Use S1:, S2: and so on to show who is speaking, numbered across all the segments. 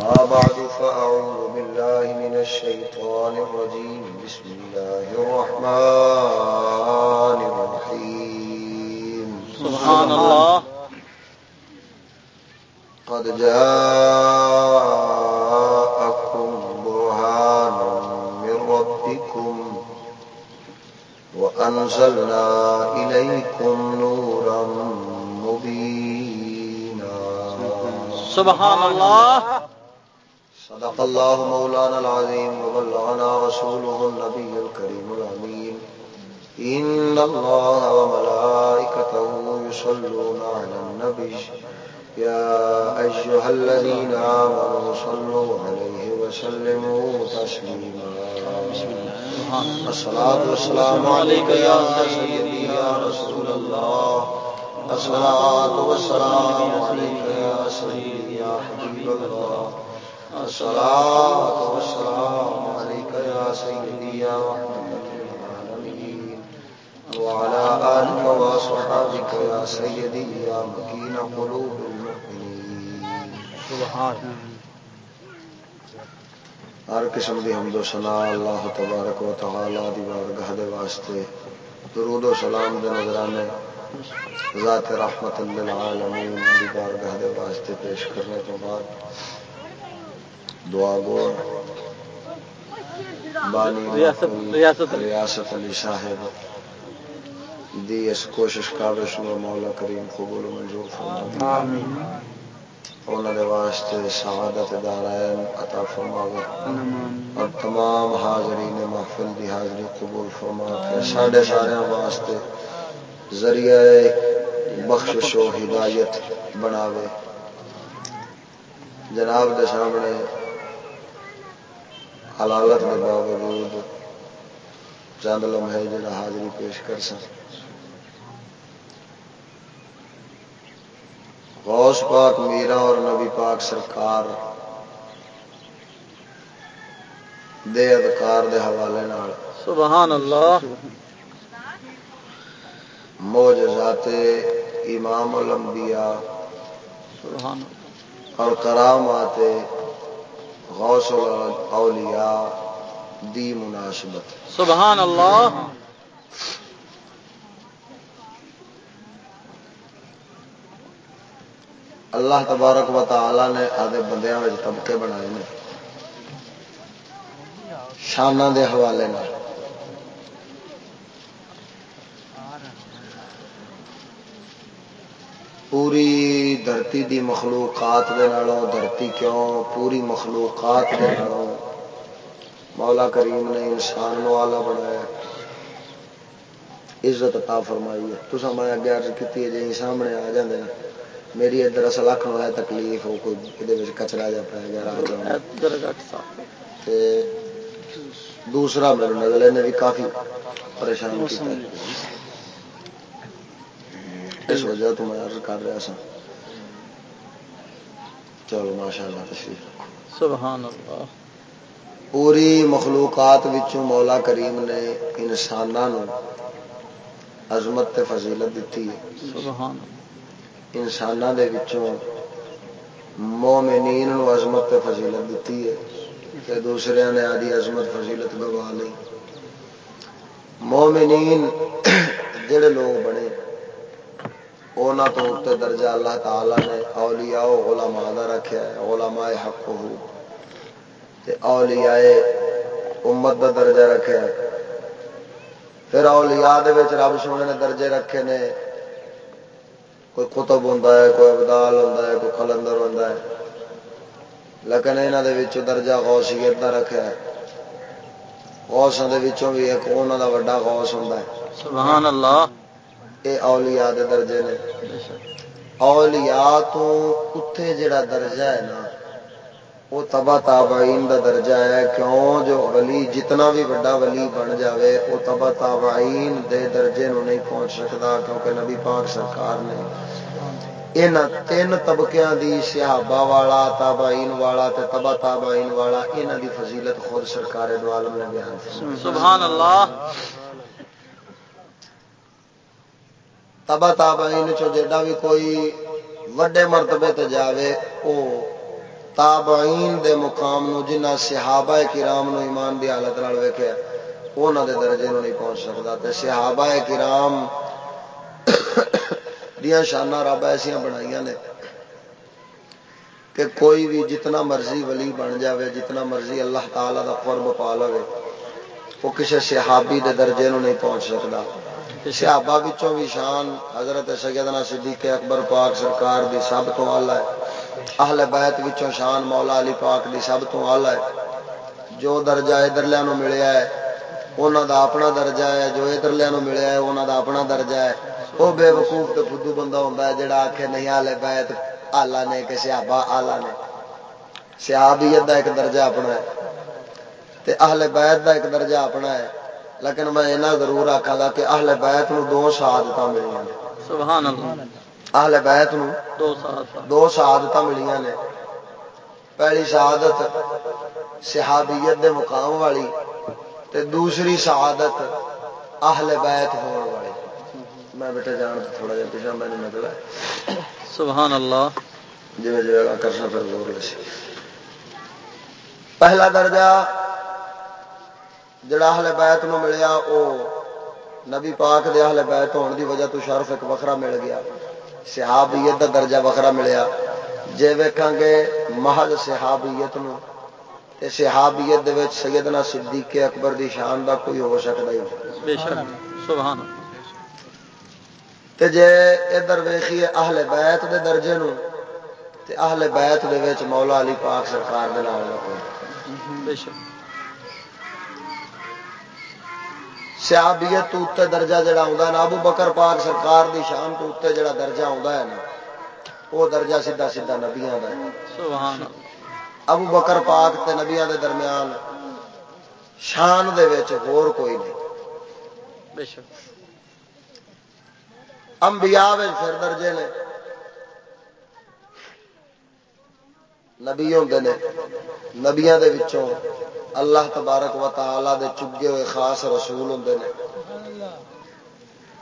S1: أما بعد فأعوذ بالله من الشيطان الرجيم. بسم الله الرحمن الرحيم.
S2: سبحان الله
S1: قد جاءكم برهان من ربكم وأنزلنا إليكم نورا مبينا.
S2: سبحان الله
S1: صدق الله مولانا العظيم وبلغنا رسوله النبي الكريم الأمين. إن الله وملائكته يصلون على النبي. يا أيها الذين آمنوا صلوا عليه وسلموا تسليما. الصلاة والسلام عليك يا سيدي يا رسول الله. الصلاة والسلام عليك يا سيدي يا حبيب الله. الصلاة والسلام عليك يا سيدي يا رحمة وعلى آلك وصحابك يا سيدي يا مكين قلوب المؤمنين.
S2: سبحان
S1: ہر قسم دی حمد و ثنا اللہ تبارک و تعالی دی بارگاہ دے واسطے درود و سلام دے نظرانے ذات رحمت للعالمین دی بارگاہ دے واسطے پیش کرنے تو بعد دعا گو۔
S2: ریاست- ریاست-
S1: علی صاحب۔ دی اس کوشش کاوش نو مولا کریم قبول و منظور فرما
S2: آمین۔
S1: انہوں دے واسطے سعادت دارائن عطا فرماوے۔ اور تمام حاضرین محفل دی حاضری قبول فرما کے ساڈے سارے واسطے ذریعہ بخشش و ہدایت بناوے۔ جناب دے سامنے حلالت کے باوجود چند لمحے جڑا حاضری پیش کر سک غوث پاک میرا اور نبی پاک سرکار دے ادکار دے حوالے نال۔
S2: سبحان اللہ۔
S1: موجزات امام الانبیاء
S2: سبحان
S1: اور کرامات غوث الاولیاء دی مناسبت۔
S2: سبحان اللہ۔
S1: اللہ تبارک و تعالی نے آدھے بندیاں طبقے بنائے نے شانہ دے حوالے نال۔ پوری دھرتی دی مخلوقات دے نالوں دھرتی کیوں؟ پوری مخلوقات دے نالوں۔ مولا کریم نے انسان نو آلہ بنایا۔ عزت عطا فرمائی ہے۔ تو میں اگے عرض کیتی ہے جی سامنے آ جاندے نا میری ادھر اصل اکھ نو ہے تکلیف ہو کوئی یہ کچرا جا پی گیا
S2: درگٹ صاحب۔
S1: تے دوسرا میرے نزلے نے بھی کافی پریشان کیتا اس وجہ تو میں عرض کر رہا سا۔ چلو ماشاء اللہ تشریف رکھو۔
S2: سبحان اللہ۔
S1: پوری مخلوقات وچوں مولا کریم نے انسانوں عظمت تے فضیلت دیتی ہے۔
S2: سبحان
S1: انسانوں دے وچوں مومنین نو عظمت تے فضیلت دیتی ہے۔ تے دوسرے نے آدھی عظمت فضیلت گوا لی مومنین جڑے لوگ بنے اونا تو اتنے درجہ اللہ تعالی نے اولیاء و علماء دا رکھیا ہے، علماء حق ہو۔ تے اولیاء امت دا درجہ رکھیا ہے۔ پھر اولیاء دے وچ رب سونے نے درجے رکھے نے۔ کوئی کتب ہوندا ہے، کوئی ابدال ہوندا ہے، کوئی کلندر ہوندا ہے۔ لیکن انہاں دے وچوں درجہ غوثیت دا رکھیا ہے۔ غوثاں دے وچوں بھی ایک، انہاں دا بڑا غوث ہوندا ہے۔
S2: سبحان اللہ۔
S1: اے اولیاء دے درجے نے۔ اولیاء تو اتنے جڑا درجہ ہے نا وہ تبا تابعین دا درجہ ہے۔ کیوں؟ جو ولی، جتنا بھی بڑا ولی بن جاوے وہ تبا تابعین دے درجے نو نہیں پہنچ سکتا کیونکہ نبی پاک سرکار نے۔ ان تین طبقیاں دی صحابہ والا، تابعین والا تے تبا تابعین والا، انہاں دی فضیلت خود سرکار دو عالم نے بیان
S2: سبحان اللہ۔
S1: تبا تابعین چو جڑا بھی کوئی وڈے مرتبے تے جاوے او تابعین دے مقام نو جنہ صحابہ کرام نو ایمان دی حالت نال ویکھیا انہاں دے درجے نو نہیں پہنچ سکدا تے صحابہ کرام دیاں شاناں رب ایسیاں بنائیاں نے کہ کوئی بھی جتنا مرضی ولی بن جاوے جتنا مرضی اللہ تعالی دا قرب پا لے وہ کسی صحابی دے درجے نو نہیں پہنچ سکتا صحابہ بچوں بھی شان حضرت سیدنا صدیق اکبر پاک سرکار دی سب تو آلہ ہے اہل بیت بچوں شان مولا علی پاک دی سب تو آلہ ہے جو درجہ ادھر نو ملیا ہے انہوں دا اپنا درجہ ہے جو ادھر نو ملیا ہے انہوں دا اپنا درجہ ہے وہ بے وقوف تو فدو بندہ ہوتا ہے جڑا آخ نہیں آلے بیت آلہ نے کہ سیابا آلہ نے سیابیت دا ایک درجہ اپنا ہے تے اہل بیت دا ایک درجہ اپنا ہے لیکن میں اینا ضرور آکھاں گا کہ اہل بیت نو دو شہادتاں ملیاں نے۔
S2: سبحان اللہ
S1: اہل بیت نو
S2: دو شہادتاں۔
S1: دو شہادتاں ملیاں نے۔ پہلی شہادت صحابیت دے مقام والی تے دوسری شہادت اہل بیت ہون والی۔ میں بیٹا جان تھوڑا جا پیچھا میں نکلا۔
S2: سبحان اللہ
S1: جی جی کرنا پھر زور لسی پہلا درجہ جڑا اہل بیت نو ملیا او نبی پاک دے اہل بیت ہون دی وجہ تو شرف ایک وکھرا مل گیا۔ صحابیت دا درجہ وکھرا ملیا۔ جے ویکھاں گے محض صحابیت نو تے صحابیت دے وچ سیدنا صدیق اکبر دی شان دا کوئی ہو سکدا ہی
S2: بے شک سبحان
S1: تے جے ادھر ویکھیے اہل بیت دے درجے نو تے اہل بیت دے وچ مولا علی پاک سرکار دے نال۔
S2: بے شک۔
S1: صحابیت تو تے درجہ جڑا ہوندا نا۔ ابو بکر پاک سرکار دی شان تو تے جڑا درجہ ہوندا ہے نا۔ وہ درجہ سیدھا سیدھا نبیاں دا ہے۔
S2: سبحان اللہ۔
S1: ابو بکر پاک تے نبیاں دے درمیان شان دے وچ ہور کوئی نہیں۔
S2: بے شک۔
S1: انبیاء پھر درجے نے نبی ہوندے نے نبیاں دے وچوں اللہ تبارک و تعالی دے چگے ہوئے خاص رسول ہوندے نے۔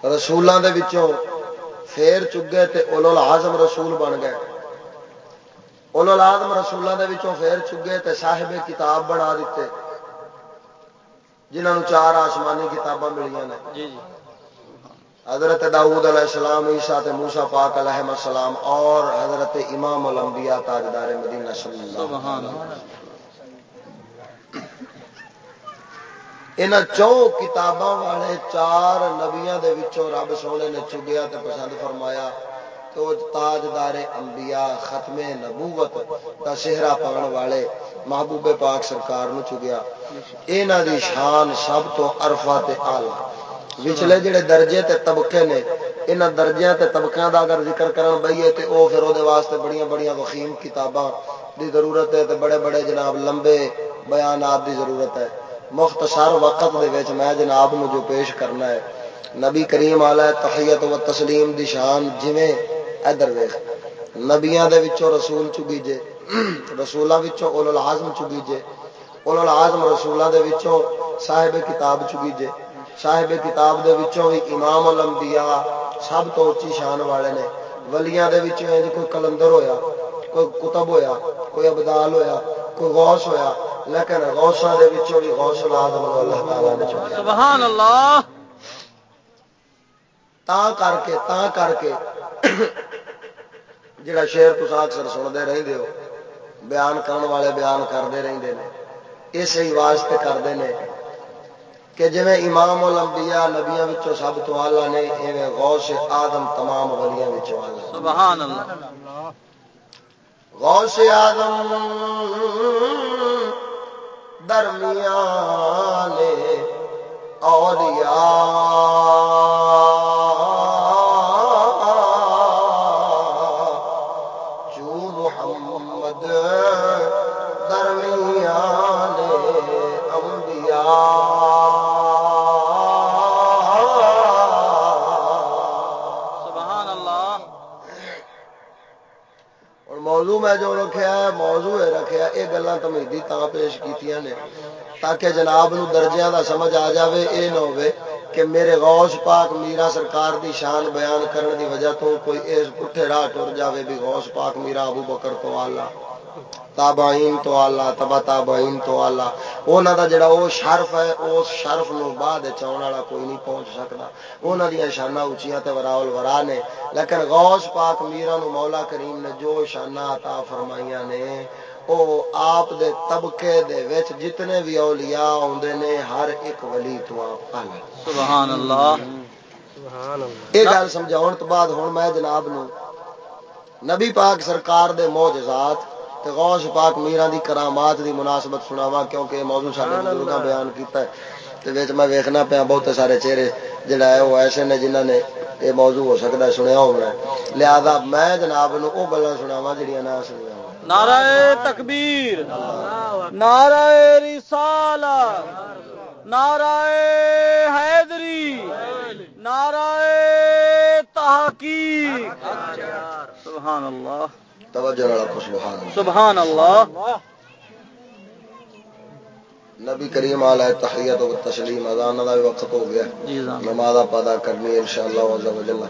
S1: رسولاں دے وچوں پھر چگے تے اولو العظم رسول بن گئے۔ اولو العظم رسولاں دے وچوں پھر چگے تے صاحب کتاب بنا دیتے۔ جنہاں نو چار آسمانی کتاباں ملیاں نے۔
S2: جی جی۔
S1: حضرت داؤد علیہ السلام عیسیٰ تے موسیٰ پاک علیہ السلام اور حضرت امام الانبیاء تاجدار مدینہ صلی اللہ۔
S2: اللہ۔
S1: ان چوں کتاباں والے چار نبیاں دے وچوں رب سونے نے چگیا تے پسند فرمایا تو تاجدار انبیاء ختم نبوت دا سہرا پان والے محبوب پاک سرکار نو چگیا۔ انہاں دی شان سب تو عرفہ تے اعلی۔ وچلے جڑے درجے تے طبقے نے، انہاں درجیاں تے طبقیاں دا اگر ذکر کرن بئیے تے او پھر او دے واسطے بڑیاں بڑیاں وخیم کتاباں دی ضرورت ہے تے بڑے بڑے جناب لمبے بیانات دی ضرورت ہے۔ مختصر وقت دے وچ میں جناب نو جو پیش کرنا ہے، نبی کریم علیہ تحیت و تسلیم دی شان جویں ادھر ویکھ۔ نبیاں دے وچوں رسول چگی جے، رسولاں وچوں اول العزم چگی جے اول العزم رسولاں دے وچوں صاحب کتاب چگی جے۔ صاحب کتاب دے وچوں بھی امام الانبیاء سب تو اونچی شان والے نے۔ ولیاں دے وچوں انج کوئی کلندر ہویا کوئی کتب ہویا کوئی ابدال ہویا کوئی غوث ہویا لیکن غوثاں دے وچوں بھی غوث العظم اللہ تعالی نے چنیا
S2: سبحان اللہ۔
S1: تا کر کے تا کر کے جڑا شعر تسا اکثر سنتے رہندے ہو بیان کرن والے بیان کرتے رہندے نے اسی واسطے کرتے ہیں کہ جویں امام الانبیاء نبیاں وچوں سب تو اعلی نے ایویں غوث آدم تمام ولیاں وچوں اعلی
S2: سبحان اللہ۔
S1: غوث آدم درمیان اولیاء رکھیا یہ تمیدی تا پیش کیتیاں نے تاکہ جناب نو درجیاں دا سمجھ آ جاوے اے نہ ہوے کہ میرے غوث پاک میرا سرکار دی شان بیان کرن دی وجہ تو کوئی اس پٹھے راہ ٹر جاوے بھی غوث پاک میرا ابو بکر تو آلہ تابعین تو آلہ تبا تابعین تو آلہ انہوں دا جڑا وہ شرف ہے اس شرف نو بعد چاہن والا کوئی نہیں پہنچ سکتا انہوں دیا شانہ اچیاں تے وراول ورا نے لیکن غوث پاک میرا نو مولا کریم نے جو شانہ عطا فرمائیاں نے او آپ دے طبقے دے وچ جتنے بھی اولیاء ہوندے نے ہر ایک ولی تو آپ الگ
S2: سبحان اللہ۔
S1: یہ گل سمجھاؤن تو بعد ہوں میں جناب نو نبی پاک سرکار دے معجزات تے غوث پاک میران دی کرامات دی مناسبت سناوا کیونکہ موضوع سارے بزرگاں بیان کیتا ہے۔ تے وچ میں ویکھنا پیا بہت سارے چہرے جڑا ہے وہ ایسے نے جنہاں نے یہ موضوع ہو سکتا ہے سنیا ہونا لہذا میں جناب نو او گلاں سناواں جڑیاں نہ سنیا ہوں
S2: نعرہ تکبیر نعرہ رسالت نعرہ حیدری نعرہ تحقیق۔ سبحان اللہ
S1: توجہ سبحان اللہ نبی کریم علیہ تحیت و تسلیم اذان دا وقت ہو گیا۔
S2: جی
S1: نماز ادا کرنی انشاءاللہ عز و جل۔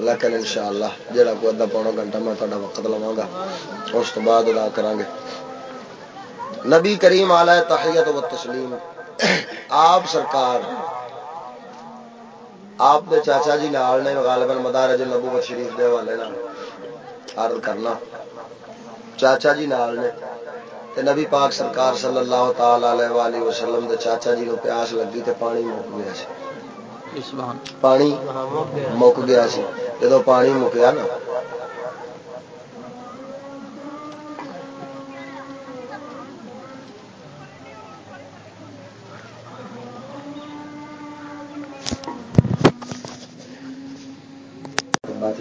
S1: لیکن انشاءاللہ جڑا کوئی ادھا پونا گھنٹہ میں تہاڈا وقت لواں گا اس تو بعد ادا کران گے نبی کریم علیہ تحیت و تسلیم، آپ سرکار، آپ دے چاچا جی نال نے غالباً مدارج نبوت شریف دے حوالے نال عرض کرنا۔ چاچا جی نال نے تے نبی پاک سرکار صلی اللہ تعالی علیہ والہ وسلم دے چاچا جی نو پیاس لگی تے پانی مک گیا سی۔ پانی مک گیا سی پانی مکیا نا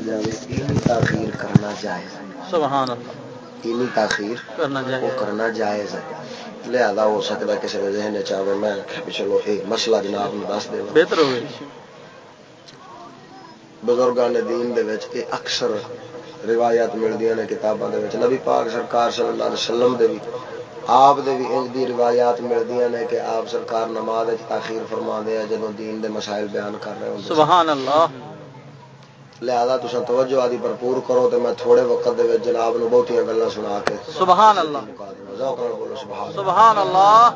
S1: جائے تاخیر کرنا جائز
S2: سبحان اللہ
S1: تاخیر
S2: کرنا
S1: جائز ہے لہذا ہو سکتا ہے کسی ذہن چاہے میں چلو یہ مسئلہ جناب نو دس دے۔
S2: بہتر ہوئے
S1: بزرگان دین دے وچ یہ اکثر روایات ملدی نے کتاباں دے وچ۔ نبی پاک سرکار صلی اللہ علیہ وسلم دے بھی آپ دے بھی انج دی روایات ملدی نے کہ آپ سرکار نماز وچ تاخیر فرما دے جدوں دین دے مسائل بیان کر رہے ہوندے۔
S2: سبحان اللہ۔
S1: لہذا تساں توجہ آدی بھرپور کرو تے میں تھوڑے وقت دے وچ جناب نو بہتیاں گلاں سنا کے
S2: سبحان اللہ۔
S1: سبحان اللہ۔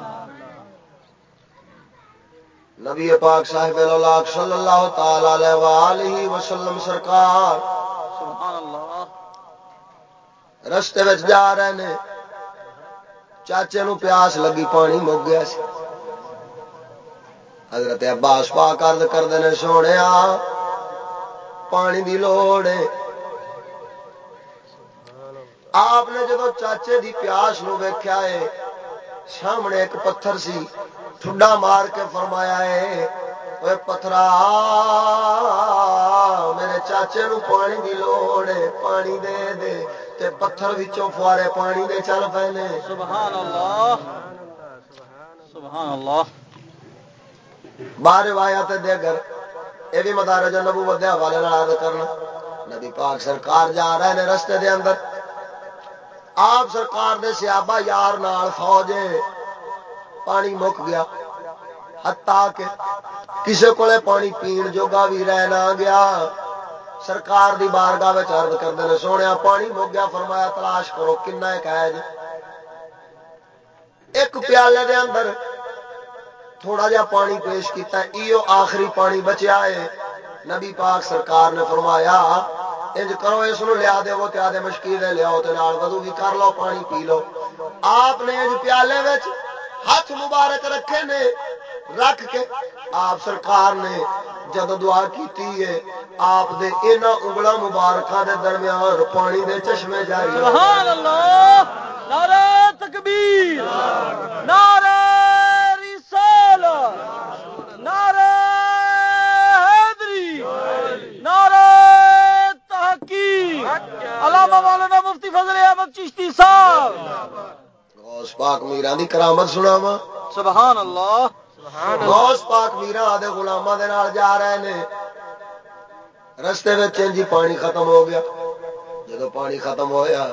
S1: نبی پاک صاحب اللہ صلی اللہ تعالی علیہ وسلم سرکار۔
S2: سبحان اللہ۔
S1: رستے وچ جا رہے نے۔ چاچے نو پیاس لگی پانی مک گیا سی۔ حضرت عباس پاک عرض کردے نے سونیا پانی دی لوڑ ہے۔ آپ نے جدو چاچے دی پیاس نو ویکھیا ہے سامنے ایک پتھر سی ٹھڈا مار کے فرمایا ہے پتھرا میرے چاچے نو پانی دی لوڑ ہے پانی دے دے۔ تے پتھر وچوں فوارے پانی دے چل پے نے
S2: سبحان اللہ سبحان اللہ
S1: باہر روایت دے گھر۔ یہ بھی مدارج نبوت دے حوالے نال کرنا۔ نبی پاک سرکار جا رہے نے رستے دے اندر۔ آپ سرکار دے سیابا یار نال فوج پانی مک گیا۔ ہتا کہ کسے کولے پانی پین جوگا بھی رہ نہ گیا۔ سرکار دی بارگاہ وچ عرض کردے نے، سونیا، پانی مک گیا۔ فرمایا، تلاش کرو، کنا ایک ہے جی ایک پیالے دے اندر تھوڑا جا پانی پیش کیتا ہے۔ ایو آخری پانی بچیا ہے۔ نبی پاک سرکار نے فرمایا انج کرو اس لیا دے، وہ تے آدے مشکی دے لیاؤ تے نال وضو بھی کر لو، پانی پی لو۔ آپ نے انج پیالے وچ ہاتھ مبارک رکھے نے، رکھ کے آپ سرکار نے جدو دعا کیتی ہے، آپ دے انہاں انگلاں مبارکاں دے درمیان پانی دے چشمے جاری
S2: سبحان اللہ! نعرہ تکبیر! نعرہ رسالت! نعرہ حیدری نعرہ تحقیق علامہ مولانا مفتی فضل احمد چشتی صاحب۔
S1: غوث پاک میران دی کرامت سناواں۔
S2: سبحان اللہ۔
S1: غوث پاک میرا دے غلاماں دے نال جا رہے نے۔ رستے وچ جی پانی ختم ہو گیا۔ جدو پانی ختم ہویا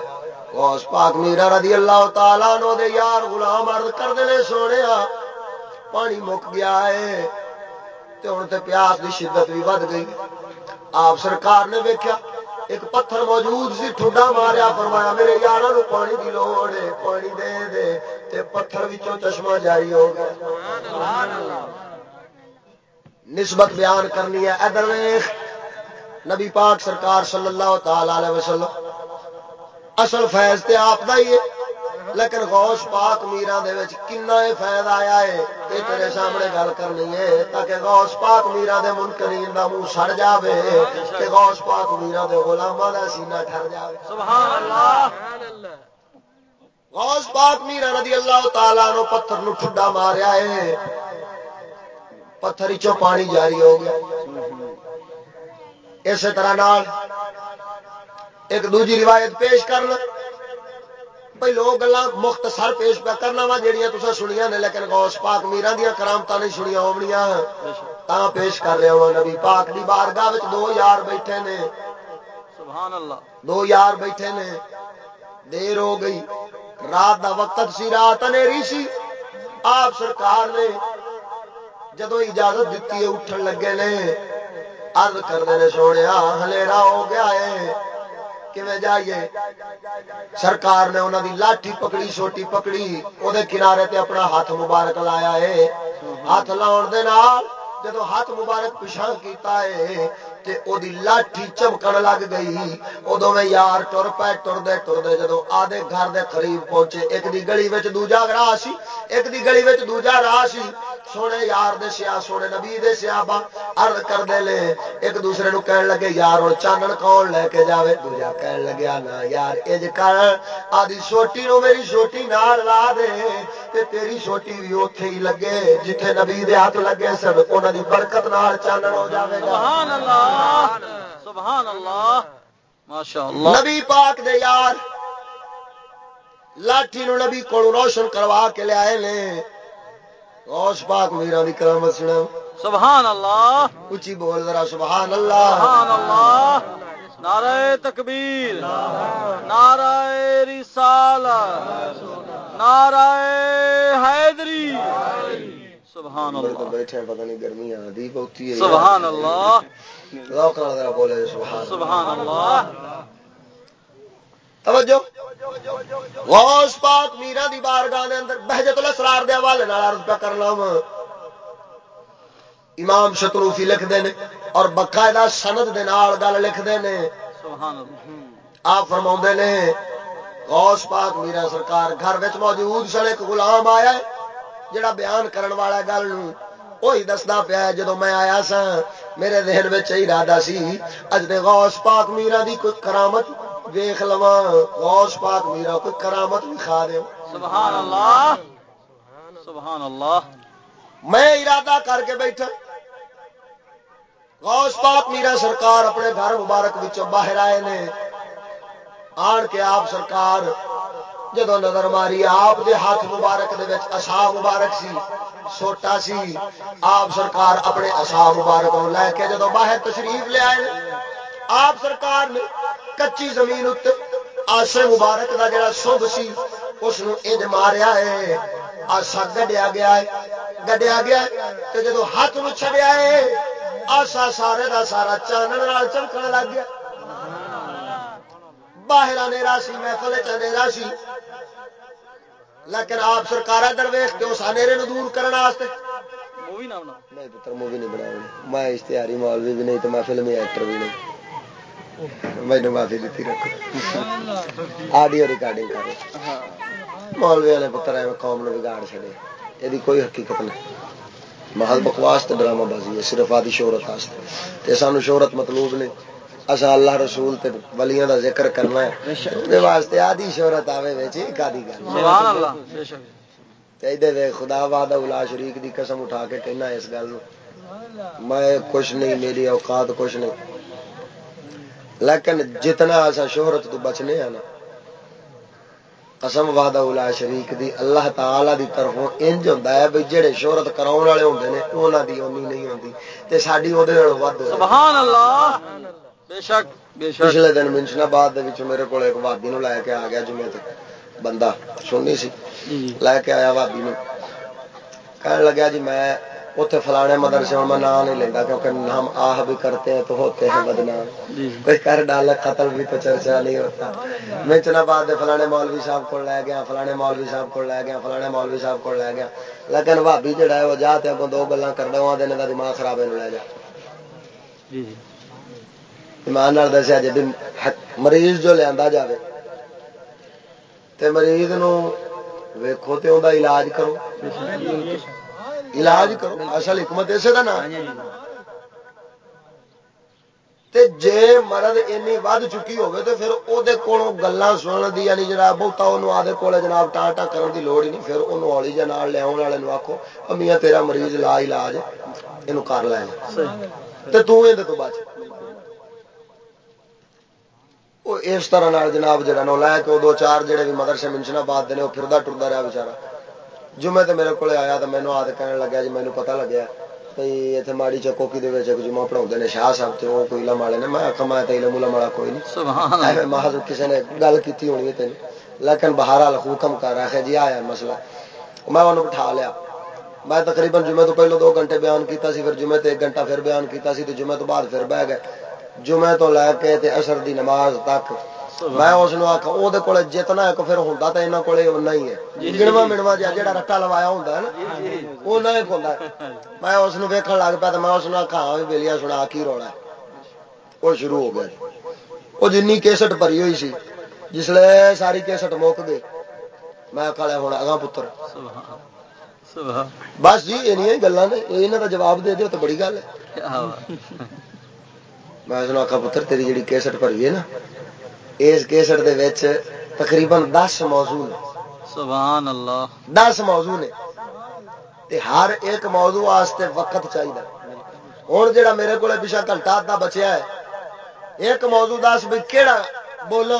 S1: غوث پاک میرا رضی اللہ تعالی عنہ دے یار غلام عرض کردے نے سونیا پانی مک گیا ہے۔ تے ہن تے پیاس دی شدت بھی ود گئی۔ آپ سرکار نے ویکھیا ایک پتھر موجود سی ٹھڈا ماریا فرمایا میرے یار پانی کی لوڑ ہے پانی دے دے تے پتھر وچوں چشمہ جاری ہو گیا نسبت بیان کرنی ہے ادھر نبی پاک سرکار صلی اللہ تعالی وسلم اصل فیض تے آپ دا ہی ہے لیکن غوث پاک میرا دے وچ کنا فائدہ آیا ہے؟ یہ تیرے سامنے گل کرنی ہے تاکہ غوث پاک میرا دے منکرین دا منہ سڑ جاوے کہ غوث پاک میرا دے غلاماں دا سینہ ٹھر جاوے۔
S2: سبحان اللہ۔
S1: غوث پاک میرا رضی اللہ تعالی نو پتھر نو ٹھڈا ماریا ہے۔ پتھر چو پانی جاری ہو گیا۔ اسی طرح نال ایک دوجی روایت پیش کرنا۔ پہلو گلا مختصر پیش پہ کرنا وا جہیا تصا سنیا نے لیکن غوث پاک میرا دیا کرامت نہیں سنیا ہونیا تا پیش کر رہا ہوں نبی پاک دی بارگاہ دو یار بیٹھے نے۔
S2: سبحان اللہ
S1: دو یار بیٹھے نے۔ دیر ہو گئی۔ رات دا وقت سی رات انیری سی۔ آپ سرکار نے جدو اجازت دیتی ہے اٹھن لگے نے۔ ارد کرتے سونے ہلےرا ہو گیا ہے۔ جائیے سرکار نے انہوں دی لاٹھی پکڑی، سوٹی پکڑی وہ کنارے تے اپنا ہاتھ مبارک لایا ہے۔ ہاتھ لاؤ جدو ہاتھ مبارک پچھا کیتا ہے تے او دی لاٹھی چمکن لگ گئی۔ ادو میں یار ٹر پے، ٹردے ٹردے جدو آدھے گھر دے قریب پہنچے، ایک دی گلی وچ دوجا راہ سی، ایک دی گلی وچ دوجا راہ سی۔ سونے یار دے سیا سونے نبی دے با عرض کر دے لے۔ ایک دوسرے نو کہن لگے یار ہن چانن کون لے کے جاوے؟ دوجا کہن لگیا نا یار اج کر۔ آدھی سوٹی نو میری سوٹی نال لا دے تے تیری سوٹی بھی اوتھے ہی لگے۔ جتھے نبی دے ہاتھ لگے سن انہاں دی برکت نال چانن ہو جاوے گا۔
S2: سبحان اللہ سبحان اللہ۔ ماشاءاللہ۔
S1: نبی پاک دے یار لاٹھی نو نبی کو روشن کروا کے نے غوث پاک میرا دی کرامت سنا
S2: سبحان اللہ
S1: اچھی بول ذرا سبحان اللہ
S2: سبحان اللہ نعرہ تکبیر۔ نعرہ رسالت۔ نعرہ حیدری۔ سبحان اللہ
S1: بیٹھے پتہ نہیں گرمی آدھی بہتی ہے
S2: سبحان اللہ
S1: بولے سبحان
S2: سبحان اللہ
S1: توجہ۔ غوث پاک میرا دی بارگاہ دے اندر بہجت الاسرار دے حوالے نال عرض پہ کرنا وا امام شتروفی لکھتے ہیں اور باقاعدہ سند دے نال گل لکھتے ہیں
S2: سبحان اللہ۔
S1: آپ فرما نے غوث پاک میرا سرکار گھر وچ موجود سن ایک غلام آیا ہے جڑا بیان کرن والا گل وہی دستا پیا جدو میں آیا سا میرے ذہن میں ارادہ سی اج دے غوث پاک میرا دی کوئی کرامت ویخ لوا غوث پاک میرا کوئی کرامت دکھا دے
S2: سبحان اللہ سبحان اللہ
S1: میں ارادہ کر کے بیٹھا۔ غوث پاک میرا سرکار اپنے گھر مبارک باہر آئے نے۔ آن کے آپ سرکار جدو نظر ماری آپ دے ہاتھ مبارک دے اصا مبارک سی سوٹا سی۔ آپ سرکار اپنے اصا مبارک لے کے جدو باہر تشریف لے آئے آپ سرکار نے کچی زمین اتنے آسے مبارک کا جڑا سب سی اس ماریا ہے۔ آسا گڈیا گیا ہے گڈیا گیا تو جدو ہاتھ میں چڑیا ہے آسا سارے دا سارا چانن چمکن لگ گیا۔ باہر آنے سی محفل چنے سی۔ لیکن آپ سرکار درویش کے اس آنے دور کرنے نہیں پتر مووی نہیں بنا میں اشتہاری مولوی بھی نہیں تو میں فلمی ایکٹر بھی نہیں۔ مینو معافی دیتی رکھو آڈیو ریکارڈنگ کر مولویا نے پتر ہے قوم نے بگاڑ چڑے یہ کوئی حقیقت نہیں محل بکواس ڈرامہ بازی ہے صرف آدھی شہرت سانو شہرت مطلوب نہیں اصا اللہ رسول تے ولیاں دا ذکر کرنا ہے واسطے آدھی شہرت آوے گل خدا باد الا شریک دی قسم اٹھا کے کہنا اس گل میں کچھ نہیں میری اوقات کچھ نہیں لیکن جتنا ایسا شہرت تو بچنے ہیں نا قسم وعدہ اولا شریک دی اللہ تعالی دی طرفوں انج ہوندا ہے بھئی جڑے شہرت کراون والے ہوندے نے انہاں دی اونی نہیں ہوندی۔ تے ساڈی اودے نال ود
S2: سبحان اللہ بے شک بے شک۔
S1: پچھلے دن دے وچ میرے کول ایک وادی نو لے کے آ گیا جمعے تے بندہ سننی سی۔ جی، جی۔ لے کے آیا وادی نو۔ کہن لگا جی میں اتنے فلانے مدرسے میں نام نہیں لینا کیونکہ ہم آہ بھی کرتے ہیں تو ہوتے ہیں بدنام۔ کوئی کر ڈال قتل بھی تو چرچا نہیں ہوتا میں بعد فلانے مولوی صاحب کو لے گیا فلانے مولوی صاحب کو لے گیا فلانے مولوی صاحب کو لے گیا لیکن بھابی جہا ہے وہ جا اگوں دو گلا کرتا وہاں دن کا دماغ خراب ہے لے جا ایمان دسیا جی مریض جو لیا جائے تے مریض نو ویکھو تے اوندا علاج کرو علاج کرو اصل حکمت اسے دا نام تے جے مرد اینی ود چکی ہوے تے پھر او دے کولوں گلاں سنن دی یعنی جناب بہتا اونوں آدے کولے جناب ٹا ٹا کرن دی لوڑ ہی نہیں پھر اونوں اولی جے نال لے اون والے نو آکھو میاں تیرا مریض لا علاج اینو کر لے۔ تے تو ایندے تو بچ۔ اس طرح نال جناب جڑا نو لے کے دو چار جڑے بھی مدرسے منشنا باد دے وہ پھردا ٹردا رہا بچارا جمعے تے میرے کو آیا تو مینو آد کہنے لگا جی مینو پتا لگیا بھائی اتنے ماڑی چکوکی جمعہ پڑھا نے شاہ صاحب تو وہ کوئی علم والے نے میں آخا میں علم علم والا کوئی نہیں محض کسی نے گل کی ہونی ہے تین لیکن باہر حال حکم کر رہا ہے جی آیا مسئلہ میں انہوں بٹھا لیا میں تقریباً جمعے تو پہلو دو گھنٹے بیان کیتا سی پھر جمعے تے ایک گھنٹہ پھر بیان کیتا سی تو جمعے تو بعد پھر بہ گئے جمعے تو لے کے تے اثر دی نماز تک میں اس آخا وہ جتنا ایک پھر ہوں تو یہاں کو ہی ہے گنوا منوا جا جا رٹا لوایا ہوں نا ایک ہوں میں اس ویکن لگ پیا تو میں اس آخا ہاں سنا کی رولا وہ شروع ہو گیا وہ جن کیسٹ بری ہوئی سی جسے ساری کیسٹ مک گئی میں آخا لیا ہوں اگاں پتر بس جی یہ گلا نے یہاں کا جواب دے دو تو بڑی گل ہے میں آخا پتر تیری جی کیسٹ بھری ہے نا اس کیسٹ دے تقریباً دس موضوع نے۔ سبحان اللہ۔ دس موضوع نے۔ تے ہر ایک موضوع واسطے وقت چاہیے ہوں جا میرے کو پچھا گھنٹہ ادا بچیا ہے ایک موضوع دس بھی کہڑا بولا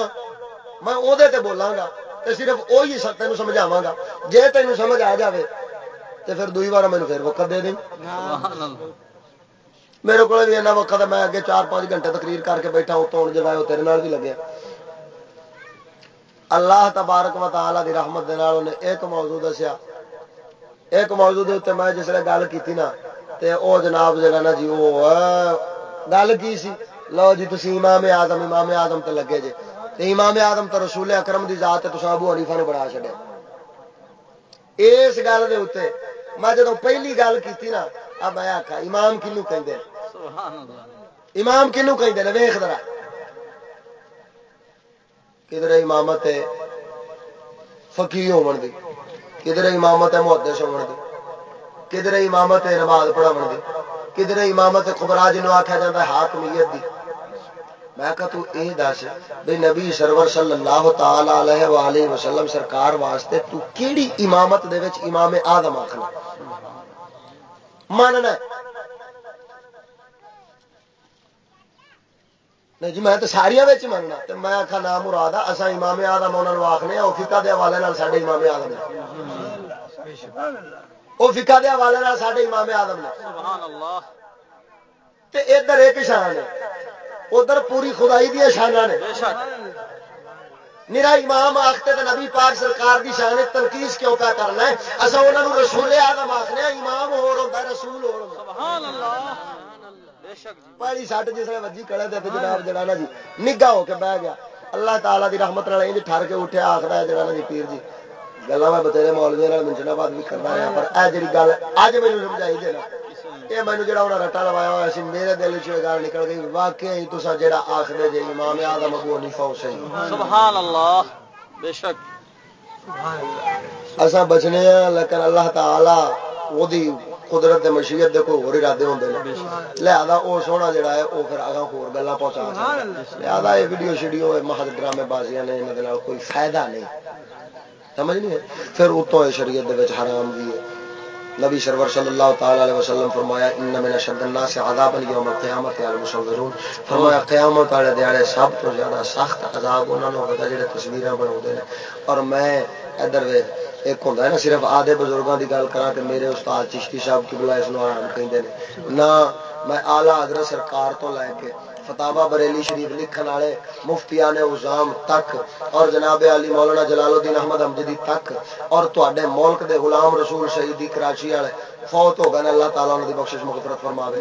S1: میں وہ بولاں گا تے صرف وہی تین سمجھاوا گا۔ جی تین سمجھ آ جائے تو پھر دوئی بار مینو پھر وقت دے دیں میرے کو بھی ایسا وقت ہے میں اگے چار پانچ گھنٹے تقریر کر کے بیٹھا اتوں جا تیرے بھی لگیا اللہ تبارک و تعالی دی رحمت دے نال ایک موضوع دسیا۔ ایک موضوع دے اتنے میں جسے گل کی نا تے او جناب جڑا نا جی وہ گل کی سی؟ لو جی تھی امام آدم امام آدم تے لگے جے۔ تے امام آدم تے رسول اکرم دی ذات تے تساں ابو حنیفہ نو بنا چھڈیا۔ اس گل دے اتنے میں جدو پہلی گل کی نا اب میں آخا امام کنو کہ امام کنو کہ ویخ درا کدھر امامت ہے؟ فکی ہون دی۔ کدھر امامت محدث ہون دی؟ کدھر امامت نماز پڑھاو دی؟ کدھر امامت خبرا جنوب آخیا جا حاکمیت دی؟ میں کہ تو اے دس بھئی نبی سرور صلی اللہ تعالی علیہ والہ وسلم سرکار واسطے تو کیڑی امامت دے وچ امام آدم آکھنا؟ ماننا نہیں جی میں تو ساریا مننا میں آخا نام مراد اصا امام آدم انہوں آخنے وہ فکا دے حوالے سارے امام آدم نے وہ فکا دے حوالے سارے امام آدم نے ادھر ایک شان ہے ادھر پوری خدائی دیا شانہ نے میرا امام آختے تو نبی پاک سرکار دی شان تنقید کیوں پہ کرنا ہے اصا انہوں رسول آدم آخنے امام ہو رسول ہو پہلی سٹ جس نے وجی کڑے دے جناب جڑا نا جی نگا ہو کے بہ گیا۔ اللہ تعالی دی رحمت نال انج ٹھر کے اٹھیا آخر ہے جڑا نا جی پیر جی۔ گلا میں بتےرے مولوی منشنا باد بھی کرتا رہا پر اے جی گل اج مینو سمجھائی جی نا۔ مینو جڑا انہیں رٹا لوایا ہوا سی میرے دل چ گل نکل گئی۔ واقعی تصا جڑا آخر جی امام آدم ابو حنیفہ حسین۔ سبحان اللہ بے شک۔ اصا بچنے لیکن اللہ تعالی وہ قدرت دے مشیت دے کوئی اور ارادے ہوندے نے۔ لہذا او سونا جڑا ہے، او پھر اگا ہور گلاں پہنچا چھڑدا لہذا اے ویڈیو شیڈیو اے محض ڈرامے بازیاں نے، انہاں دے نال کوئی فائدہ نہیں۔ سمجھ نہیں ہے؟ پھر اتوں اے شریعت دے وچ حرام بھی ہے۔ نبی سرور صلی اللہ تعالی علیہ وسلم فرمایا، ان من اشد الناس عذابا یوم القیامت المصورون. فرمایا، قیامت والے دیاڑے سب تو زیادہ سخت عذاب انہاں نوں ہوگا جڑے تصویراں بناوندے نے۔ اور میں ادھر ویکھ ایک ہوں نا، صرف آدھے بزرگوں کی گل کرا کہ میرے استاد چشتی صاحب کی بلا اس آرام ہیں نہ میں آلہ حضرت سرکار تو لے کے فتابہ بریلی شریف لکھن والے مفتیان ازام تک اور جناب علی مولانا جلال الدین احمد امجدی تک اور تے ملک دے غلام رسول شہیدی کراچی والے فوت ہو گئے اللہ تعالیٰ دی بخشش مغفرت فرماوے۔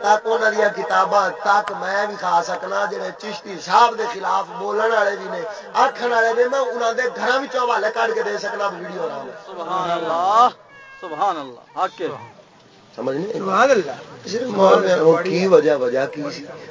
S1: تک انہوں دیا کتاباں تک میں بھی کھا سکنا جڑے چشتی صاحب دے خلاف بولن والے بھی نے آخر والے نے میں انہوں دے گھر حوالے کٹ کے دے سکنا ویڈیو
S2: سبحان اللہ سبحان اللہ حق
S1: سمجھ نہیں کی وجہ وجہ کی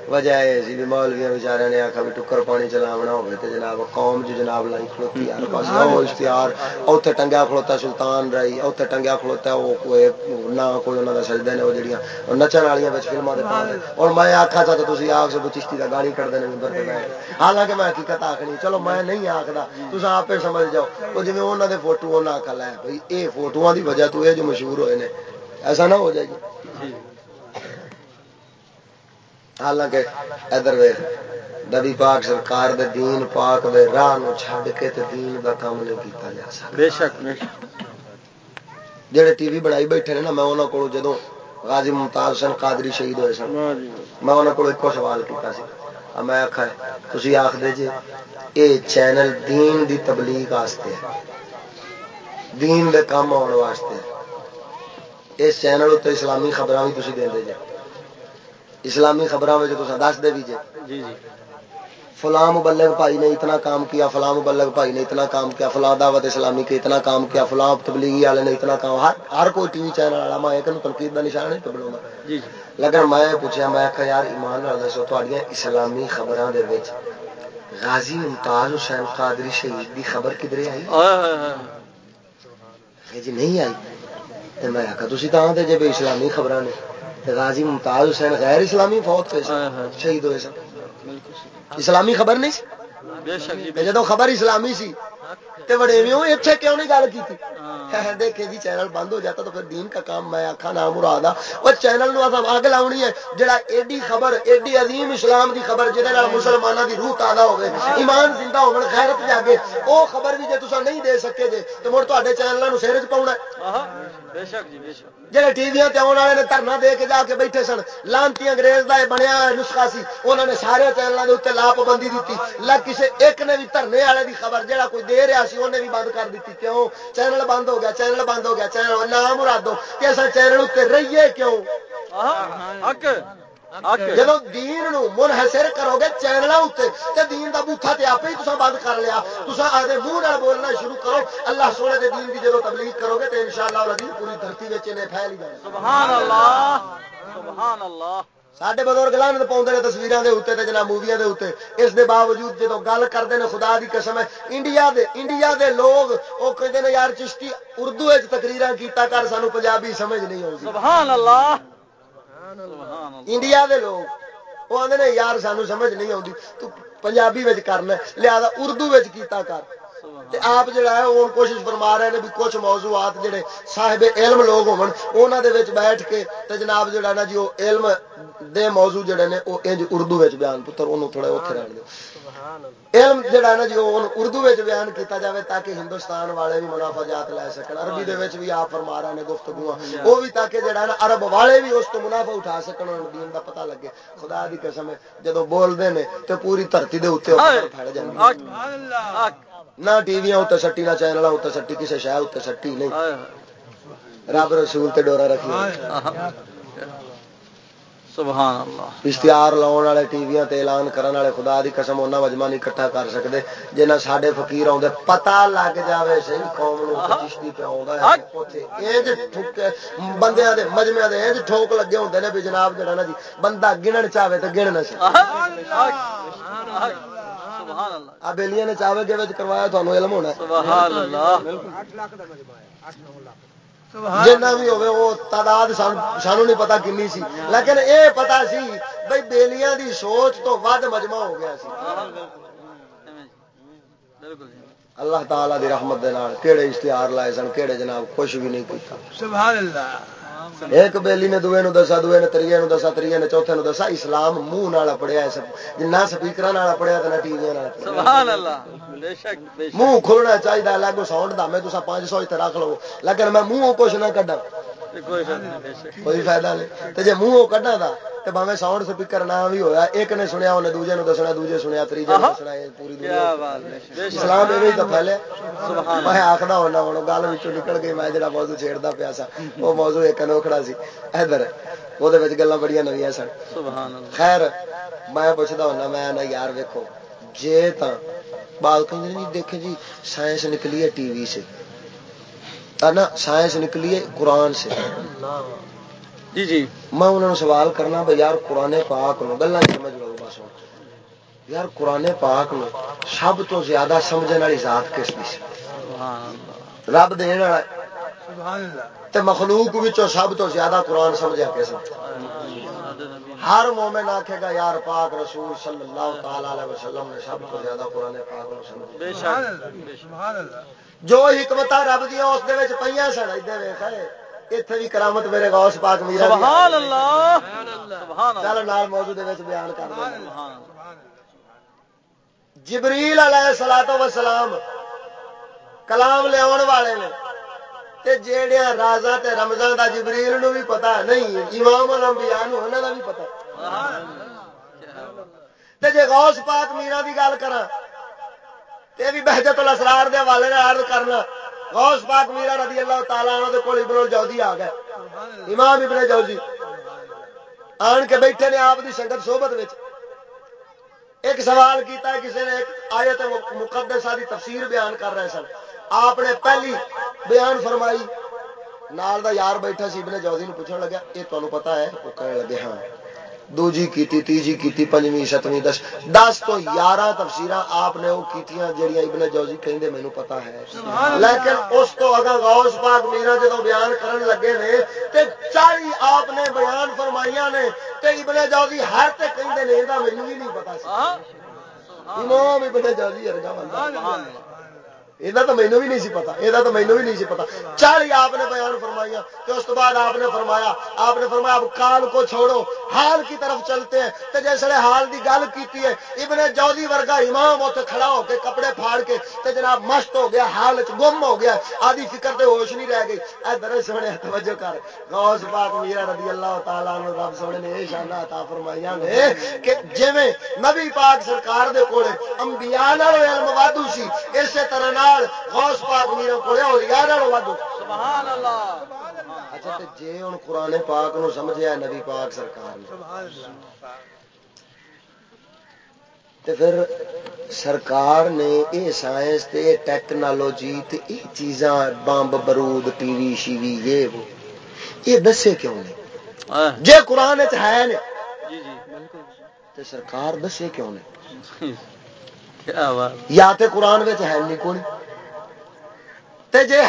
S1: وجہ یہ سی مولویا نے آخا بھی ٹکر پانی چلاونا ہوگا تو جناب قوم جو جناب لائی کھلوتی ہر پاس اشتہار اتنے ٹنگیا کھلوتا سلطان رائی اتنے ٹنگیا کھلوتا وہ کوئی نہ کوئی انہوں کا سجدے نے وہ جڑیاں نچن والی فلموں کے پاس اور میں آخا تھا تو آخ سو چشتی کا ہیں ممبر پہ حالانکہ میں حقیقت آخنی چلو میں نہیں آخلا تصا آپ سمجھ جاؤ۔ وہ جی انہوں نے فوٹو انہیں آخا لے بھائی یہ فوٹو کی وجہ تو یہ جو مشہور ہوئے ہیں ایسا نہ ہو جائے گی حالانکہ ادھر ویخ نبی پاک سرکار دے دین پاک دے راہ نو چھڈ کے تے دین دا کام نہیں کیتا جا سکتا۔
S2: بے شک
S1: جڑے ٹی وی بنائی بیٹھے نے نا میں انہاں کولوں جدوں غازی ممتاز حسین قادری شہید ہوئے سن میں انہاں کولوں ایک سوال کیتا سی۔ میں آکھا تسی آکھ دے جے اے چینل دین دی تبلیغ واسطے دین دے کام آن واسطے۔ اس چینل اتنے اسلامی خبر بھی تھی دے جی اسلامی خبروں میں دس دے بھی جی جی۔ فلاں مبلغ بھائی نے اتنا کام کیا فلاں مبلغ بھائی نے اتنا کام کیا فلاں دعوت اسلامی کے اتنا کام کیا فلاں تبلیغی والے نے اتنا کام ہر ہر کوئی ٹی وی چینل والا میں ایک تنقید کا نشان نہیں بنا جی لیکن میں پوچھا میں آخا یار ایمان نال دسو تھوڑی اسلامی خبروں کے غازی ممتاز حسین قادری شہید دی خبر کدھر آئی؟ جی نہیں آئی؟ میں تھی تو آتے جی اسلامی خبر نے غازی ممتاز حسین غیر اسلامی فوت ہوئے شہید ہوئے سن۔ اسلامی خبر نہیں جدو خبر اسلامی سی۔ بڑے کیوں نہیں گل کی دیکھے جی چینل بند ہو جاتا تو پھر دین کا کام میں آخا نام مراد وہ چینل نو اگ لاؤنی ہے جہاں ایڈی خبر ایڈی عظیم اسلام دی خبر جہد مسلمانوں دی روح تازہ ہوگی ایمان زندہ ہو خیرت جاگے وہ خبر بھی جی تصا نہیں دے سکے جی تو مڑ تے چینلوں سر چ پاؤنا جہے ٹی وی آنے والے نے دھرنا دے کے جا کے بیٹھے سن لانتی انگریز کا بنیا نسخہ سی انہوں نے سارے چینلوں کے اتنے لا پابندی دیتی۔ لا کسی ایک نے بھی دھرنے والے کی خبر جہاں کوئی دے رہا سی انہیں بھی بند کر دیتی۔ کیوں؟ چینل بند ہو گیا چینل بند ہو گیا چینل نام مرادو کہ اصل چینل اتنے رہیے کیوں؟ جب دین منحصر کرو گے چینل دین کا بوٹا تے آپ ہی بند کر لیا۔ تصا آدھے منہ بولنا شروع کرو۔ اللہ سونے کے دین کی جب تبلیغ کرو گے تو ان شاء اللہ پوری دھرتی میں پھیل ہی جائے۔ سبحان اللہ سبحان اللہ سڈے بزرگ لان پاؤں نے تصویروں کے اتنے جناب موویا کے اتنے۔ اس دے باوجود جب گل کرتے ہیں خدا کی قسم ہے انڈیا دے انڈیا دے لوگ وہ کہتے ہیں یار چشتی اردو تقریر کیتا کر سانو پنجابی سمجھ نہیں آتی سبحان اللہ انڈیا دے لوگ، وہ آدھے یار، سانو سمجھ نہیں آتی تو پنجابی کرنا لہذا اردو کیتا کر۔ آپ جڑا ہے وہ کوشش فرما رہے ہیں بھی کچھ موضوعات جڑے صاحب علم لوگ ہونا دے بیٹھ کے تے جناب جڑا نا جی وہ علم دے موضوع جڑے نے وہ انج اردو بیان پتر انہوں تھوڑا اتنے رہن دو۔ علم جڑا نا جی وہ اردو بیان کیتا جاوے تاکہ ہندوستان والے بھی منافع جات لے سکن عربی دے بھی آپ فرما رہے ہیں گفتگو۔ وہ بھی تاکہ جڑا نا عرب والے بھی اس تو منافع اٹھا سکن دین دا پتہ لگے۔ خدا دی قسم ہے جدو بولتے ہیں تو پوری دھرتی دے اتنے پھیل جائے نہ ٹی وی اتنے سٹی نہ چینل اتنے سٹی کسی شہر اتنے سٹی نہیں رب رسول تے ڈورا رکھی سبحان اللہ اشتہار لاؤن والے ٹی وی اعلان کرنے والے خدا دی قسم انہیں مجمع نہیں کٹھا کر سکتے جنہ سڈے فکیر آدھے پتا لگ جائے سی قوم چشتی پہ دے انج ٹھوک لگے ہوتے ہیں بھی جناب جڑا نا جی بندہ گنن چاہے تو گن نہ نے چاوے کے کروایا تمہیں علم ہونا جنا بھی ہوے وہ تعداد سانو نہیں پتا کنی سی۔ لیکن اے پتا سی بھائی بیلیاں دی سوچ تو ود مجمع ہو گیا سی۔ اللہ تعالی دی رحمت دے نال کیڑے اشتہار لائے سن کیڑے جناب کچھ بھی نہیں کیتا۔ سبحان اللہ۔ ایک بیلی نے دوے نو دسا دوے نے تریے نو دسا تریے نے چوتھے نو دسا۔ اسلام منہ نال پڑھیا نہ سپیکر پڑھیا نہ ٹی وی سبحان اللہ منہ کھلنا چاہیے لگو ساؤنڈ دا میں پانچ سو اتنے رکھ لو۔ لیکن میں منہ کچھ نہ کڈا کوئی فائدہ نہیں تو جی منہ کھا تھا تو باوے ساؤنڈ سپیکر نہ بھی ہویا ایک نے سنیا انہیں دوجے دسنا دوجے سنیا تیجے دسنا پوری اسلام یہ تو پھیلے میں آخر ہونا ہوں گل نکل گئی میں جڑا موضوع چھیڑتا پیا سا وہ موضوع ایک انوکھڑا سی ادھر وہ گلا بڑی نویاں سن خیر میں پوچھتا ہونا میں یار ویکو جی بات کہ دیکھیں جی سائنس نکلی ہے ٹی وی سے نا سائنس نکلی ہے قرآن سے۔ جی جی۔ میں انہوں نے سوال کرنا بھائی یار قرآن پاک نو گلا سمجھ لو بس یار قرآن پاک نو سب تو زیادہ سمجھنے والی ذات کس کی رب دین والا مخلوق سب تو زیادہ قرآن سمجھا کس ہر مومن آکھے گا یار پاک رسول صلی اللہ تعالی علیہ وسلم نے سب تو زیادہ قرآن پاک نو سمجھا جو حکمت رب دیا اس پہ سن۔ اتنے بھی کرامت میرے غوث پاک میرا سبحان اللہ۔ چل نال موضوع بیان کر جبریل علیہ سلا تو وسلام کلام لیا والے نے جیڑیا رازا تے رمضان دا جبریل نو بھی پتا نہیں، امام الانبیاء نو، انہاں دا بھی پتا تے جے غوث پاک میرا دی گل کراں یہ بھی بہجت الاسرار دے حوالے نے عرض کرنا، غوث پاک میرا رضی اللہ تعالیٰ عنہ دے کول ابن الجوزی آ گئے۔ امام ابن جوزی آن کے بیٹھے نے آپ دی سنگت صحبت وچ۔ ایک سوال کیتا ہے کسی نے ایک آیت مقدسہ دی تفسیر بیان کر رہے سن۔ آپ نے پہلی بیان فرمائی۔ نال دا یار بیٹھا سی ابن جوزی نو پوچھن لگا یہ تمہیں پتا ہے؟ وہ کہنے لگے ہاں۔ دوجی کیتی تیجی کیتی پنجویں ستویں دس۔ دس تو یارہ تفسیر آپ نے وہ کیتیاں جڑیاں ابن جوزی کہندے مینوں پتا ہے۔ لیکن اس تو اگر غوث پاک میرا جدو بیان کرن لگے نے تے چالی آپ نے بیان فرمائیاں نے تے ابن جوزی ہر تے کہندے نے دا مینوں بھی نہیں پتا سی۔ امام ابن جوزی ارگا بندہ۔ یہ تو مینو بھی نہیں سی پتا یہ تو مینو بھی نہیں سی پتا چالی آپ نے بیان فرمایا تو اس بعد آپ نے فرمایا آپ نے فرمایا اب کال کو چھوڑو حال کی طرف چلتے ہیں تو جیسے حال کی گل کی ہے ابن جوزی ورگا امام اتنے کھڑا ہو کے کپڑے پھاڑ کے تے جناب مست ہو گیا حال گم ہو گیا آدھی فکر تے ہوش نہیں رہ گئی ادھر سونے توجہ کر غوث پاک میرا رضی اللہ تعالیٰ عنہ رب سونے نے یہ شانہ عطا فرمائیاں نے کہ جویں نبی پاک سرکار دے کولے انبیاء نال علم وادو سی اسی طرح نال غوث پاک میرے کو اولیاء نال ودو سبحان اللہ اچھا تے جے ہن قران پاک نو سمجھیا نبی پاک سرکار نے سبحان اللہ تے پھر سرکار نے اے سائنس تے ٹیکنالوجی تے اے چیزاں بمب برود ٹی وی شی وی یہ وہ۔ یہ دسے کیوں نہیں جے قرآن ہے نے۔ جی جی بالکل۔ تے سرکار دسے کیوں نہیں یا تے قرآن ہے نہیں کوئی؟ تے جے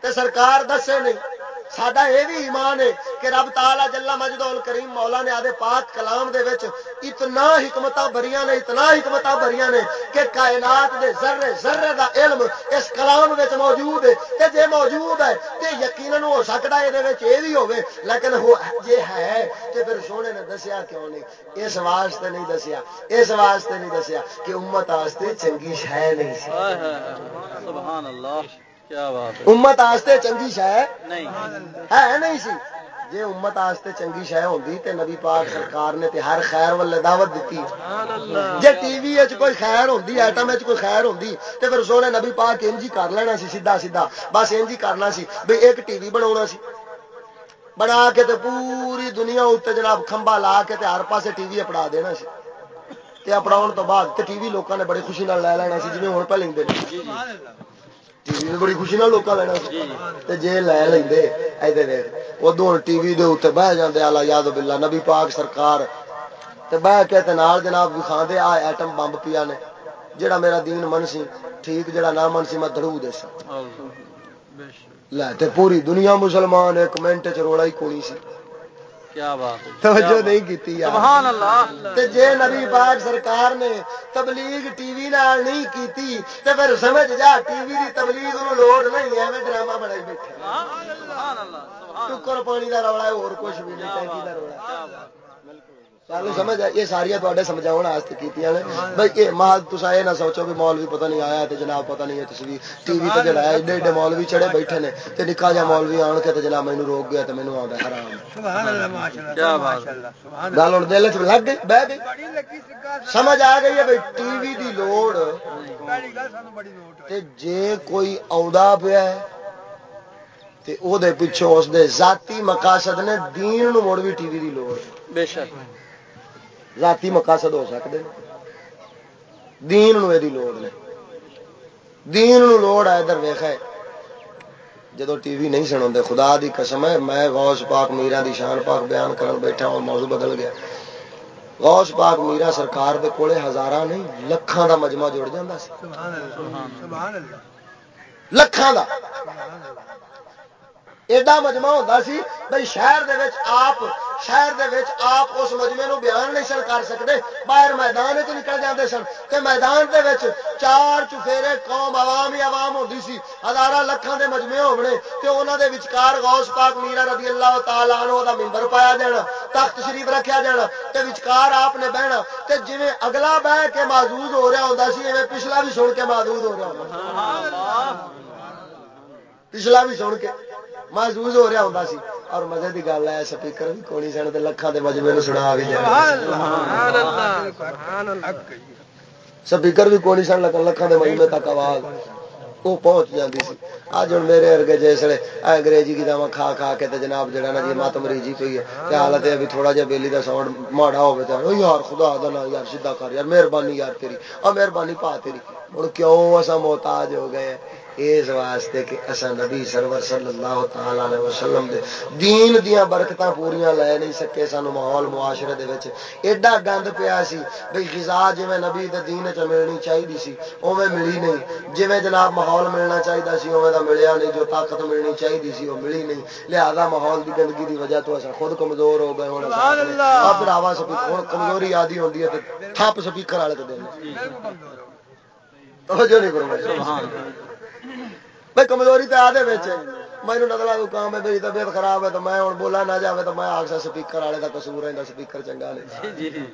S1: تے سرکار دسے نہیں۔ سڈا یہ بھی ایمان ہے کہ رب تالا جلا مجدول کریم مولا نے آدھے پاک کلام دے وچ اتنا حکمت بریاں نے اتنا حکمت بریاں نے کہ کائنات دے ذرے ذرے دا علم اس کلام وچ موجود ہے تے جے موجود ہے تے یقیناً ہو سکتا ہے یہ بھی ہوے لیکن ہو جے ہے تے پھر سونے نے دسیا کیوں نہیں اس واسطے نہیں دسیا اس واسطے نہیں دسیا کہ امت واسطے چنگی شہ نہیں سبحان اللہ امت آستے چنگی شہ ہے؟ نہیں۔ سی؟ جی امت آستے چنگی شہ ہوتی تے نبی پاک سرکار نے تے ہر خیر والے دعوت دیتی۔ جی ٹی وی کوئی خیر ہوتی آئٹم کوئی خیر ہوتی تے پھر سونے نبی پاک انجی کر لینا سی سیدھا سیدھا۔ بس انجی کرنا سی بھئی ایک ٹی وی بنا سی۔ بنا کے تے پوری دنیا اتنے جناب کھمبا لا کے تے ہر پاسے ٹی وی اپڑا دینا سی۔ تے اپڑاؤ تو بعد تے ٹی وی لوگوں نے بڑی خوشی نال لے لینا سی جی ہوں پہ لیں ٹی وی بڑی خوشی نہ لوگ لینا جی۔ لے لیں ادو ٹی وی بہ جاندے آلہ یاد بلا نبی پاک سرکار۔ بہ کے نال جناب وکھا دے آ ایٹم بمب پیا نے۔ جڑا میرا دین من سی ٹھیک جڑا نہ من سی میں دڑو دے سا۔ لے تے پوری دنیا مسلمان ایک منٹ چ روڑا ہی کونی سی۔ توجہ نہیں کی سبحان اللہ۔ جے نبی پاک سرکار نے تبلیغ ٹی وی نال نہیں کیتی تے پھر سمجھ جا ٹی وی دی تبلیغ نو لوڑ نہیں ہے میں ڈرامہ بڑا ہی بیٹھا۔ سبحان اللہ ٹکر پانی دا رولا ہے اور کچھ بھی نہیں ٹینکی دا رولا گل سمجھ یہ ساریا تے سمجھا کی بھائی یہ مال تصا یہ نہ سوچو بھی مال بھی پتا نہیں آیا جناب پتا نہیں ہے تصویر ٹی وی تو جڑا ایڈے ایڈے مال بھی چڑے بیٹھے نے تو نکا جا مال بھی آن کے جناب مینو روک گیا تو مینو آتا حرام گل ہوں دل چ لگ گئی بہ گئی سمجھ آ گئی ہے بھائی ٹی وی دی لوڑ جے کوئی آ پیا پچھوں اس دے ذاتی مقاصد نے دین نو مڑ بھی ٹی وی دی لوڑ بے شک ذاتی مقاصد ہو سکتے دین نو دی لوڑ نے دین نو لوڑ ہے ادھر ویخ جدو ٹی وی نہیں سنا خدا دی قسم ہے میں غوث پاک میرا دی شان پاک بیان کرن بیٹھا اور موضوع بدل گیا غوث پاک میرا سرکار دے کولے ہزارہ نہیں لکھان دا مجمع جڑ جاتا لکھان دا ایڈا مجمع ہوتا سی بھائی شہر دے وچ آپ شہر دے وچ آپ اس مجمے نو بیان نہیں سن کر سکتے باہر میدان چ نکل جاتے سن تے میدان دے وچ چار چفیرے قوم عوام ہی عوام ہوتی سی ہزار لکھان دے مجمے ہونے تے انہوں دے وچکار غوث پاک میرا رضی اللہ تعالیٰ عنہ دا ممبر پایا جانا تخت شریف رکھیا جانا تے وچکار آپ نے بہنا تے جویں اگلا بہ کے محدود ہو رہا ہوں سی ایویں پچھلا بھی سن کے محدود ہو رہا ہوں پچھلا بھی سن کے محسوس ہو رہا ہوں سی اور مزے کی گل ہے سپیکر بھی کونی سن لکھان کے مجمے سنا بھی سپیکر بھی کونی سن لکھان کے مجمے تک آواز وہ پہنچ جاتی سی اج ہوں میرے ارگے جسے انگریزی کی دوا کھا کھا کے جناب جہاں نا جی مت مریضی پی ہے حالت ہے بھی تھوڑا جہا بےلی کا ساؤنڈ ماڑا ہو یار خدا دا نا یار سیدا کر یار مہربانی یار تیری اور مہربانی پا تیری ہوں کیوں اصا محتاج ہو گئے اس واسطے کہ اصا نبی سرور صلی اللہ تعالی وسلم دے دین دیا برکت پوریا لے نہیں سکے سانو ماحول معاشرے دے وچ۔ ایڈا گند پیا سی بھئی غذا جی نبی دے دین چ ملنی چاہیے سی اوے ملی نہیں۔ جی جناب ماحول ملنا چاہیے سی اوے دا ملیا نہیں جو طاقت ملنی چاہیے سی وہ ملی نہیں۔ لہذا ماحول دی گندگی دی وجہ تو اصا خود کمزور ہو گئے ہوں۔ پھر آوا سپیکر ہوں کمزوری آدھی ہوتی ہے تھپ سپیکر والے تو دن توجہ نہیں فرمائی۔ بھائی کمزوری تو آدھے مینو نگلا کام ہے میری طبیعت خراب ہے تو میں ہوں بولا نہ جائے تو میں آخر سپیکر والے کا کسور ہے سپیکر چنگا نہیں۔ جی، جی۔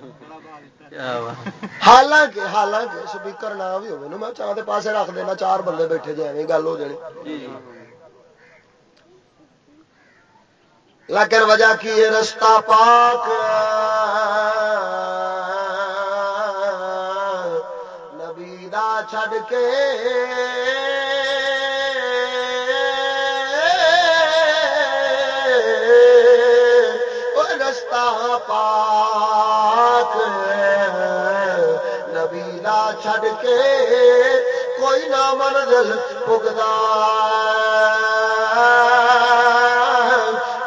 S1: حالانکہ حالانکہ سپیکر نہ بھی ہوگا میں چاہتے پاسے رکھ دینا چار بندے بیٹھے جی ایویں گل ہو جانی جی، لیکن وجہ کی رستہ پاک؟ نبی دا چھڈ کے پاک نبی دا چھڈ کے کوئی نہ منزل پگدا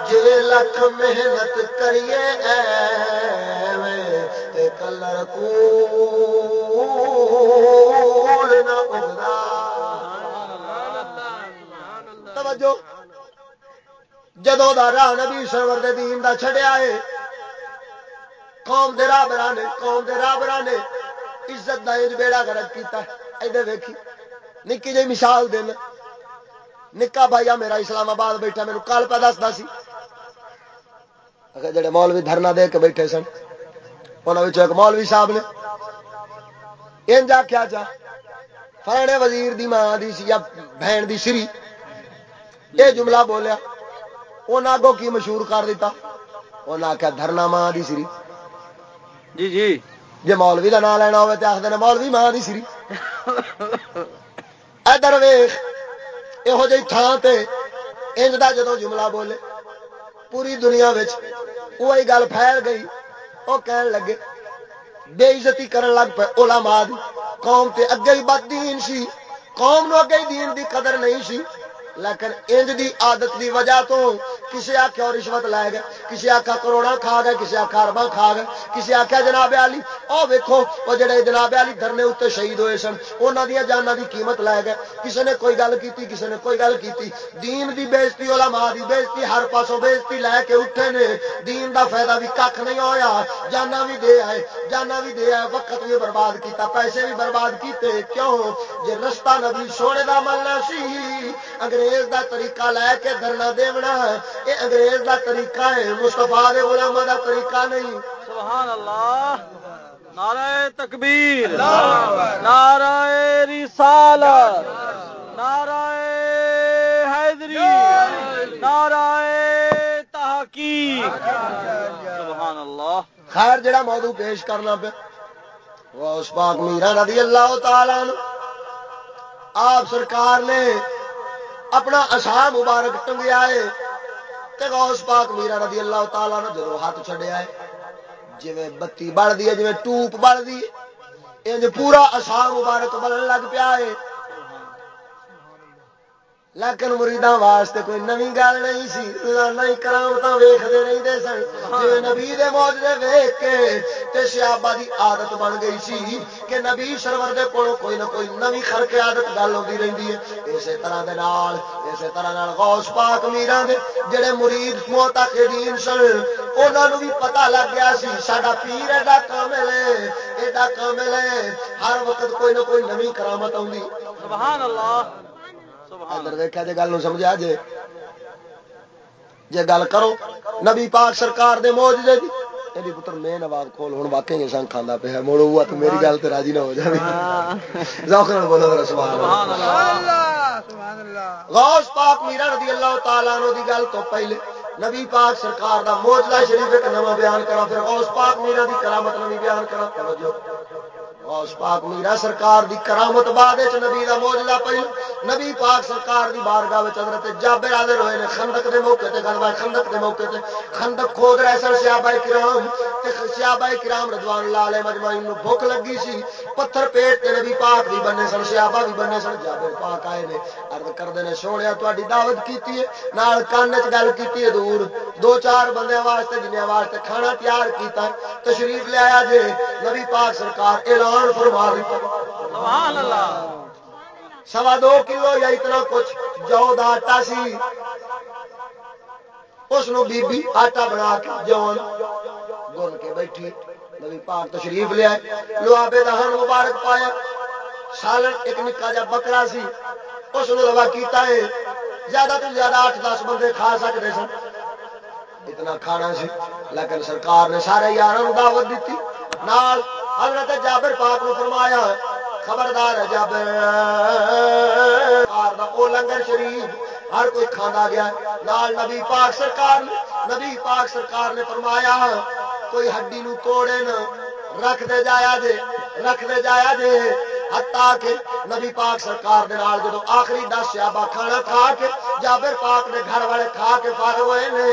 S1: جی لکھ محنت کریے تے کلر کو نہ اگدا توجہ۔ جدو دا راہ نبی سرور دین دا چھڈیا ہے قوم دے رابرہ نے قوم دے رابرہ نے عزت دا انج بیڑا غرق کیتا ہے۔ ایدے ویکھی۔ نکی جی مثال دین۔ نکا بھائیا میرا اسلام آباد بیٹھا میرے کال پہ دستا سی۔ جڑے مولوی دھرنا دے کے بیٹھے سن انہوں ایک مولوی صاحب نے۔ انجا کیا جا، فلانے وزیر دی ماں دی سی یا بہن دی سری۔ یہ جملہ بولیا انہیں اگوں کی مشہور کر دیتا؟ انہیں آخیا دھرنا ماں دی سری۔ جی جی۔ جی مولوی کا نام لینا ہوے تو آخر مولوی ماں کی سری۔ ادھر ویخ یہو جی تھان سے انج کا جدو جملہ بولے، پوری دنیا وہی گل پھیل گئی وہ کہن لگے، بے عزتی کرن لگ پے اولا ماں قوم تے اگے ہی بد دین سی قوم نو اگے ہی دین دی قدر نہیں سی لیکن انج دی عادت دی وجہ تو کسی آخیا رشوت لے گئے کسی آخا کروڑا کھا گئے کسی آخا اربا کھا گئے کسی آخیا جناب علی او ویکھو، وہ جڑے جناب علی دھرنے اتنے شہید ہوئے سن انہوں دیا جانا دی قیمت لے گئے۔ کسی نے کوئی گل کی کسی نے کوئی گل کی دین دی بےزتی علماء دی بےزتی ہر پاسوں بےزتی لے کے اٹھے نے۔ دین دا فائدہ بھی کھ نہیں ہویا جانا بھی دے آئے جانا بھی دے آئے، وقت بھی برباد کیتا، پیسے بھی برباد کیتے۔ کیوں؟ جی رستہ نبی سونے دا ملنا سی، انگریز دا طریقہ لے کے دھرنا دیونا یہ انگریز دا طریقہ ہے مستفا دے علماء دا طریقہ نہیں۔
S2: سبحان اللہ نعرہ تکبیر۔ نعرہ رسالت۔ نعرہ حیدری۔ نعرہ تحقیق۔ سبحان اللہ
S1: خیر جڑا موضوع پیش کرنا پہ وہ اس پاک میرا رضی اللہ تعالی آپ سرکار نے اپنا اشا مبارک ٹنگیا ہے۔ غوث پاک میرا رضی اللہ تعالی نے جدو ہاتھ چڈیا ہے جی بتی بڑھتی ہے جی ٹوپ بڑھتی انج پورا اشا مبارک بلن لگ پیا ہے۔ لیکن مریداں واسطے کوئی نوی گل نہیں سی۔ روزانہ ہی کرامت ویختے رہتے سن۔ جی نبی دے موجے ویخ کے تے سیابا دی عادت بن گئی سی کہ نبی سرور دے کولوں کوئی نہ کوئی نوی خر کے عادت گل ہوتی رہتی ہے۔ اسی طرح دے نال اسی طرح نال غوث پاک میرا دے جڑے مرید موتا کے دین سن انہوں بھی پتا لگ گیا سی ساڈا پیر ایڈا کامل ہے ایڈا کامل ہے۔ ہر وقت کوئی نہ کوئی نوی کرامت آؤں
S2: سبحان اللہ۔
S1: ادھر دیکھا جی گل سمجھا جی جی گل کرو نبی پاک سرکار دے موج دے دی پتر میں نواب کھول ہوں واقعی سنگ کھانا پہ موڑ ہوا تو میری گل تو راضی نہ ہو جائے بولو غوث پاک میرا رضی اللہ تعالیٰ دی گل تو پہلے۔ نبی پاک سرکار دا موجلہ شریف ایک نواں بیان کرا پھر غوث پاک میرا دی کرامت نبی بیان کرا توجہ۔ غوث پاک میرا سرکار دی کرامت بعد نبی دا موجلہ پہلے نبی پاک سرکار دی بارگاہ وچ حضرت جابر حاضر ہوئے نے خندق دے موقع تے غزوہ خندق دے موقع تے۔ خندق کھود رہے سن صحابہ کرام تے صحابہ کرام رضوان اللہ علیہ مجمعین نو بھوک لگی سی۔ پتھر پیٹ تے نبی پاک بھی بننے سن صحابہ بھی بننے سن۔ جابر پاک آئے نے عرض کردے نے، سونیا تہاڈی دعوت کیتی ہے، نال کان وچ گل کیتی ہے دور۔ دو چار بندے واسطے جنہاں واسطے کھانا تیار کیتا، تشریف لے آیا جے۔ نبی پاک سرکار اعلان فرما
S2: سبحان اللہ۔
S1: سوا دو کلو یا اتنا کچھ جو آٹا سی۔ اس بی بی آٹا بنا کے جون گن کے بیٹھی۔ نبی پاک تشریف لیا لوابے دہن مبارک پایا۔ سالن ایک نکا جا بکرا سی۔ اس لوا کیتا ہے۔ زیادہ تو زیادہ آٹھ دس بندے کھا سکتے سن۔ اتنا کھانا سی۔ لیکن سرکار نے سارے یار دعوت دیتی۔ نال حضرت جابر پاک نے فرمایا، خبردار ہے جب وہ لنگر شریف، ہر کوئی کھانا گیا۔ لال نبی پاک سرکار، نبی پاک سرکار نے فرمایا، کوئی ہڈی نو توڑے نا رکھ دے جایا جے، رکھ دے جایا جے۔ ہتا کے نبی پاک سرکار دے نال جدو آخری دس سیابا کھانا کھا کے، جابر پاک نے گھر والے کھا کے فارغ ہوئے نے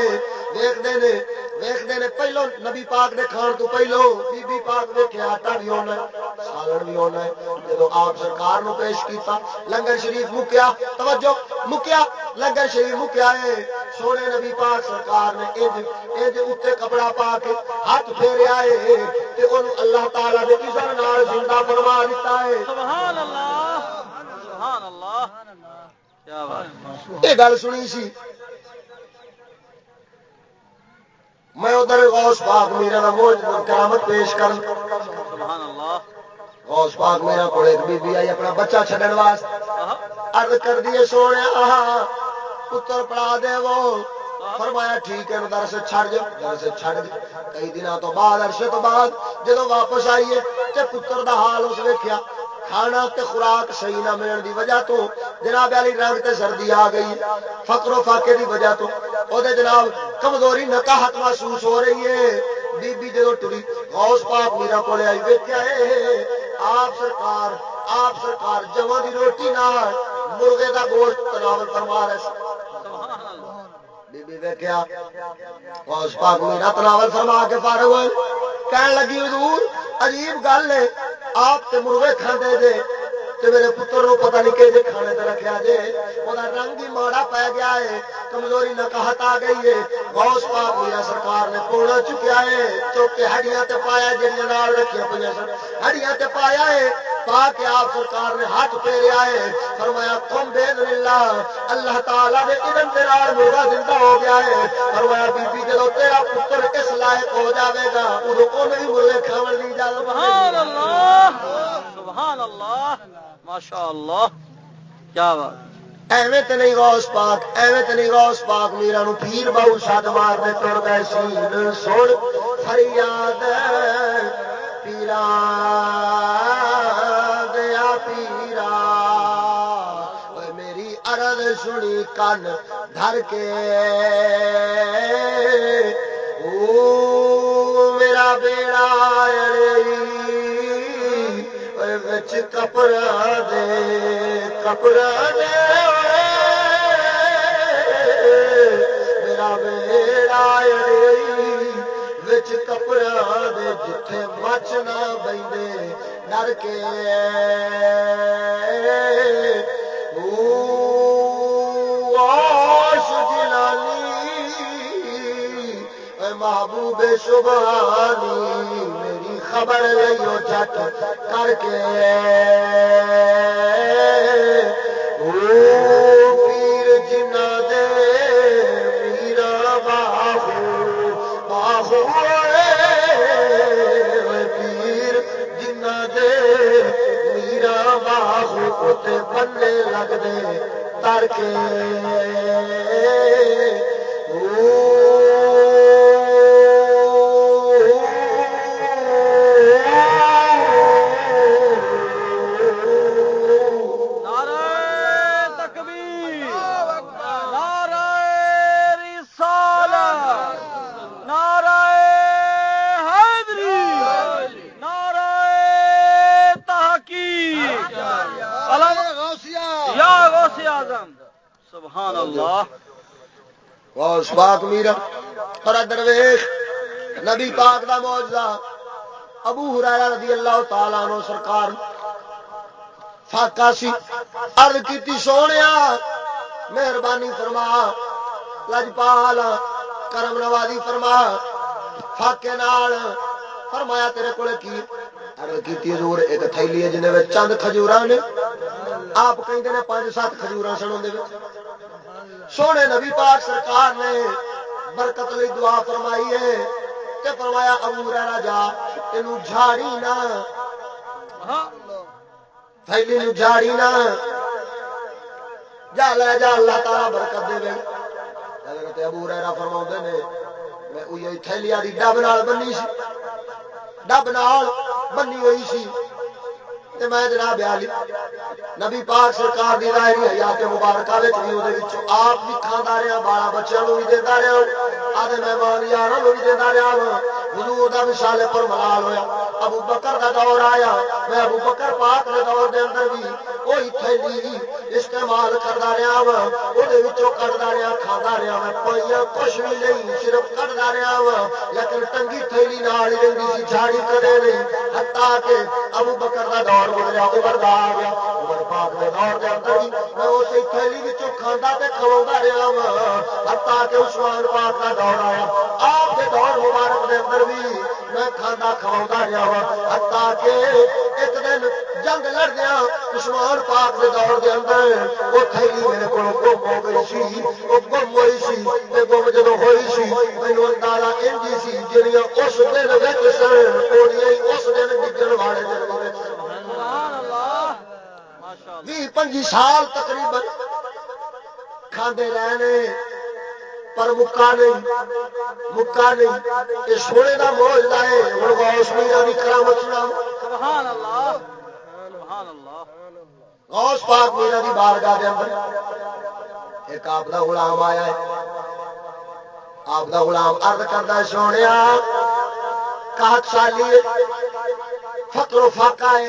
S1: دیکھتے نے ویختے نے پہلو نبی پاک نے کھان تو پہلو بی بی پاک ویکھے آٹا بھی ہونا ہے سالن بھی ہونا ہے آپ سرکار نو پیش کیتا لنگر شریف مکیا توجہ مکیا لنگر شریف مکیا ہے سونے نبی پاک سرکار نے انج انج کپڑا پا کے ہاتھ پھیریا ہے تے اللہ تعالی دے اذن نال زندہ فرما دیتا ہے
S2: سبحان اللہ سبحان اللہ کیا
S1: بات یہ گل سنی سی میں ادھر غوث پاک میرا کرامت پیش کر غوث پاک میرا کو ایک بی بی آئی اپنا بچہ چڈن واسطے۔ ارد کر دیے سونے پتر پڑا دے وہ۔ فرمایا ٹھیک ہے در سے چھڑ جا در سے چھڑ جا کئی دنوں تو بعد عرصے تو بعد جدو واپس آئیے تے پتر دا حال اس ویکیا کھانا تے خوراک صحیح نہ ملن دی وجہ تو جناب علی رنگ تے سردی آ گئی۔ فقر و فاقے دی وجہ تو۔ او دے جناب کمزوری نکاحت محسوس ہو رہی ہے۔ بی بی جدو ٹری، غوث پاک میرا کولے آئی، ویکھیا اے آپ سرکار آپ سرکار، جمع دی روٹی نہ مرغے دا گوشت تناول فرما رہے بی بی غوث پاک فرما کے فارغ ہوئے لگی حضور، عجیب گل ہے، آپ تے مرغے کھاندے جے میرے پتر نو پتا نہیں کہ کھانے تے رکھا جے وہ رنگ ہی ماڑا پی گیا ہے کمزوری نکاہت آ گئی ہے غوث پاک میرا سرکار نے پونا چکیا ہے چوک کے ہڈیاں تے پایا جہاں نال رکھیا پہ سن ہڈیاں تے پایا ہے پا کے آپ سرکار نے ہاتھ پھیریا ہے فرمایا کم بے اللہ اللہ تعالیٰ نے ادن کے نال مرغا زندہ ہو گیا ہے فرمایا بی بی جدو تیرا پتر اس لائق ہو جاوے گا ادو ان بھی مرغے کھاون دی اجازت
S2: سبحان اللہ سبحان اللہ ماشاء اللہ کیا بات
S1: ایویں تے نہیں غوث پاک، ایویں تے نہیں غوث پاک، میرا نو پیر بہو سد مار دے تر گئے سین سن فریاد پیرا دیا پیرا۔ میری ارد سنی کن دھر کے۔ او میرا بیڑا بچ کپڑا دے کپڑا دے۔ کپڑا دے، جتھے مچ نہ بہتے ڈر کے۔ جلانی محبوب شبانی خبر لئیو جٹ کر کے۔ پیر جنہ دے میرا باہو باہو بننے لگتے تر کے۔ سبحان پاک میرا۔ اور درویش، نبی پاک دا موجودہ ابو ہرارا رضی اللہ تعالیٰ نو سرکار فاقا سی، عرض کیتی سونے مہربانی فرما، لجپال، کرم نوازی فرما، فاقے نال۔ فرمایا، تیرے کو کی؟ عرض کیتی، حضور، ایک تھیلی ہے جنہیں چند کھجور نے، آپ کہیں نے پانچ سات کھجور سن سونے نبی پاک سرکار نے برکت لی دعا فرمائی ہے کہ فرمایا ابو رہا جا تین جھاڑی نہ تھیلی جھاڑی نہ جا، لے جا، اللہ تعالی برکت دے حضرت ابو رہا فرما نے، میں تھیلی کی ڈب نال بنی سی۔ ڈب نال بنی ہوئی سی۔ میں جناب علی نبی پاک سرکار دی ظاہری حیات مبارکہ وچ بھی اودے وچ آپ بھی کھاندا رہیا ہاں، بارا بچیاں نو بھی دیندا رہیا ہاں، آدھے مہمان یاراں نو بھی دیندا رہیا ہاں، حضور دا وشال پر ملال ہویا۔ ابو بکر دا دور آیا، میں ابو بکر پاک دے دور دے اندر بھی وہی تھیلی استعمال کردا رہیا وا، اودے وچوں کڈدا رہیا کھاندا رہیا میں کوئی کچھ بھی نہیں، صرف کڈدا رہیا وا، لیکن ٹنگی تھیلی نال رہندی سی، جھاڑی کدے نہیں حتا کہ ابو بکر دا دور گزریا، عمر دا آ گیا، عمر پاک دے دور دے اندر بھی میں اسی تھیلی وچوں کھاندا تے کھواوندا رہیا وا حتا کہ عثمان پاک دا دور آیا۔ آپ دے دور مبارک دے اندر بھی میں کھانا کھوا رہا وا حتا کہ ایک دن جنگ لڑدیا عثمان پاک دے دور دے اندر۔ وہ تھیلی میرے کو گم ہو گئی سی۔ وہ گم ہوئی سی تے گم جدو ہوئی سی مینو اندازہ انجی سی جنیا اس دن سن اس دن ڈگن والے دن بھی پنجی سال تقریباً کھانے رہنے پر مکا نہیں مکا نہیں۔ یہ سونے کا موج لائے ہوں غوث میرا بھی کرامت سنا غوث پاک میرا بھی بار گاہ اندر ایک آپ کا غلام آیا ہے۔ آپ کا غلام ارد کرتا سونے کاٹ سالی فکر و فاقا ہے۔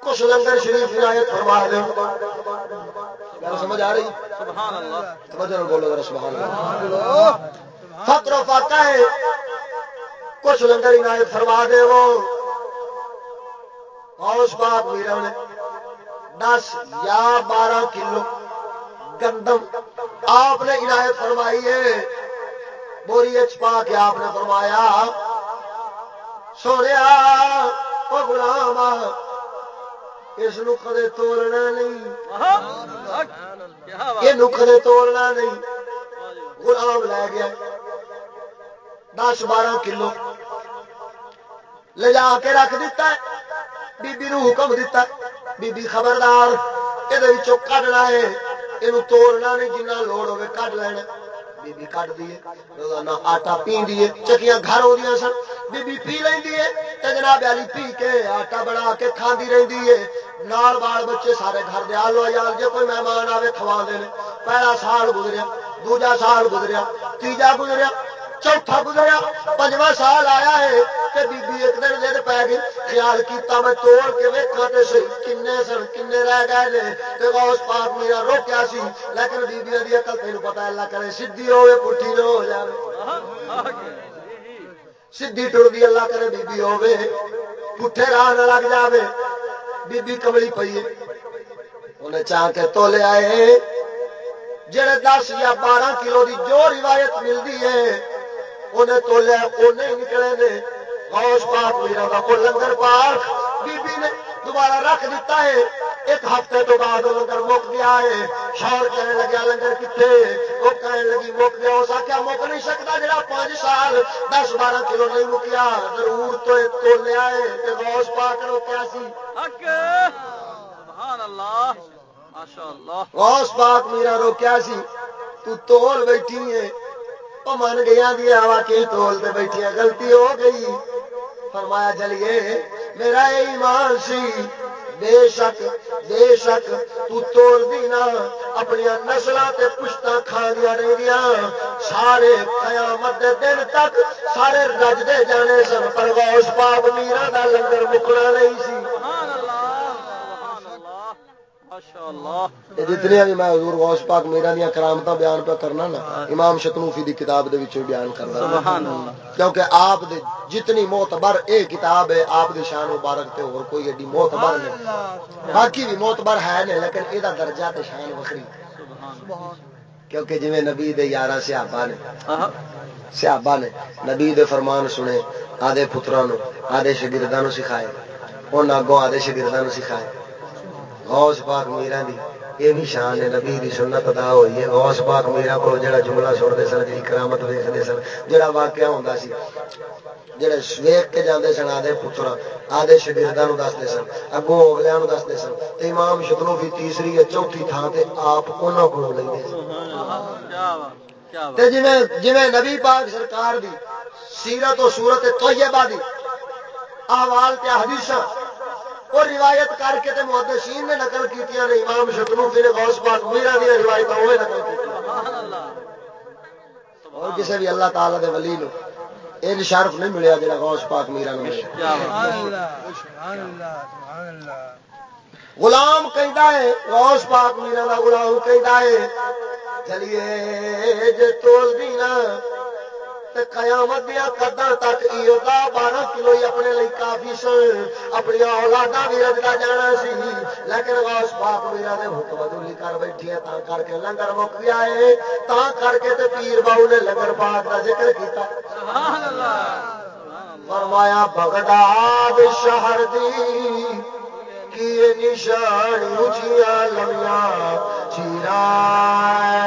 S1: کچھ لنگر شریف عنایت فرما دیں سمجھ آ رہی؟ بولو ذرا سبحان اللہ۔ فقر و فاقہ ہے۔ کچھ لنگر عنایت فرما دے وہ۔ اوس باپ میرا نے دس یا بارہ کلو گندم آپ نے عنایت فرمائی ہے۔ بوری اچ پا کے آپ نے فرمایا، سونے وہ گلام اس کدے توڑنا نہیں۔ یہ کدے توڑنا نہیں۔ غلام لے گیا۔ دس بارہ کلو لے جا کے رکھ دیتا ہے۔ بی بی نو حکم دیتا بی بی خبردار یہ کھنا ہے یہ توڑنا نہیں جنہ لوڑ ہوے کھ لینا۔ بی کٹ دیے روزانہ آٹا پی دیے چکیاں گھر آدی سن۔ بی پی لینی ہے جناب علی پی کے آٹا بنا کے کھاندی رہی ہے۔ نال بال بچے سارے گھر دے، آلو یار جی کوئی مہمان آئے کھوا دے پہلا سال گزریا، دوجا سال گزریا، تیجا گزریا۔ چوتھا گزریا پنجواں سال آیا ہے کہ بی بی ایک دن دن پی گئی۔ خیال کیتا، میں توڑ کے ویکا تے سی کنے سن، کنے رہ گئے نے تے غوث پاک میرا روکیا سی۔ لیکن بی بی دی عقل تینوں پتہ اللہ کرے سیدھی ہوے پٹھی نہ ہو جائے سیدھی ٹرتی اللہ کرے بی بی ہوے پٹھے راہ نہ لگ جاوے۔ بی بی کملی پئی ہے۔ انہیں چاہ کے تولے آئے۔ جڑے دس یا بارہ کلو دی جو روایت ملتی ہے انہیں تولیا انہیں نکلے نے غوث پاک میرا کا وہ لنگر پاک بی بی نے دوبارہ رکھ دیتا ہے ایک ہفتے تو بعد لنگر مک گیا ہے شور کہنے لگیا لنگر کتنے وہ کہنے لگی مک گیا اس آخیا مک نہیں سکتا جڑا پانچ سال دس بارہ کلو نہیں مکیا ضرور تو تولیا ہے غوث پاک روکیا سی
S2: سبحان اللہ
S1: غوث پاک میرا روکیا سی تو تول بیٹھی ہے وہ من گیا دیا واقعی تول تے بیٹھی غلطی ہو گئی۔ فرمایا چلیے میرا یہ ایمان سی۔ بے شک بے شک، تو توڑ دینا اپنی نسل تے پشتا کھانیا رہیا سارے قیامت دے دن تک سارے رجدے جانے سن۔ پر غوث پاک میرا دا لنگر مکنا نہیں سی۔ جتنے بھی میں حضور غوث پاک میرا دیا کرامت بیان پہ کرنا نا امام شتنوفی دی کتاب دے وچوں بیان کرنا۔
S2: سبحان اللہ
S1: کیونکہ آپ دے جتنی معتبر اے کتاب ہے آپ دی شان مبارک تے اور کوئی ایڈی معتبر نہیں۔ باقی بھی معتبر ہے نے لیکن اے دا درجہ تے شان وکھری کیونکہ جویں نبی دے یارا صحابہ نے صحابہ نے نبی دے فرمان سنے آدھے پتراں نو آدھے شاگرداں نو سکھائے ان اگوں آدھے شاگرداں نو سکھائے۔ غوث پاک میرا دی یہ بھی شان ہے، نبی دی سنت ادا ہوئی ہے۔ غوث پاک میرا کو جڑا جملہ سنتے سن جی کرامت ویختے سن جڑا واقعہ ہوتا سی جڑے ویخ کے جانے سن آدھے پتر، آدھے شگردوں دستے سن، اگوں اگلے دستے سن۔ تے امام شکلو بھی تیسری یا چوتھی تھان سے آپ انہوں کو لیں جی نبی پاک سرکار دی، سیرت و صورت طیبہ دی احوال تے حدیث وہ روایت کر کے تے محدثین نے نقل کی نے امام شتروفی نے غوث پاک میرا دیا روایت وہ نقل کی اور کسی بھی اللہ تعالی دے ولی نو یہ شرف نہیں ملیا جا غوث پاک میرا نو غلام کہ غوث پاک میرا دا غلام کہ چلیے جے تول دینا قیامت دیا قدر تک دا بارہ کلو ہی اپنے لیے کافی سن۔ اپنی اولادا بھی رجدا جانا سی۔ لیکن غوث پاک میرا نے حکم کر بیٹھی ہے کر کے لنگر مک گیا ہے۔ تا کر کے تے پیر باؤ نے لنگر پاک کا ذکر کیتا۔ سبحان اللہ۔ فرمایا بغداد شہر دی کی نشان اچھیاں لمیاں چیرا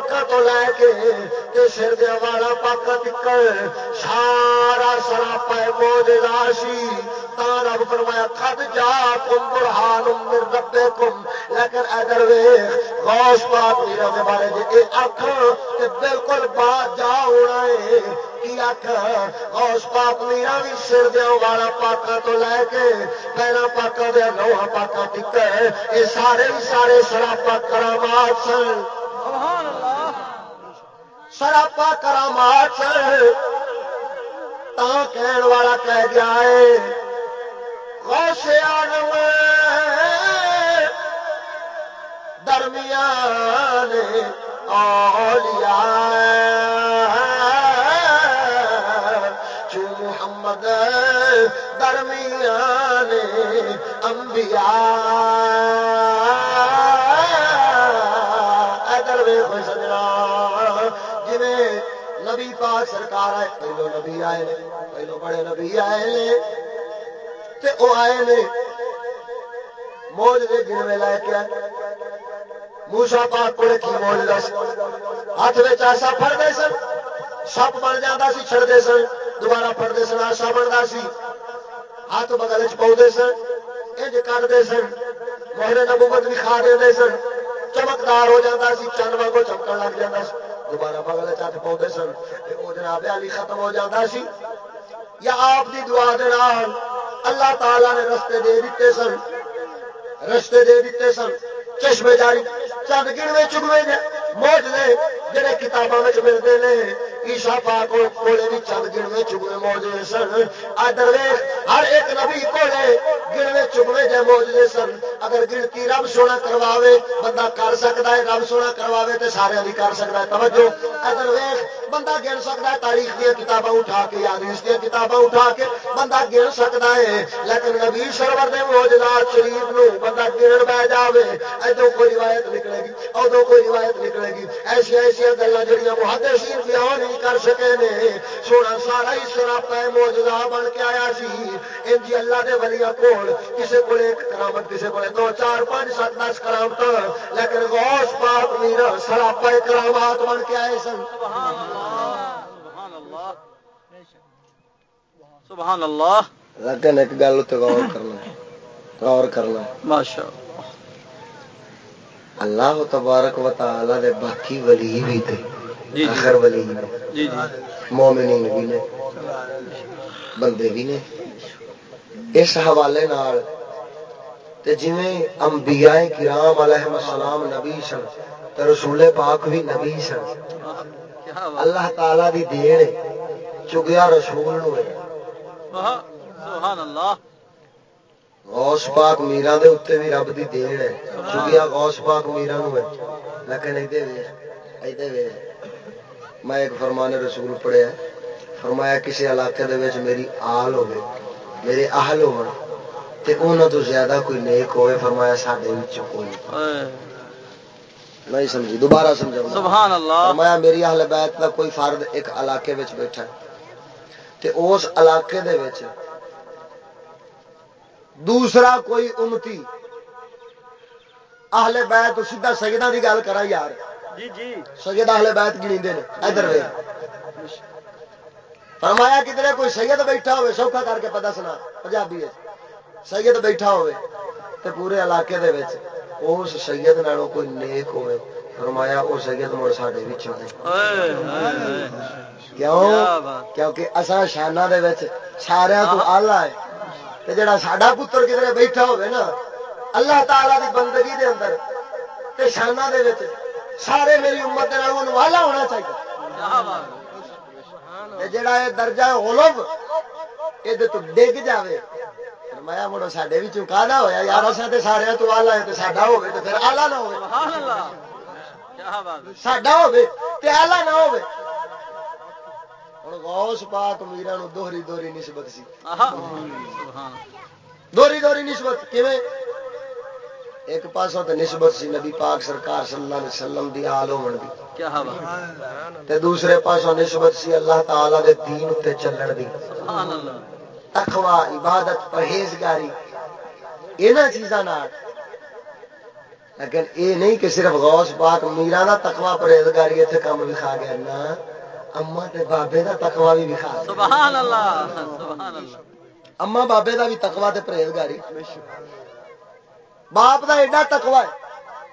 S1: پاکا تو لے کے تے سر دیا والا پاکا تکر سارا سرا پہ موج راشی رب فرمایا کد جا کم برہان مر ربے کم لیکن ادھر ویخ، غوث پاک میرا دے بارے جی اکھ، تے بالکل بات جا ہونا ہے۔ کی اکھ؟ غوث پاک میرا بھی سر دیا والا پاکا تو لے کے پہلا پاکا دیا نوہا پاکا تکر یہ سارے سارے سراپا کرامات سن۔ سبحان اللہ۔ سراپا کرامات سن کہن والا کہہ گیا ہے۔ غوث آدم درمیان اولیاء چو محمد درمیان انبیاء۔ سرکار آئے، پہلو نبی آئے نے پہلو بڑے نبی آئے نے، تے او آئے نے۔ موج دے لے کے موسا پاک کو کی موج دس؟ ہاتھ میں ایسا پڑتے سن، سپ بن جاتا سی چڑھتے سن، دوبارہ پڑھتے سن، آسا بنتا سی۔ ہاتھ بغل چ پاؤ سن، انج کرتے سن۔ موہرے نبوت بھی کھا دے سن۔ چمکدار ہو جاتا سی چند واگو چمکن لگ جاتا سی۔ دوبارہ بغل چھ پاؤ سن وہ جناب علی ختم ہو جاتا سی۔ یا آپ دی دعا دے اللہ تعالی نے رستے دے دیتے سن۔ رستے دے دیتے سن۔ چشمے جاری، چند گڑوے چگوے موج نے جڑے کتابوں ملتے ہیں ایشا پاک کولے بھی چند گنوے چگنے موجود سن ادھر ہر ایک نبی کولے گنوے چگنے جے موجود سن اگر گنتی رب سونا کرواوے بندہ کر سکتا ہے رب سونا کرواوے تے سارے بھی کر سکتا ہے توجہ ادر ویخ بندہ گن سکتا ہے، تاریخ دیا کتاباں اٹھا کے یا حدیث دیا کتاباں اٹھا کے بندہ گن سکتا ہے۔ لیکن نبی سرور دے موجودات شریف نو بندہ گن بہ جاوے۔ ادو کوئی روایت نکلے گی ادو کوئی روایت نکلے گی۔ ایسا ایسا گلا جہیا محدثین بیان نہیں کر سکے نے۔ سونا سارا ہی سراپا موجودہ بن کے آیا سی۔ انجی اللہ دے ولیاں کول کسے کو ایک کرامت، کسے کو دو، چار، پانچ، سات، دس کرامت۔ لیکن غوث پاک میر سراپا کرامات بن کے آئے سن۔
S2: سبحان اللہ
S1: لیکن ایک گل تو غور کرنا غور کرنا
S2: ماشاء
S1: اللہ. تبارک و تعالی دے باقی ولی بھی تھے جی، جی۔ آخر ولی. جی، مومنین بھی نے. بندے بھی نے. اس حوالے جی انبیاء کرام علیہ السلام نبی سن تو رسول پاک بھی نبی سن. اللہ تعالی دی دین چگیا رسول نو
S2: سبحان اللہ۔
S1: غوث پاک میرا دے اتنے بھی رب دی دین ہے۔ چگیا غوث پاک میرا نو ہے۔ لیکن ایدے وے ایدے وے میں ایک فرمان رسول پڑھیا فرمایا کسی علاقے دے وچ میری آل ہوے میرے اہل ہون تے انہاں تو زیادہ کوئی نیک ہوئے فرمایا ساڈے وچ کوئی۔ نہیں سمجھی دوبارہ سمجھا
S2: سبحان اللہ۔
S1: فرمایا میری اہل بیت دا کوئی فرد ایک علاقے وچ بیٹھا ہے تے اس علاقے دے وچ دوسرا کوئی امتی۔ اہل بیت سیدھا سیدہ دی گل کرا یار۔
S2: جی جی۔
S1: سید اہل بیت گنی ادھر فرمایا کدھر کوئی سید بیٹھا ہوئے سوکھا کر کے پتا سنا پنجابی سید بیٹھا ہوئے تے پورے علاقے دے وچ۔ اس سید نالوں کوئی نیک ہوئے۔ فرمایا وہ سید مڑ ساڈے بچوں کیوں؟ کیونکہ اصا شانہ دے وچ سارے تو آلہ ہے تے جڑا ساڈا پتر کدھر بیٹھا ہوئے نا اللہ تعالی دی بندگی دے اندر تے شانہ دے وچ سارے میری امت والا ہونا چاہیے۔ جڑا یہ درجہ غلب یہ تو ڈگ جائے میں مڑو سڈے بھی چکا نہ ہوا یار اصل تو سارے تو آلہ ہے تو ساڈا ہوے تو پھر آلہ نہ ہو ساڈا ہولا نہ ہو غوث پاک میرا دوہری دوہری نسبت سی دوہری دوہری نسبت کیویں ایک پاسوں تے نسبت سی نبی پاک سرکار صلی اللہ علیہ وسلم دی آل ہون دی تے دوسرے پاسوں نسبت سی اللہ تعالی دے دین تے چلن دی سبحان اللہ تقوی عبادت پرہیزگاری انہاں چیزاں لیکن اے نہیں کہ صرف غوث پاک میرا دا تقوی پرہیزگاری ایتھے کام وکھا گیا نا اما تے بابے دا تقوی بھی وکھا سبحان اللہ سبحان اللہ۔ اما بابے دا بھی تقوی تے پرہیزگاری۔ باپ دا ایڈا تکوا ہے۔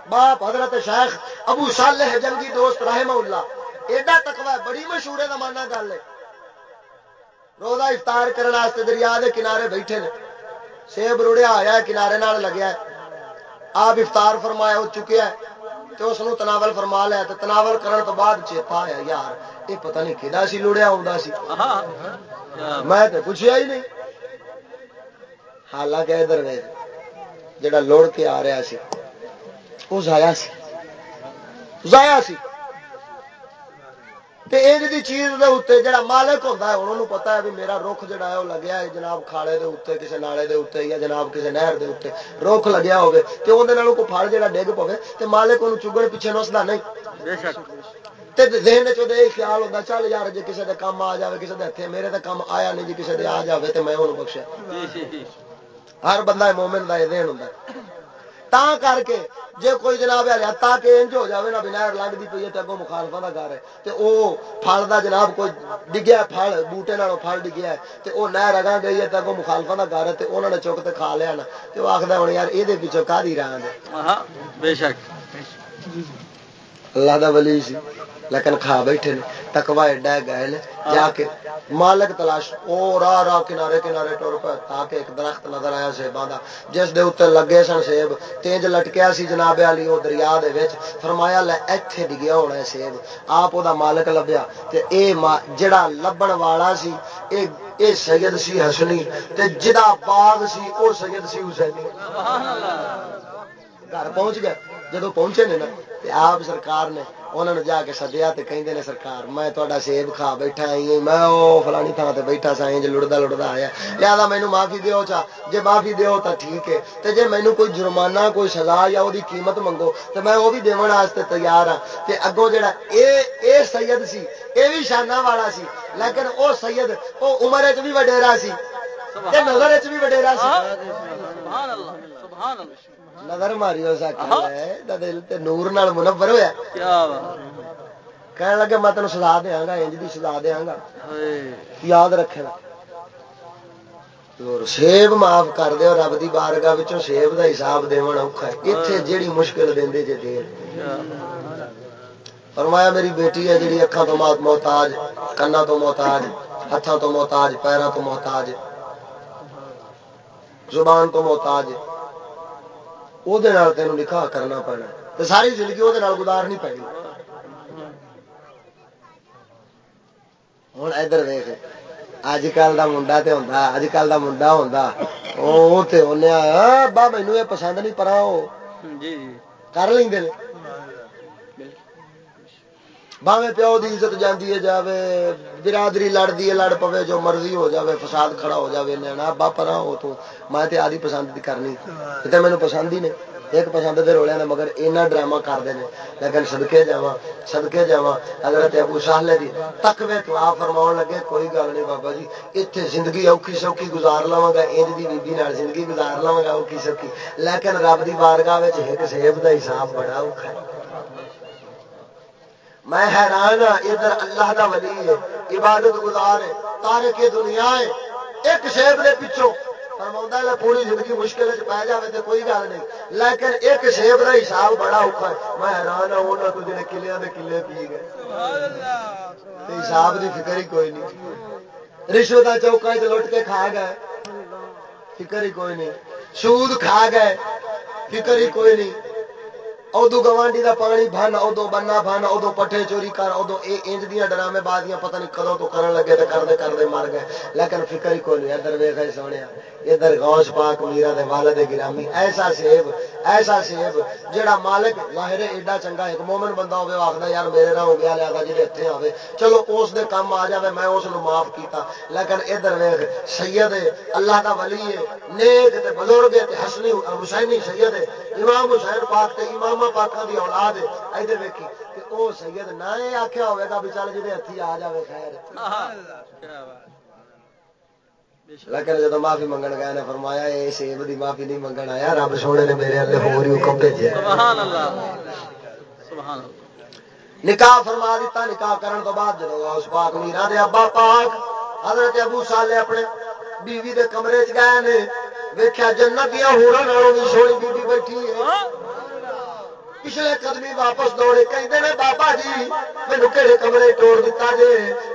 S1: باپ حضرت شیخ ابو صالح جنگی دوست رحمہ اللہ ایڈا تکوا ہے بڑی مشہور زمانہ گل ہے۔ روزہ افطار کرنے دریا دے کنارے بیٹھے نے۔ سیب روڑیا آیا کنارے نال لگیا آپ افطار فرمایا ہو چکیا ہے تو اس تناول فرما لیا تو تناول کرنے تو بعد چیتا آیا یار۔ یہ پتہ نہیں کہڑا سی لڑیا آ میں تو پوچھا ہی نہیں۔ حالانکہ ادھر ویس جڑا لوڑ کے آ رہا سی وہ ضائع سی۔ ضائع سی۔ دی چیز دے اتنے جڑا مالک ہوتا ہے انہوں پتا ہے بھی میرا رخ جڑا ہے وہ لگیا ہے جناب کھاڑے دے اتنے کسی نالے دے اتنے یا جناب کسی نہر دے اتنے رخ لگیا ہوگی تو اندر کو پھڑ جڑا ڈگ پوے تو مالک انہوں چگڑ پیچھے نستا نہیں۔ ذہن چ خیال ہوتا چل یار جی کسی کے کام آ جائے کسی کے ہاتھ میرے تو کام آیا نہیں جی کسی کے آ جائے تو میں انہوں بخشا ہر بندہ مومن کا یہ دین ہوں تا کر کے جے کوئی جناب تاکہ انج ہو جاوے نا بنا لگتی پی ہے اگوں مخالفا کا گھر ہے۔ تو وہ فل کا جناب کوئی ڈگیا فل بوٹے فل ڈگیا ہے۔ تو وہ نہ رگا گئی ہے تو اگوں مخالفا کا گھر ہے تو انہوں نے چک تو کھا لیا نا۔ تو وہ آخر ہوں یار یہ پچھوں کا رہا بے شک۔ اللہ دا ولی سی۔ لیکن کھا بیٹھے نے تکوا ایڈا گئے جا کے مالک تلاش، او راہ راہ کنارے کنارے ٹر پہ تاکہ ایک درخت نظر آیا سیباں دا، جس دے اتنے لگے سن سیب تینج لٹکیا سی جناب علی او دریا دے وچ، فرمایا لے ایتھے ڈگیا ہونا ہے سیب، آپ او دا مالک لبیا، تے اے جڑا لبن والا سی، اے اے سید سی حسنی، تے جدا باغ سی، او سید سی حسینی۔ سبحان اللہ۔ گھر پہنچ گئے، جدو پہنچے نے نا آپ سرکار نے انہوں نے جا کے سدیا تو کہیں نے سرکار میں تا سیب کھا بیٹھا آئی میں وہ فلانی تھان سے بیٹھا سا جی لڑتا لڑتا آیا۔ لہٰذا مینو معافی دیو چا جی معافی دیو تو ٹھیک ہے۔ جی مینو کوئی جرمانہ کوئی سزا یا وہ قیمت منگو تو میں وہ بھی داستے تیار ہاں کہ اگوں جا اے سید سی یہ بھی شانہ والا سی۔ لیکن او سید وہ عمر چ بھی وڈیرا سی۔ نظر چ بھی وڈیرا سی۔ نظر ماری ہو سکتا دل تے نور نال منور ہوا کہنے لگے میں تینوں سزا دیا گا انج کی سزا دیا گا یاد رکھے سیب معاف کر دے رب دی بارگاہ وچوں سیب دا حساب دیون اوکھا ہے ایتھے جیڑی مشکل دیندے جے دین فرمایا میری بیٹی ہے جیڑی اکھاں تو محتاج کنا تو محتاج ہاتھاں تو محتاج پیراں تو محتاج زبان تو محتاج وہ تینوں نکاح کرنا پینا تو ساری زندگی وہ گزارنی پڑی ہوں ادھر ویخ اج کل کا منڈا تو ہوں اج کل کا منڈا ہوں وہ با مینو یہ پسند نہیں پرا وہ کر لیں باوے پیو دی عزت جاندی ہے جاوے، برادری لڑتی ہے، لڑ پوے، جو مرضی ہو جاوے، فساد کھڑا ہو جاوے نینا ابا پرا ہو تو میں تے آدھی پسند دی کرنی۔ تے مینوں پسند ہی نہیں۔ ایک پسند دے رولیا مگر اینا ڈرامہ کرتے ہیں لیکن سدکے جا سدکے جا حضرت ابو سالے دی تکوے تو آ فرما لگے، کوئی گل نہیں بابا جی اتنے زندگی اوکھی سوکھی گزار لوا گا انج دی بیبی نال زندگی گزار لوا گا، اوکھی سوکھی۔ لیکن رب دی بارگاہ وچ ایک سیب دا حساب بڑا اوکھا ہے۔ میں حیران ہاں ادھر اللہ دا ولی ہے، عبادت گزار ہے تارے کے دنیا ہے۔ ایک شیب نے پچھوں فرما پوری زندگی مشکل پی جائے تو کوئی گل نہیں۔ لیکن ایک شیب کا حساب بڑا اوکھا ہے۔ میں حیران ہوں وہاں تو جڑے کلیا کے کلے پی گئے۔ حساب کی فکر ہی کوئی نہیں۔ رشوت چوکا چ لٹ کے کھا گئے۔ فکر ہی کوئی نہیں۔ سود کھا گئے۔ فکر ہی کوئی نہیں۔ ادو گوانڈی دا پانی بن ادو بننا بن ادو پٹھے چوری کر ادو یہ انج دیا ڈرامے بازیاں پتہ نہیں کدوں تو کرن لگے تو کرتے کرتے مر گئے لیکن فکر ہی کوئی نہیں ادھر ویخ سونے ادھر غوث پاک میرا دے والد گرامی ایسا سیب ایسا سیب جڑا مالک ظاہر ایڈا چنگا ایک مومن بندہ ہوے آخر یار میرے نہ ہو گیا لیا جی اتنے آئے چلو اس دے کام آ جائے میں اس معاف کیتا لیکن ادھر ویخ سید اللہ دا ولی ہے نیک تے بزرگ تے حسنی حسینی سید امام حسین پاک تے امام پاکاں دی اولاد ہے۔ ادھر ویکھی تے او سید نہ آخیا ہوئے گا بھی چل جی ہاتھی آ جائے خیر۔ لیکن جب معافی منگن گئے نے فرمایا یہ سیب دی معافی نہیں منگن آیا رب سونے نے میرے اللہ ہو رہی حکم بھیجے نکاح فرما دیتا نکاح کرن تو بعد جب اس پاک میرا دے ابا پاک حضرت ابو سالے اپنے بیوی دے کمرے چ گئے نے ویخیا جنت دیا ہورا نالوں بھی سونی بیوی بیٹھی ہے۔ پچھلے قدمی واپس دوڑے کہیں نے بابا جی مینو کہڑے کمرے توڑ دیتا جے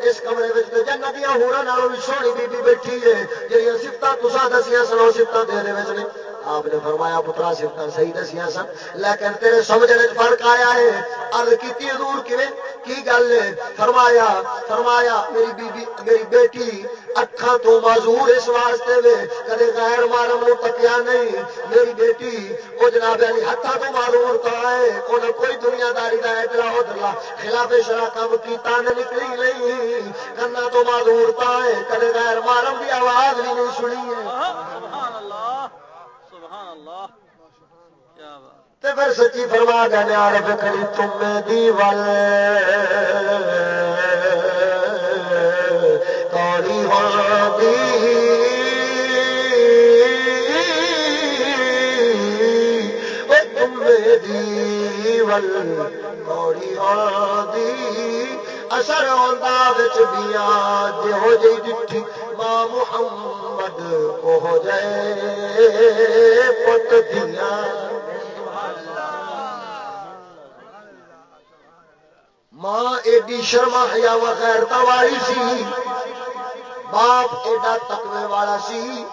S1: اس کمرے میں جنت ہورا نالوں بھی سونی بیبی بیٹھی ہے جی سفت تصا دسیا سنو سفت دے آپ نے فرمایا، پترا سفت صحیح دسیا سن، لیکن تیرے سمجھنے فرق آیا ہے۔ ارد کی دور کی گل ہے؟ فرمایا فرمایا، میری بیبی میری بیٹی اکھان تو معذور اس واسطے وے، کدے غیر مارم نو تکیا نہیں۔ میری بیٹی وہ جناب علی ہاتھوں تو معذور تو ہے انہیں کوئی دنیا داری دا کا ادلا ادلا خلاف شرا کام کیتا نے نکلی نہیں۔ کرنا تو معذور تو ہے، کدے غیر مارم کی آواز بھی نہیں سنی ہے۔ سبحان اللہ۔ سبحان پھر سچی فرما گیا یار بکری تم دیول تم دیول کوڑی اثر آتا بچ بیا جو جی ڈٹھی ماں محمد وہ جائے پت دیا۔ ماں ایڈی شرما ہیا غیرتا والی سی۔ باپ ایڈا تقوی والا سی۔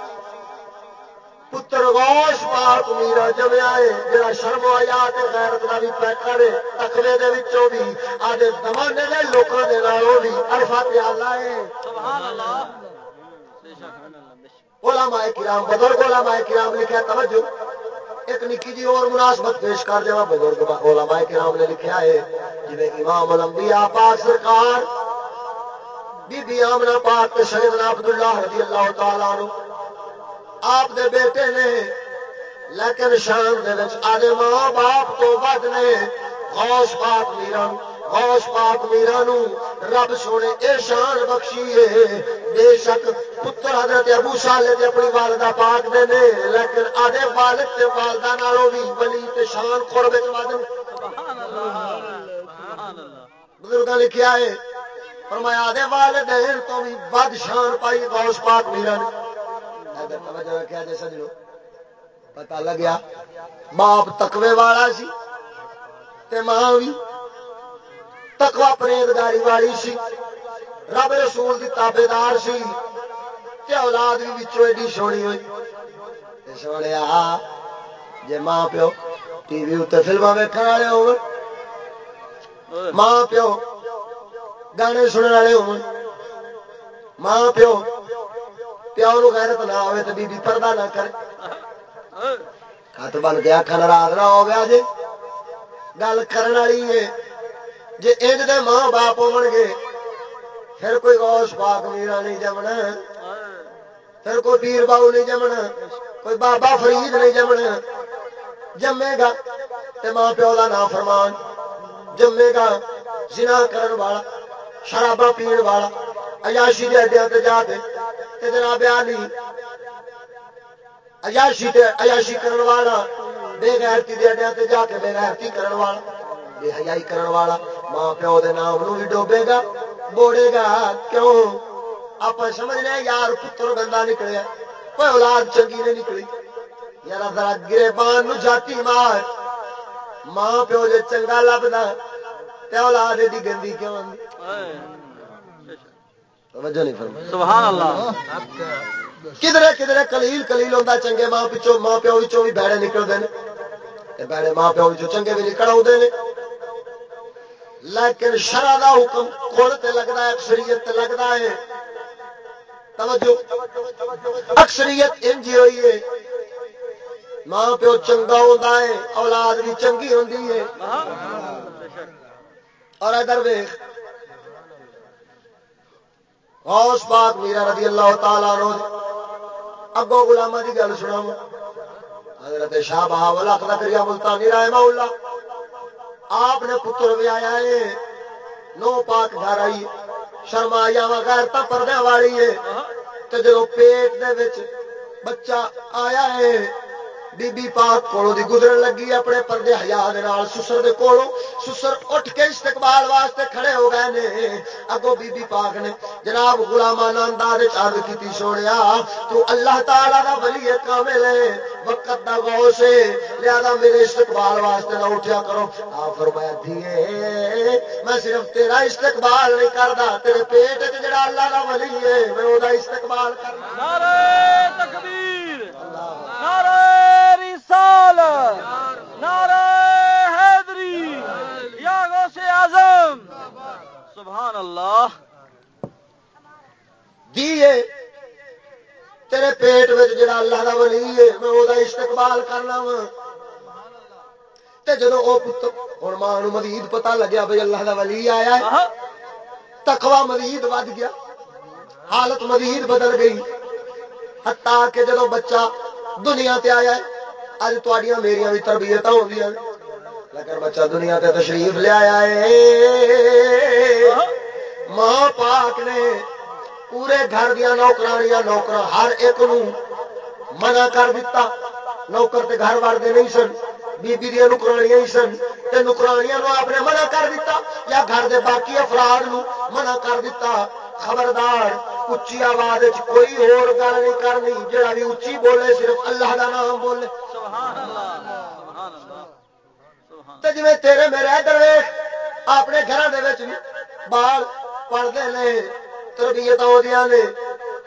S1: پتر غوث پاک میرا جمیا ہے، جڑا شرم آیا غیرت کا بھی پیکر ہے تقوی دے وچوں بھی، آج زمانے دے لوکاں دے نالوں بھی الفا پیالہ ہے۔ سبحان اللہ۔ علماء کرام، بزرگ علماء کرام لکھا توجہ۔ ایک نکی جی اور مناسبت پیش کر دیا بزرگ علماء کرام نے لکھا ہے جی امام الانبیاء پاک سرکار بی بی آمنا پاک سیدنا عبداللہ رضی اللہ تعالیٰ عنہ، آپ دے بیٹے نے، لیکن شان دے آدھے ماں باپ تو ود نے، غوث پاک میران غوث پاک میرا نو رب سونے اے شان بخشی ہے۔ بے شک پتر حضرت ابو سالے تے اپنی والدہ پاک دے نے، لیکن آدھے والد تے والدہ نالوں بھی ولی تے شان قرب وچ ود سبحان اللہ بزرگاں لکھیا ہے، فرمایا آدھے والدین تو بھی ود شان پائی غوث پاک میرا نے توجہ رکھیا جے سجنو پتہ لگیا، باپ تقوی والا سی، تے ماں بھی تکوا پرہیزگاری والی سی رب رسول دی تابے دار سی تے اولاد بھی بچوں ایڈی سونی ہوئی سونے جے ماں پیو ٹی وی اتنے فلما ویکن والے ہو ماں پیو گانے سننے والے ہو ماں پیو پیو نو غیرت نہ آئے تو بی پردہ نہ کرے ہاتھ بن کے آخا ناراض نہ ہو گیا جی گل کرنے والی ہے جی انج دے ماں باپ ہو گے پھر کوئی غوث پاک میرا نہیں جمنا پھر کوئی پیر باؤ نہیں جمنا کوئی بابا فرید نہیں جمنا جمے گا تے ماں پیو کا نام فرمان جمے گا جنا کرن والا شرابا پین والا ایاشی دے اڈیا تے جا کے جناب علی ایاشی ایاشی کرن والا بے غیرتی دے اڈیا تے جا کے بے غیرتی کرن والا بے حیائی کرن والا ماں پیو دے نام نو بھی ڈوبے گا بوڑے گا کیوں؟ آپ سمجھنے یار پتر گندا نکلیا کوئی اولاد چنگی نہیں نکلی۔ یار ذرا گرے بان نو جاتی مار ماں پیو جے چنگا لبدا تے اولاد ایڈی گندی کیوں توجہ نہیں سبحان اللہ کدھر کلیل کلیل ہوتا چنگے ماں پیچھو ماں پیو بھی بھڑے نکلتے ہیں پیڑے ماں پیو چنگے بھی نکل آتے ہیں لیکن شرح کا حکم کھڑ تے لگتا ہے، اکثریت لگتا ہے۔ توجہ۔ اکثریت انجی ہوئی ہے۔ ماں پیو چنگا ہوتا ہے، اولاد بھی چنگی ہوتی ہے۔ اور ادھر ویخ غوث پاک میرا رضی اللہ تعالیٰ نو اگو گلاما کی گل سنا حضرت شاہ بہاول اخلا کریا ملتانی رائے مولا آپ نے پتر بھی آیا ہے۔ نو پاک گھر آئی شرما آیا وا گھر تو پردے والی ہے۔ جب پیٹ دے بچہ آیا ہے بی بی پاک کولو دی گزرن لگی اپنے پردے ہزار سسر دے کولو سسر اٹھ کے استقبال واسطے کھڑے ہو گئے نے۔ اگو بی بی پاک نے جناب غلام انداز چرد کی سوڑیا تو اللہ تعالی دا ولی کامل ہے۔ وقت دا غوث ہے۔ لہذا میرے استقبال واسطے نہ اٹھیا کرو۔ آ فرمایا دیے میں صرف تیرا استقبال نہیں کردا، تیرے پیٹ وچ جڑا اللہ دا ولی ہے، میں او دا استقبال کرنا۔
S2: نعرہ تکبیر۔ نعرہ رسالت نعرہ حیدری یا غوث اعظم۔ سبحان اللہ
S1: دیے تیرے پیٹ میں جڑا اللہ کا ولی ہے میں وہ استقبال کرنا وا جب وہ پتر ہوں ماں مزید پتا لگیا بھائی اللہ کا ولی آیا تکوا مزید ود گیا حالت مزید بدل گئی۔ ہتا کہ جدو بچہ دنیا تے آیا اج تھوڑیاں میرا بھی تربیت ہو لیکن بچہ دنیا تے تشریف لیا ہے۔ ماں پاک نے پورے گھر دیا نوکرانیاں نوکر ہر ایک نو منع کر دیتا نوکر تے گھر وڑتے نہیں سن، بیبی دیا نکرانیاں ہی سن۔ تے نکرانیاں نو آپ نے منع کر دیتا یا گھر دے باقی افراد نو منع کر دیتا خبردار اچھی آواز کوئی اور گل نہیں کرنی جڑا بھی اچھی بولے صرف اللہ دا نام بولے۔ جی تیرے میرے ادھر اپنے گھر بال پڑھتے ہیں تربیت نے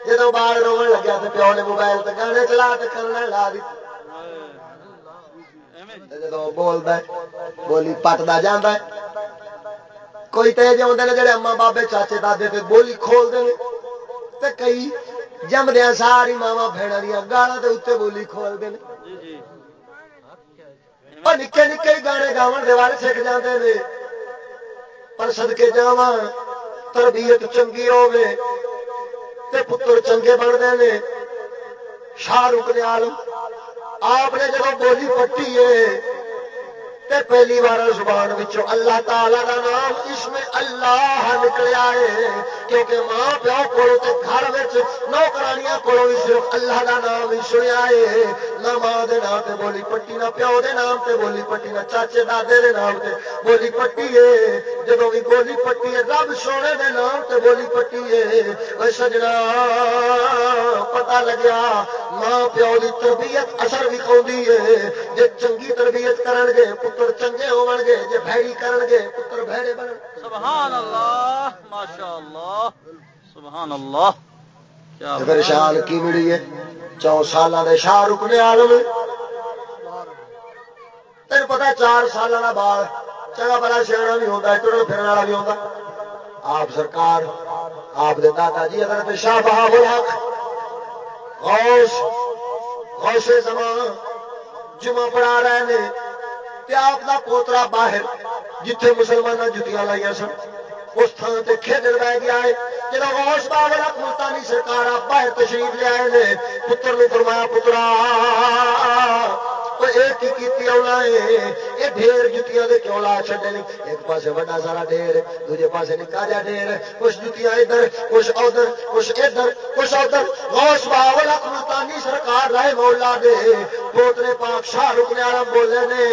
S1: جب بال رو لگیا تو پیو نے موبائل تو گانے چلا تو کھانا لا دی جب بولتا بولی پٹتا جانا کوئی تو یہ آتے جڑے اما بابے چاچے دادے تے بولی کھولتے ہیں کئی جمدیا ساری ماوا بہن دیا گالا کے اتنے بولی کھولتے ہیں نکے نکے گانے گاؤ سیکھ جاتے ہیں پر سدکے جا تربیت چنگی ہوے پتر چنگے بنتے ہیں شاہ رخ نیال آپ نے جب بولی پٹی ہے تے پہلی بار زبان وچوں اللہ تعالی دا نام اس میں اللہ نکلیا ہے، کیونکہ ماں پیو کو گھر وچ نوکرانیاں کو بھی صرف اللہ دا نام ہی سنیا ہے۔ نہ ماں دے نام تے بولی پٹی، نہ پیو دے نام تے بولی پٹی، نہ چاچے دادے دے نام تے بولی پٹی ہے۔ جب بھی بولی پٹی ہے، رب سونے دے نام تے بولی پٹی ہے۔ سجنا پتا لگیا، ماں پیو دی تربیت اثر بھی پاؤں ہے۔ جی چنگی تربیت کرن گے پتر چنگے ہو گے جی بھڑی کرن گے پتر بھڑے بن
S2: سبحان اللہ ماشاء اللہ سبحان اللہ
S1: پھر شان کی مڑی ہے چو سال شاہ رکنے آلم تین پتا چار سال بال چنگا بڑا سیاح بھی ہوتا ہے ٹرن پھرن والا بھی ہوتا آپ سرکار آپ کے دادا جی اگر شاہ بہا غوث غوث زمان جمعہ پڑھا رہے ہیں۔ آپ کا پوترا باہر جتھے مسلمان جتیاں لائی سن، اس تھان سے کھیل بہ گیا ہے۔ جب غوث بابر ملتانی سرکار باہر تشریف لیا پتر نے فرمایا، پترا ڈھیر جتیاں کیوں لا ایک سارا ڈھیر، دوجے نکا جا ڈھیر۔ کچھ جتیاں ادھر، کچھ ادھر کچھ ادھر کچھ ادھر۔ غوث باول سرکار رائے مولا دے پوترے پاک شاہ رکنے والا بولے نے،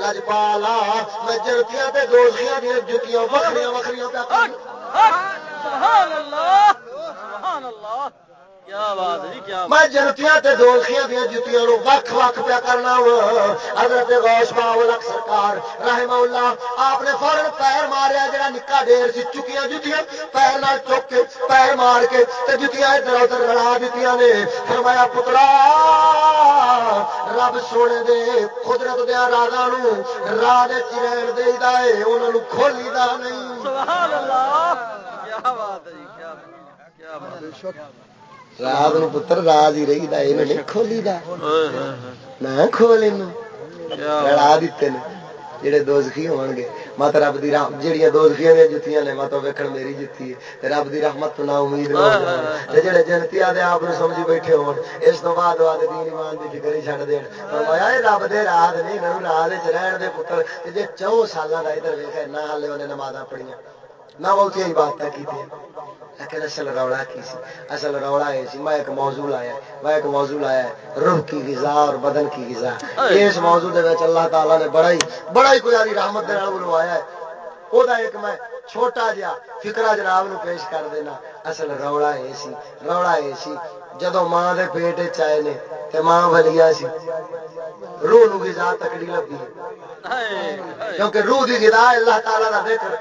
S1: لجپالا میں جرتیاں تے دیا جتیاں وکری وکری
S2: سبحان اللہ سبحان اللہ۔
S1: میں جنتیاں تے دوخیاں دیا جتیاں نو وکھ وکھ پیا کرنا حضرت غوث باولک سرکار رحمہ اللہ آپ نے فورن پیر ماریا جڑا نکا ڈیر سی چکیاں جتیاں پیر نال چک کے پیر مار کے تے جتیاں ادھر ادھر رلا دتیاں نے۔ فرمایا پترا رب سونے دے قدرت دیا راجا نو راہ چرین دے دا ہے انہاں نو کھولی دا نہیں۔ سبحان اللہ! کیا بات ہے کیا بات کیا بات رات نو پتر راز ہی رہی نہیں کھولی دا نہ کھول رلا دیتے نے جڑے دوزخی ہون گے مت رب دی رحمت جڑیاں دوزخیاں دی جتیاں نے مت ویکھن میری جتی ہے رب دی رحمت تو نا امید نہ تے جڑے جنتی دے آپ نو سمجھی بیٹھے ہون اس تو بعد وعدے دین ایمان دی فکر ہی چھڈ دین فرمایا اے رب دے راز نہیں انہاں راز وچ رہن دے پتر تے جے 4 سالاں دا ادھر ویکھے نہ حالے اونے نمازاں پڑھیاں نہ بولتی عبادت کی لیکن اصل رولا کی سی اصل رولا یہ سی میں ایک موضوع لایا میں ایک موضوع لایا روح کی غذا اور بدن کی غذا. اس موضوع دے وچ اللہ تعالی نے بڑا ہی بڑا ہی کوئی آدھی رحمت دے نال بلوایا ہے۔ او دا ایک میں چھوٹا جہا فکرا جناب نو پیش کر دینا۔ اصل رولا یہ سی رولا یہ سی۔ جدو ماں دے پیٹ چائے نے تے ماں ولیا سی۔ روح نو غذا تکڑی لبی کیونکہ روح دی غذا اللہ تعالی دا ذکر۔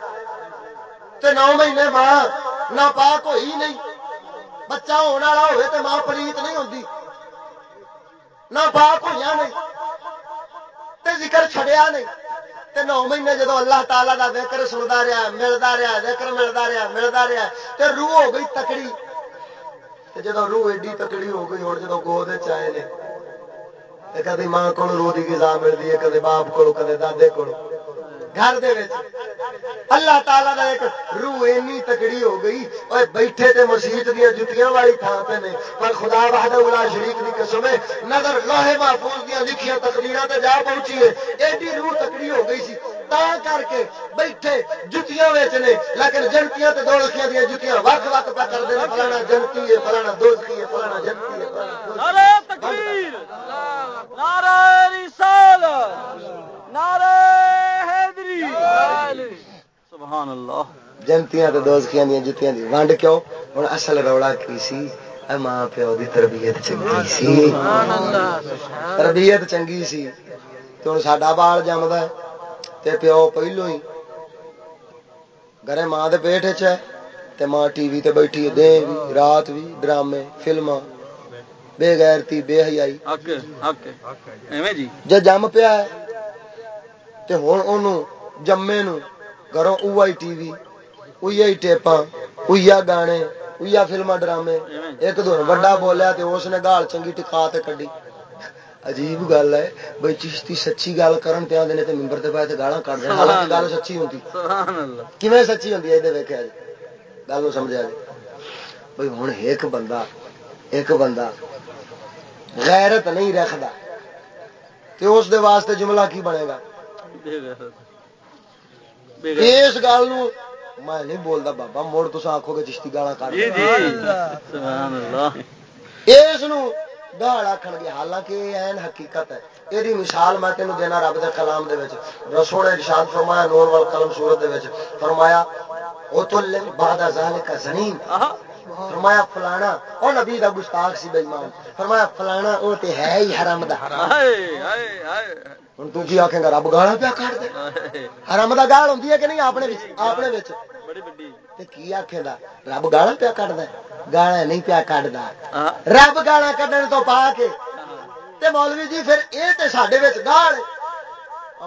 S1: تے نو مہینے ماں نہ پاک ہوئی نہیں۔ بچہ ہونے والا ہوئے تے ماں پلیت نہیں ہوتی نہ پاک ہوئی نہیں۔ تے ذکر چھڑیا نہیں۔ تے نو مہینے جدو اللہ تعالیٰ دا ذکر سنتا رہا ملتا رہا ذکر ملتا رہا ملتا رہا تے روح ہو گئی تکڑی۔ تے جدو روح ایڈی تکڑی ہو گئی ہوں جدو گود چائے نے کدی ماں کو روح کی غذا ملتی ہے، کدی باپ کو کدی دے کو گھر دے اللہ تعالیٰ دا ایک روح اینی تکڑی ہو گئی۔ اور بیٹھے تے مسیت دیا جتیاں والی تھان پہ نے۔ پر خدا بہاد الا شریف کی قسم ہے۔ نظر لاہے محفوظ دیا لکھیا تقدیر تے جا پہنچی ہے۔ ایڈی روح تکڑی ہو گئی سی۔ تا کر کے بیٹھے جتیاں ویچنے لیکن جنتیاں تے دولخیاں دیا جتیاں وقت وقت پہ کر دے فلانا جنتی ہے، فلانا دوزخی ہے، فلانا جنتی ہے نعرہ تکبیر نعرہ رسالت نعرہ سبحان اللہ جنتیاں تے دوزخیاں دی جتیاں دی ونڈ کیوں ہن اصل رولا کی سی ماں پیو دی تربیت چنگی سی تربیت چنگی سی تے ہن ساڈا بال جمدا ہے تے پیو پہلو ہی گھرے ماں دے پیٹ وچ ہے تے ماں ٹی وی تے بیٹھی ہے دیں بھی رات بھی ڈرامے فلماں بے غیرتی بے حیائی جی جے جم پیا ہے تے ہن اونوں جمے نو گھروں اوئی ٹی وی اوئی ٹیپاں اوئی گانے اوئی فلما ڈرامے ایک دو وڈا بولیا تے اس نے گال چنگی ٹکا تے کڈی عجیب گل ہے بھائی چشتی سچی گل کرن تے آندے نے تے ممبر تے پے تے گالاں کڈ دے حالانکہ گل سچی ہوندی سبحان اللہ کیویں سچی ہوندی ہے تے ویکھیا جی گل نو سمجھا جی بھائی ہن ایک بندہ ایک بندہ غیرت نہیں رکھدا تے اس دے واسطے جملہ کی بنے گا اس گل میں نہیں بولتا بابا مڑ تو آخو گے چشتی گالا کر اس گال آخر گے حالانکہ این حقیقت ہے۔ یہ مثال میں تینوں دینا رب دے کلام دے رسول ارشاد فرمایا نور وال قلم سورت دے فرمایا او تو بعد ذالک زنین فرمایا فلانا او نبی دا گستاخ سی بے ایمان۔ فرمایا فلانا او تے ہے ہی حرام دا۔ ہوں تھی آخے گا رب گالا پیا کٹ دے۔ حرام دا گال ہوں کہ نہیں اپنے اپنے کی گا رب گالا پیا کٹ دے۔ گالا نہیں پیا کٹ رب گالا کڈن تو پا کے۔ مولوی جی پھر یہ تو سڈے گال۔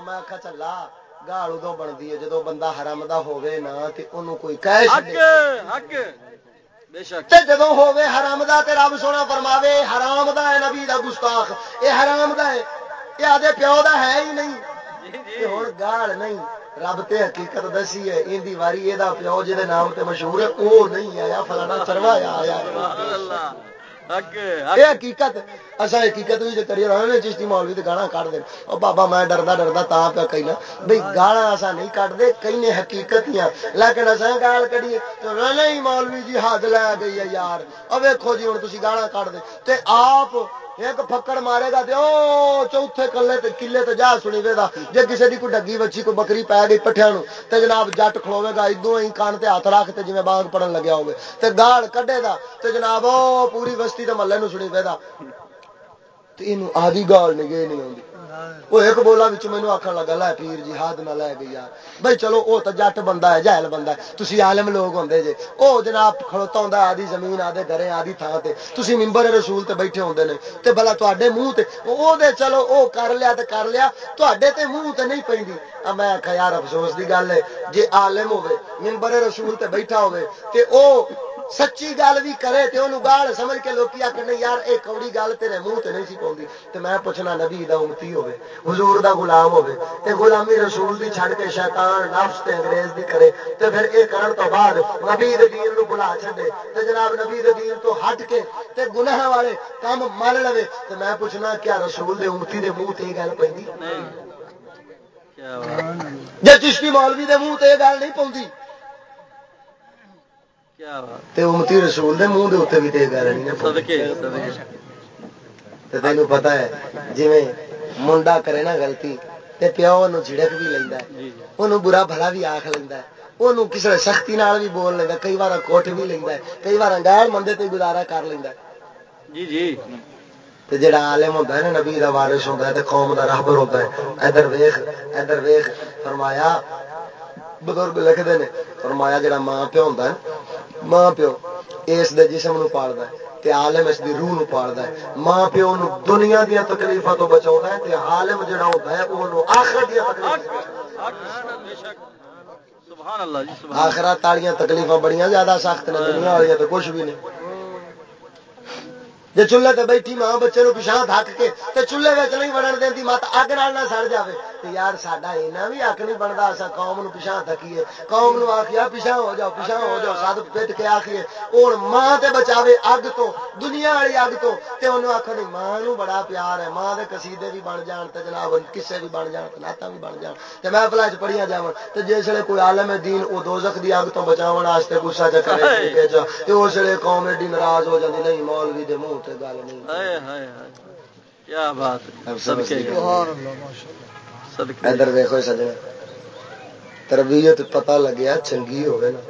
S1: میں آخا چلا گال ادو بنتی ہے جدو بندہ حرام دا ہوے نا تو کوئی کہہ جدو ہوے حرام دا تے رب سونا فرماوے حرام دا ہے نبی دا گستاخ. اے حرام دا ہے. یہ آدھے پیو دا ہے ہی نہیں. ہوں گال نہیں. رب تے حقیقت دسی ہے. ان دی واری یہ پیو جہد نام تے مشہور ہے وہ نہیں آیا فلانا چروایا آیا حقیقت اصا حقیقت بھی کریے رہے چشتی مولوی تو گانا کٹ دیں اور بابا میں ڈردا ڈردا تا پیا کہنا بھائی گالا اصا نہیں کٹتے کئی حقیقت ہی لیکن اصا گال کھڑیے تو نہیں مولوی جی ہاتھ لے گئی ہے یار اب ویکو جی ہوں تھی گالا کٹ دے آپ ایک پکڑ مارے گا تو چوتھے کلے تے کلے تے جا سنی وے جے کسی دی کوئی ڈگی بچی کوئی بکری پی گئی پٹھیا تے جناب جٹ کھلوے گا ادو ہی کان تے ہاتھ رکھ تے جویں بانگ پڑن لگیا ہوے تے گال کڈے دا تے جناب او پوری بستی تے محلے نو سنی وے آدھی گال نگے نہیں ہوندی وہ ایک بولا مینو آخر لگا لے پیر جی ہاتھ نہ لے گئی یار بھائی چلو وہ تو جٹ بندہ ہے جہل بندہ ہے تھی آلم لوگ ہوں جی وہ جناب کھڑوتا ہوں آدھی زمین آدھے گھر آدھی تھان سے تھی ممبر رسول تے بیٹھے ہوتے ہیں تو بلا تے منہ تے وہ چلو وہ کر لیا تو کر لیا تے منہ تے نہیں پی میں آخا یار افسوس کی گل ہے جی آلم ہوے ممبر رسول تے بیٹھا ہوے تے او سچی گل بھی کرے تے انہوں گال سمجھ کے لوکی آخر نہیں یار ایک کوڑی گل تیرے منہ تے نہیں سی پاؤں تے میں پوچھنا نبی دا امتی ہوے حضور دا غلام ہوے تے غلامی رسول دی چھڑ کے شیطان نفس تے انگریز دی کرے تے پھر اے کرن تو بعد نبی دے دین نو بلا چھڈے۔ تے جناب نبی دے دین تو ہٹ کے تے گناہ والے کام مان لوے۔ تے میں پوچھنا کیا رسول دے امتی دے منہ تے گل پیندی جے چشتی مولوی دے منہ تے گل نہیں پوندی امتی رسول دے منہ دے اوتے بھی تے گل نہیں صدقے ہے جی منڈا کرے نا گلتی پیو جھڑک بھی لینا جی، جی۔ برا بھلا بھی آخ لینا وہ کسی سختی بھی بول لینا کئی بار کوٹ بھی لینا کئی بار انگار مندے تے گزارا کر لینا جی جی۔ جڑا عالم ہوتا ہے نا نبی کا وارش ہوتا ہے قوم کا راہبر ہوتا ہے ادھر ویخ ادھر ویخ فرمایا بزرگ لکھتے ہیں فرمایا جڑا ماں پیو ہوتا ہے ماں پیو اس جسم نو پالتا ہے تے عالم اس دی روح نو پالدا ہے ماں پیو نو دنیا دیا تکلیفاں تو بچاوندا ہے تے عالم جڑا ہوتا ہے اونوں آخرت دیا تکلیفاں آخرت والیاں تکلیفاں بڑیاں زیادہ سخت نے دنیا والیاں تو کچھ بھی نہیں جی چولہے تے بیٹھی ماں بچے نو پچھا تھک کے تے چولہے میں نہیں بڑھن دینی مت اگ نال نہ سڑ جاوے تے یار ساڈا اینا بھی حق نہیں بندا اسا قوم نو پچھا تھکیے۔ قوم نو آکھیا پچھا ہو جاؤ پچھا ہو جاؤ سد پٹ کے آکھیے۔ ہن ماں تے بچاوے اگ تو دنیا والی اگ تو۔ تے اونوں آکھو نہیں ماں نو بڑا پیار ہے۔ ماں دے قصیدے بھی بن جان تے جناب کسے بھی بن جان تے نعتاں بھی بن جان۔ تے محفلاں وچ پڑھیاں جاون تے جس ویلے کوئی عالم دین او دوزخ دی اگ تو بچاون واسطے غصہ چ کرے تے اس ویلے قوم ایڈی ناراض ہو جاندی نہیں مولوی دے منہ تے گل نہیں۔ کیا بات ادھر ویکو سجنا تربیت پتہ لگیا چنگی ہوگی نا۔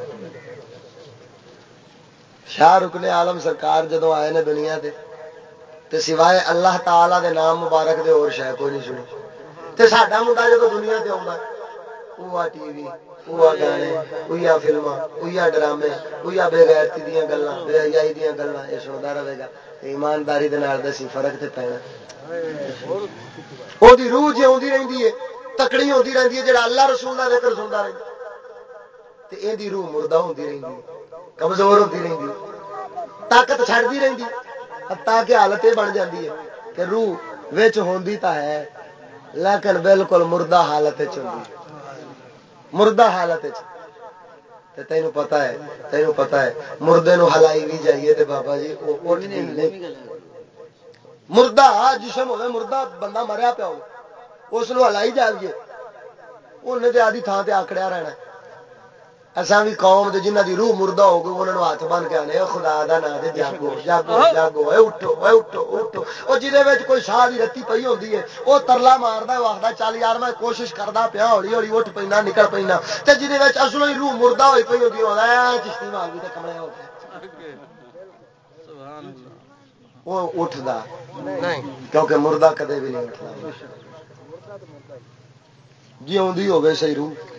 S1: شاہ رکنے عالم سرکار جدو آئے نے دنیا دے تے سوائے اللہ تعالی دے نام مبارک دے اور شہ کوئی نہیں سنی تے ساڈا منڈا جدو دنیا تے آؤں وہ ٹی وی وہ گانے وہی فلما وہی ڈرامے وہی بے غیرتی دیا گلا بے حیائی دیا گلا یہ سنتا رہے گا۔ ایمانداری دسی فرق تے پینا۔ ہاں، وہ روح جی آدھی رہی ہے، تکڑی ہوتی رہتی ہے جہاں اللہ رسول کا ذکر سنتا رہتا یہ روح مردہ ہوتی رہی کمزور ہوتی رہی طاقت چڑھتی رہی تاکہ حالت یہ بن جاتی ہے کہ روح ہوندی تا ہے، لیکن بالکل مردہ حالت مردہ حالت تین پتا ہے تین پتا ہے۔ مردے نو ہلائی بھی جائیے تے بابا جی مردہ جسم ہوے مردہ بندہ مریا پیا اس ہلائی جائیے انہیں تو آدھی تھان سے آکڑیا رہنا۔ اصا بھی قوم جنہ دی روح مردہ ہو گئی انہوں ہاتھ بن کے آنے خدا دا نا دے جاگو جاگو جاگو اٹھو اٹھو اٹھو۔ وہ جہد کوئی ساہ کی رتی پی ہوتی ہے وہ ترلا مارتا وہ آخر چل یار میں کوشش کرتا پیا ہولی ہولی اٹھ پینا نکل پینا تو جہد اصلوں ہی روح مردہ ہوئی پی ہوتی چشتی مال بھی تو کمڑے ہو گئے۔ وہ اٹھتا کیونکہ مردہ کدے بھی نہیں اٹھتا جی آدھی ہوگی سی روح۔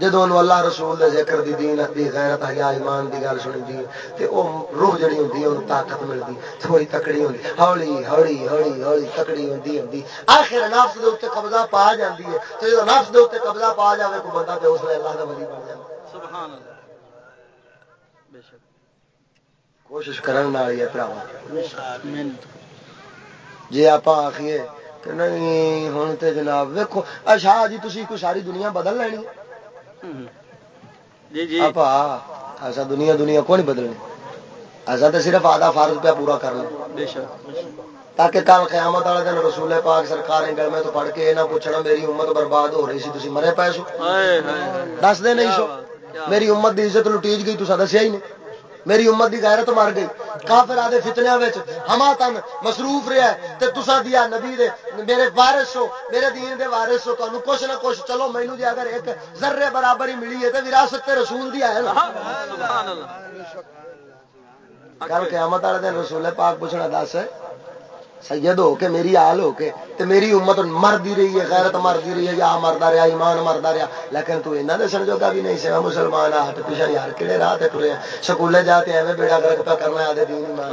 S1: جدو اللہ رسول دے ذکر دی دین دی غیرت حیا ایمان دی گل سنی دی تے او روح جڑی ہوندی اون طاقت ملدی تھوڑی تکڑی ہوندی ہولی ہولی ہولی ہولی تکڑی ہوندی ہوندی۔ آخر نفس دے اوتے قبضہ پا جاندی ہے تے جدو نفس دے اوتے قبضہ پا جاوے کوئی بندہ تے اس ویلے اللہ دا ولی بن جاندا سبحان اللہ۔ بے شک۔ کوشش کرن والی ہے بھراوا جی آپ آخیے کہ نہیں ہوں تو جناب ویکو شاہ جی تھی کوئی ساری دنیا بدل لینی؟ جی جی۔ ایسا دنیا دنیا کو نہیں بدلنی۔ ایسا تو صرف آدھا فرض پہ پورا کرنا۔ تاکہ کل قیامت والے دن رسول پاک سرکار انگل میں تو پڑھ کے یہ نہ پوچھنا میری امت برباد ہو رہی سی تھی مرے پے سو؟ دس دے نہیں سو؟ میری امت دی عزت لٹیج گئی تو دسیا ہی نہیں۔ میری امت دی غیرت مر گئی۔ کافر آدھے فتنیا ہما تن مصروف رہا ہے تے تسا دیا نبی دے میرے وارث ہو میرے دین دے وارث ہو تمہیں کچھ نہ کچھ چلو مینو جی اگر ایک ذرے برابر ہی ملی ہے تو وراثت رسول دی ہے کل قیامت والے دن رسول پاک پوچھنا دس سید ہو کے میری آل ہو کے تے میری امت مرتی رہی ہے غیرت مرتی رہی ہے یا مردا رہا ایمان مردا رہا۔ لیکن تو ایسا دسن جوگا بھی نہیں سا مسلمان ہٹ پیچھا یار کہڑے راہ تے ٹرے سکولے جا کے ایویں بیڑا گرک پہ کرنا آدھے دین ایمان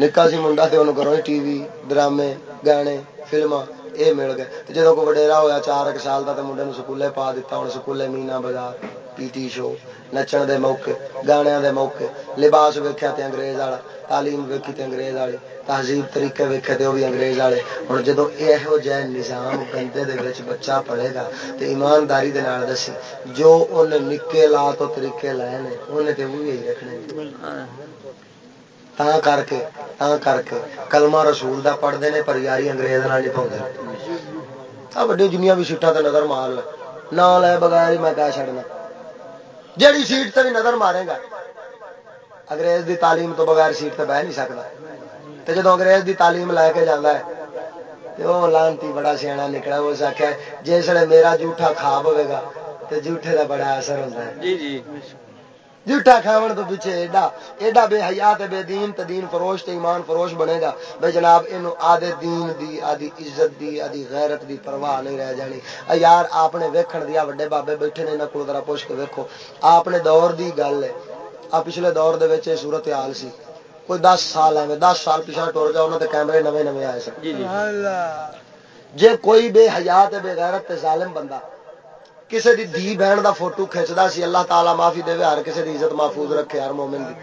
S1: نکا سی منڈا تے انہوں کرو ٹی وی ڈرامے گانے فلما یہ مل گئے۔ جدو کو وڈیرا ہوا چار ایک سال کا تو منڈے سکولے پا دیتا ہوں سکولے مینا بازار پی ٹی شو۔ نچن دے موقع گانے دے موقع لباس ویکیا تے انگریز والا تعلیم ویکھی تے انگریز والی تہذیب طریقے ویکھے تے وہ بھی انگریز والے ہوں جدو یہو جہ نظام گندے دے وچ بچہ پڑھے گا تے ایمانداری دے نال دسی جو ان نکے لا تو طریقے لائے نے انہیں تے وہ یہی رکھنے تا کر کے تا کر کے کلمہ رسول دا پڑھتے ہیں پر یاری انگریز نہیں پاؤں وڈی جنیا بھی سیٹان تے نظر مار لے نہ لے بغیر ہی میں کہہ چڑنا جیڑی سیٹ تے بھی نظر مارے گا۔ انگریز دی تعلیم تو بغیر سیٹ تے بہ نہیں سکتا۔ تے جدو انگریز دی تعلیم لے کے جانا ہے تو وہ لانتی بڑا سیاح نکلا اس آخیا جس میرا جھوٹا خواب ہوئے گا تو جھوٹے دا بڑا اثر ہوتا ہے۔ جی جی۔ جھوٹا کھاون تو پیچھے ایڈا ایڈا بے حیات بے دین تے دین فروش تے ایمان فروش بنے گا۔ بھائی جناب اینو آدھے دین دی آدھی عزت دی آدھی غیرت دی پرواہ نہیں رہ جانی۔ یار آپ نے ویکھن دیا وڈے بابے بیٹھے نے انہاں کول ذرا پوچھ کے ویکھو۔ آپ نے دور دی گل ہے۔ آ پچھلے دور دے وچ صورت حال سی۔ کوئی دس سال ایویں دس سال پیچھے ٹر جاؤ انہاں تے کیمرے نویں نویں آئے سن۔ جی جی جے کوئی بے حیات بے غیرت تے ظالم بندہ کسی دی دھی بہن دا فوٹو کھچتا سی اللہ تعالی معافی دے ہر کسی دی عزت محفوظ رکھے ہر مومن دی۔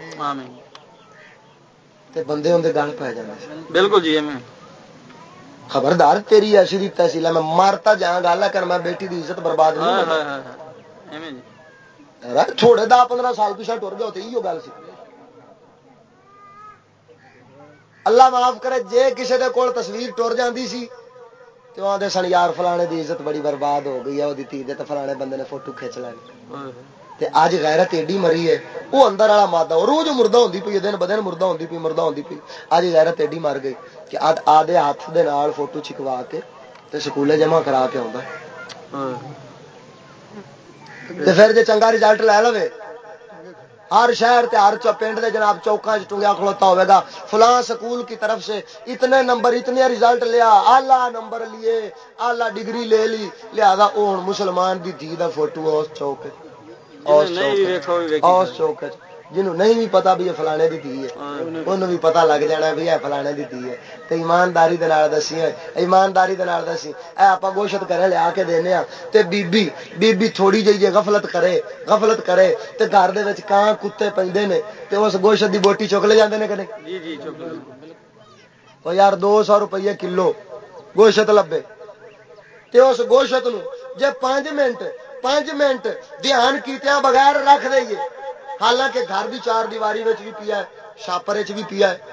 S1: تے بندے اندر گل پی جاندے بالکل جی خبردار تیری ایسی دی تحصیل میں مارتا جا ہے کر میں بیٹی دی عزت برباد نہیں تھوڑے دہ پندرہ سال پیچھا ٹر گیا یہ گل سی۔ اللہ معاف کرے جے کسی دے کول تصویر ٹر جاندی سی تو آدھے سن یار فلانے دی عزت بڑی برباد ہو گئی ہے وہ تھی تو فلانے بندے نے فوٹو کھچ لینی اج غیرت ایڈی مری ہے وہ اندر والا مادہ روز مردہ ہوتی پی دن بدن مردہ ہوتی پی مردہ ہوتی پی اج غیرت ایڈی مر گئی کہ آدھے ہاتھ دے نال فوٹو چھکوا کے تے سکولے جمع کرا کے آ پھر جی چنگا رزلٹ لے لو ہر شہر ہر پنڈ دے جناب چوکا ٹنگیا کھلوتا ہوئے گا۔ فلاں سکول کی طرف سے اتنے نمبر اتنے رزلٹ لیا آلہ نمبر لیے آلہ ڈگری لے لی۔ لہذا ہوں مسلمان دی دھی دا فوٹو اس چوک اس چوک جنہوں نہیں بھی پتا بھی یہ فلانے دی دھی ہے۔ انہوں بھی پتا لگ جانا بھی یہ فلانے دی دھی ہے۔ تو ایمانداری دے نال دسی ایمانداری دے نال دسی۔ اے آپ گوشت کرے لیا کے دینے تے بی بی بی بی تھوڑی جی غفلت کرے غفلت کرے۔ تے گھر دے وچ کان کتے پیندے نے۔ تے اس گوشت دی بوٹی چک لے جاندے نے نہیں جی جی چک او یار دو سو روپیے کلو گوشت لبے۔ تے اس گوشت نو جے پانچ منٹ پانچ منٹ دھیان کیتیا بغیر رکھ دئیے۔ حالانکہ گھر دی چار دیواری بھی پیا ہے شاپر بھی پیا ہے۔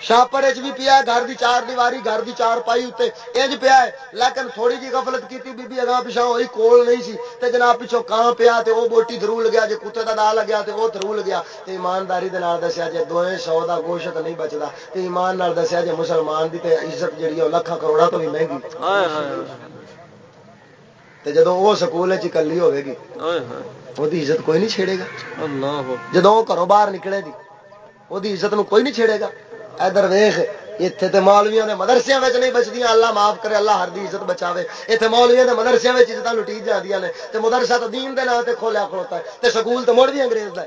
S1: شاپر بھی پیا گھر دی چار دیواری گھر دی چار پائی اتنے انج پیا ہے۔ لیکن تھوڑی جی غفلت کی بی بی اگاں پچھا ہوئی کول نہیں سی۔ تے جناب پچھو کان پیا تے او بوٹی دھرول گیا جے کتے دا دا لگیا تے او دھرول گیا تے ایمانداری دے نال دسیا جے دوئے سو دا گوشت نہیں بچدا۔ تے ایمان نال دسیا جے مسلمان دی تے عزت جڑی ہے لکھاں کروڑا تو بھی مہنگی۔ ہائے ہائے۔ تے جدو وہ سکول کلی ہوے گی وہ عزت کوئی نہیں چھیڑے گا جدو وہ گھروں باہر نکلے گی وہ عزت نو کوئی نہیں چھیڑے گا ادھر ویخ اتنے تو مولویا کے مدرسے نہیں بچتی اللہ معاف کرے اللہ ہر عزت بچاوے اتنے مولویا کے مدرسے عزت لٹی جاتی نے تو مدرسہ تو دین دے نام سے کھولیا کھلوتا ہے تو سکول تو مڑ بھی انگریز کا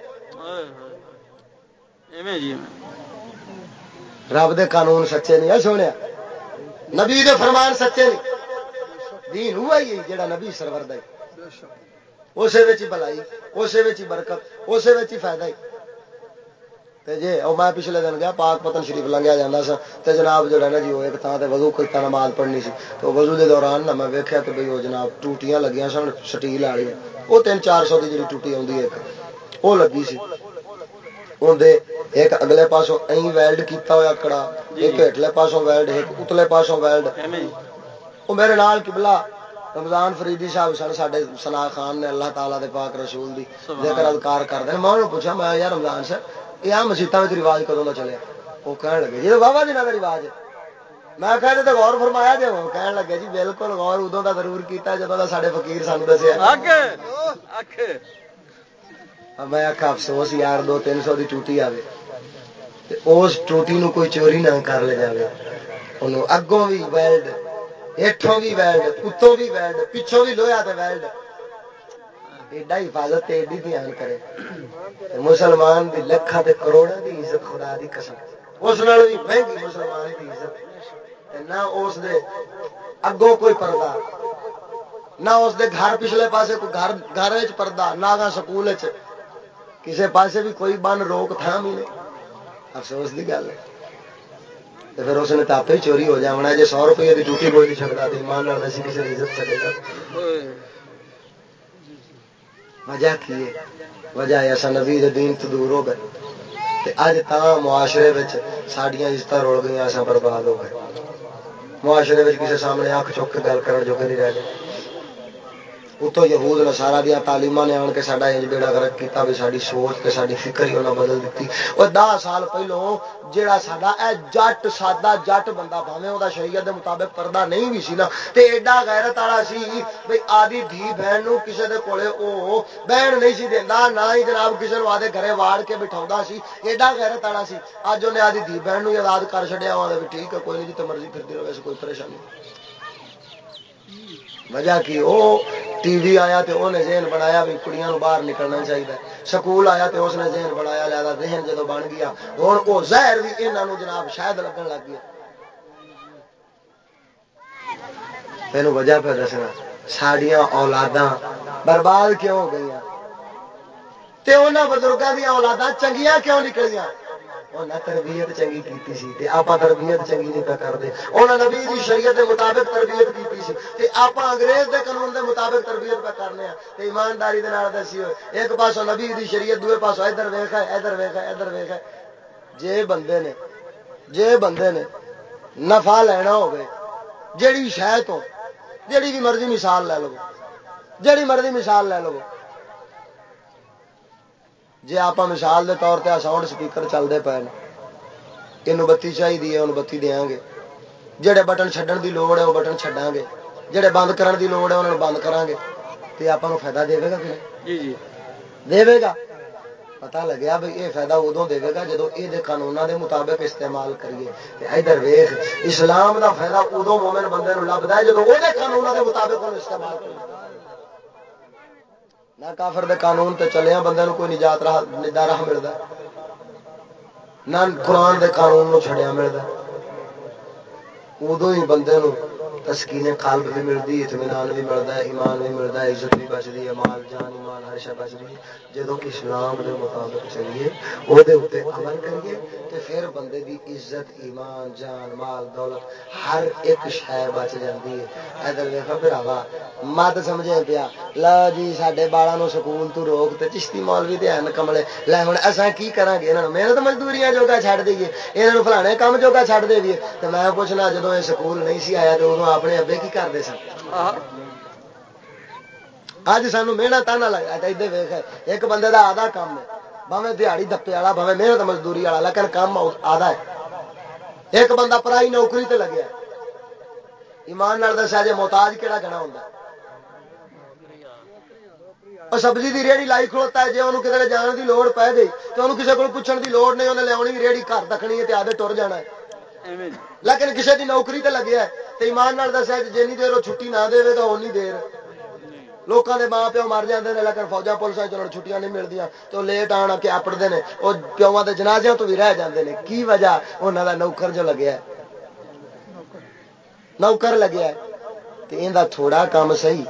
S1: رب دے قانون سچے نہیں سونے نبی دے فرمان سچے نہیں دین ہوا ہی جڑا نبی سرور دا اسے بلائی اسے برکت اسے فائدہ ہی جی وہ میں پچھلے دن گیا پاک پتن شریف لنگیا جانا سا تو جناب جو نا جی وہ ایک تھان سے وضو کوئی نماز پڑھنی سی تو وضو کے دوران نا میں ویکیا کہ بھائی وہ جناب ٹوٹیاں لگیاں سن سٹیل والی وہ تین چار سو کی جی ٹوٹی آتی ہے ایک وہ لگی سی اندر ایک اگلے پاسوں ائی ویلڈ کیتا ہوا کڑا ایک ہٹلے پاسوں ویلڈ ایک اتلے پاسوں ویلڈ وہ میرے نال کبلا رمضان فریدی صاحب سن سڈے سنا خان نے اللہ تعالیٰ دے پاک رسول دی ذکر اذکار کرتے ہیں۔ میں انہوں پوچھا میں یار رمضان صاحب یہ مسیطا میں رواج کدوں کا چلے؟ وہ کہنے لگے جی بابا جی کا رواج ہے۔ میں کہتے تو غور فرمایا جی وہ کہنے لگے جی بالکل غور ادو کا ضرور کیا جب کا سارے فقیر سان دسیا میں آخ افسوس یار دو تین سو کی ٹوٹی آئے اس ٹوٹی نو کوئی چوری نہ کر لے جائے انہوں اگوں بھی ویلڈ ہیٹوں بھی ویلڈ اتوں بھی ویلڈ پچھوں بھی لویا تو ویلڈ ایڈا حفاظت ایڈی دھیان کرے۔ مسلمان دی لکھا تے کروڑا دی عزت خدا دی قسم۔ اس نال بھی مہنگی مسلمان دی عزت۔ نہ اس دے اگوں کوئی پردہ، نہ اس دے گھر پچھلے پاسے کوئی گھر گھر پردہ، نہ گا سکول کسے پاسے بھی کوئی بن، روک تھام ہی نہیں۔ افسوس دی گل ہے۔ تو پھر اس نے تو آپ ہی چوری ہو جانا جی سو روپیے کی ڈیوٹی کوئی نہیں چکتا تو ایمان لال سی کسی کی عزت سکے گا وجہ کی ہے وجہ ایسا نبی دین تو دور ہو گئے اج تا معاشرے سڈیا عزت رول گئی ایسا برباد ہو گئے معاشرے کسی سامنے اکھ چک کے گل کرنے جو نہیں رہ گئے اتوں یہود نسارا دیا تعلیمہ نے آن کے ساڈا انج بیڑا گرک کیتا بھی ساری سوچ تے ساری فکر ہی انہیں بدل دیتی اور دہ سال پہلو جیڑا ساڈا اے جٹ سادہ جٹ بندہ بھاویں وہ شریعت دے مطابق پردہ نہیں بھی سی نا تے ایڈا غیرت والا سی بھئی آدھی دھی بہن نو کسے دے کولے او بہن نہیں سی دیندا نہ ہی جناب کسے نو آدے گھرے واڑ کے بٹھاوندا سی ایڈا غیرت والا سی اج اونے آدھی دھی بہن نو آزاد کر چھڈیا وا ٹھیک ہے کوئی نہیں جتے مرضی پھردی رہے کوئی پریشانی وجہ کی وہ ٹی وی آیا تو انہیں ذہن بنایا بھی کڑیاں باہر نکلنا چاہیے سکول آیا تو اس نے ذہن بنایا لیا ذہن جدو بن گیا۔ ہوں وہ زہر بھی یہاں جناب شاید لگن لگ گیا۔ تین وجہ پہ دسنا سڈیا اولاداں برباد کیوں ہو گئی بزرگوں دیا اولاداں چنگیاں کیوں نکلیاں؟ تربیت چنگی کی سی آپ تربیت چنگی نہیں کرتے انہوں نے نبی دی شریعت دے مطابق تربیت کی سی آپ انگریز دے قانون دے مطابق تربیت پہ کرنے ہیں ایمانداری دے دسی ہوئے ایک پاسوں نبی دی شریعت دوے پاسوں ادھر ویخ ہے ادھر ویخ ہے ادھر ویخ ہے جے بندے نے جے بندے نے نفع لینا ہوگی جیڑی شہ تو جیڑی بھی مرضی مثال لے لو جیڑی مرضی مثال لے لو جی آپ مثال دے طور پہ ساؤنڈ سپیکر چلتے پے یہ بتی چاہیے انہوں بتی دیا گے۔ جہے بٹن چڈن کی لوڑ ہے وہ بٹن چڈا گے۔ جہے بند کرنے کی لوڑ ہے انہوں بند کریں گے۔ تو آپ فائدہ دے گا کہ جی جی۔ دے گا؟ پتا لگیا بھائی یہ فائدہ ادو دے گا جب یہ قانون دے مطابق استعمال کریے۔ ادھر ویخ اسلام دا فائدہ ادو مومن بندے لبتا ہے جب وہ قانون دے مطابق استعمال کریے۔ نہ کافر دے قانون تے چلیا بندے کوئی نجات راہ نجا راہ ملتا نہ قرآن دے قانون نو چھڑیا ملتا ادو ہی بندے نو تسکین قلب بھی ملتی اطمینان بھی ملتا ہے، ایمان بھی ملتا ہے، عزت بھی بچتی ہے، مال، جان، ایمان، ہر شا بچتی ہے۔ جدو اسلام دے مطابق چلیے وہ عمل کریے تو پھر بندے دی عزت، ایمان، جان، مال، دولت ہر ایک شہ بچ جاتی ہے۔ ادھر دیکھو پھراوا مت سمجھے پیا، لا جی سڈے بالا نو سکول تو روک تو چشتی مال بھی دھیان کملے۔ لے ہوں اصا کی کریں گے یہاں محنت مزدوریاں جوگا چڑھ دئیے یہاں فلانے کام جوگا چڑھ دے تو میں پوچھنا جدو یہ سکول نہیں سی آیا تو ادو اپنے ابے کی کرتے سن۔ اج سانو محنت آنا لگا ادھر ویخ ایک بندے کا آدھا کام ہے۔ بھاوے دیہڑی دپے والا بھاوے محنت مزدوری والا، لیکن کام آدھا ہے۔ ایک بندہ پرائی نوکری تے لگیا ایمان دسیا جی محتاج کہڑا گنا ہوں سبزی کی ریڑی لائی کھلوتا ہے جی وہ کسی جان کی لوڑ پی گئی تو انہوں کسی کو پوچھنے کی لوڑ نہیں انہیں لیا ریڑی گھر دکھنی ہے آدھے ٹر جانا ہے۔ لیکن کسی کی نوکری تے لگیا تو ایمان دسیا جی دیر وہ چھٹی نہ دے گا اونی دیر لوگوں کے ماں پیو مر جاتے ہیں لیکن فوجا پولیس چلو چھٹیاں نہیں ملتی تو لیٹ آنا کے اپڑتے ہیں وہ پیوا کے جنازوں تو بھی رہ جاتے ہیں کی وجہ انہوں کا نوکر جو لگیا نوکر لگیا یہ تھوڑا کام صحیح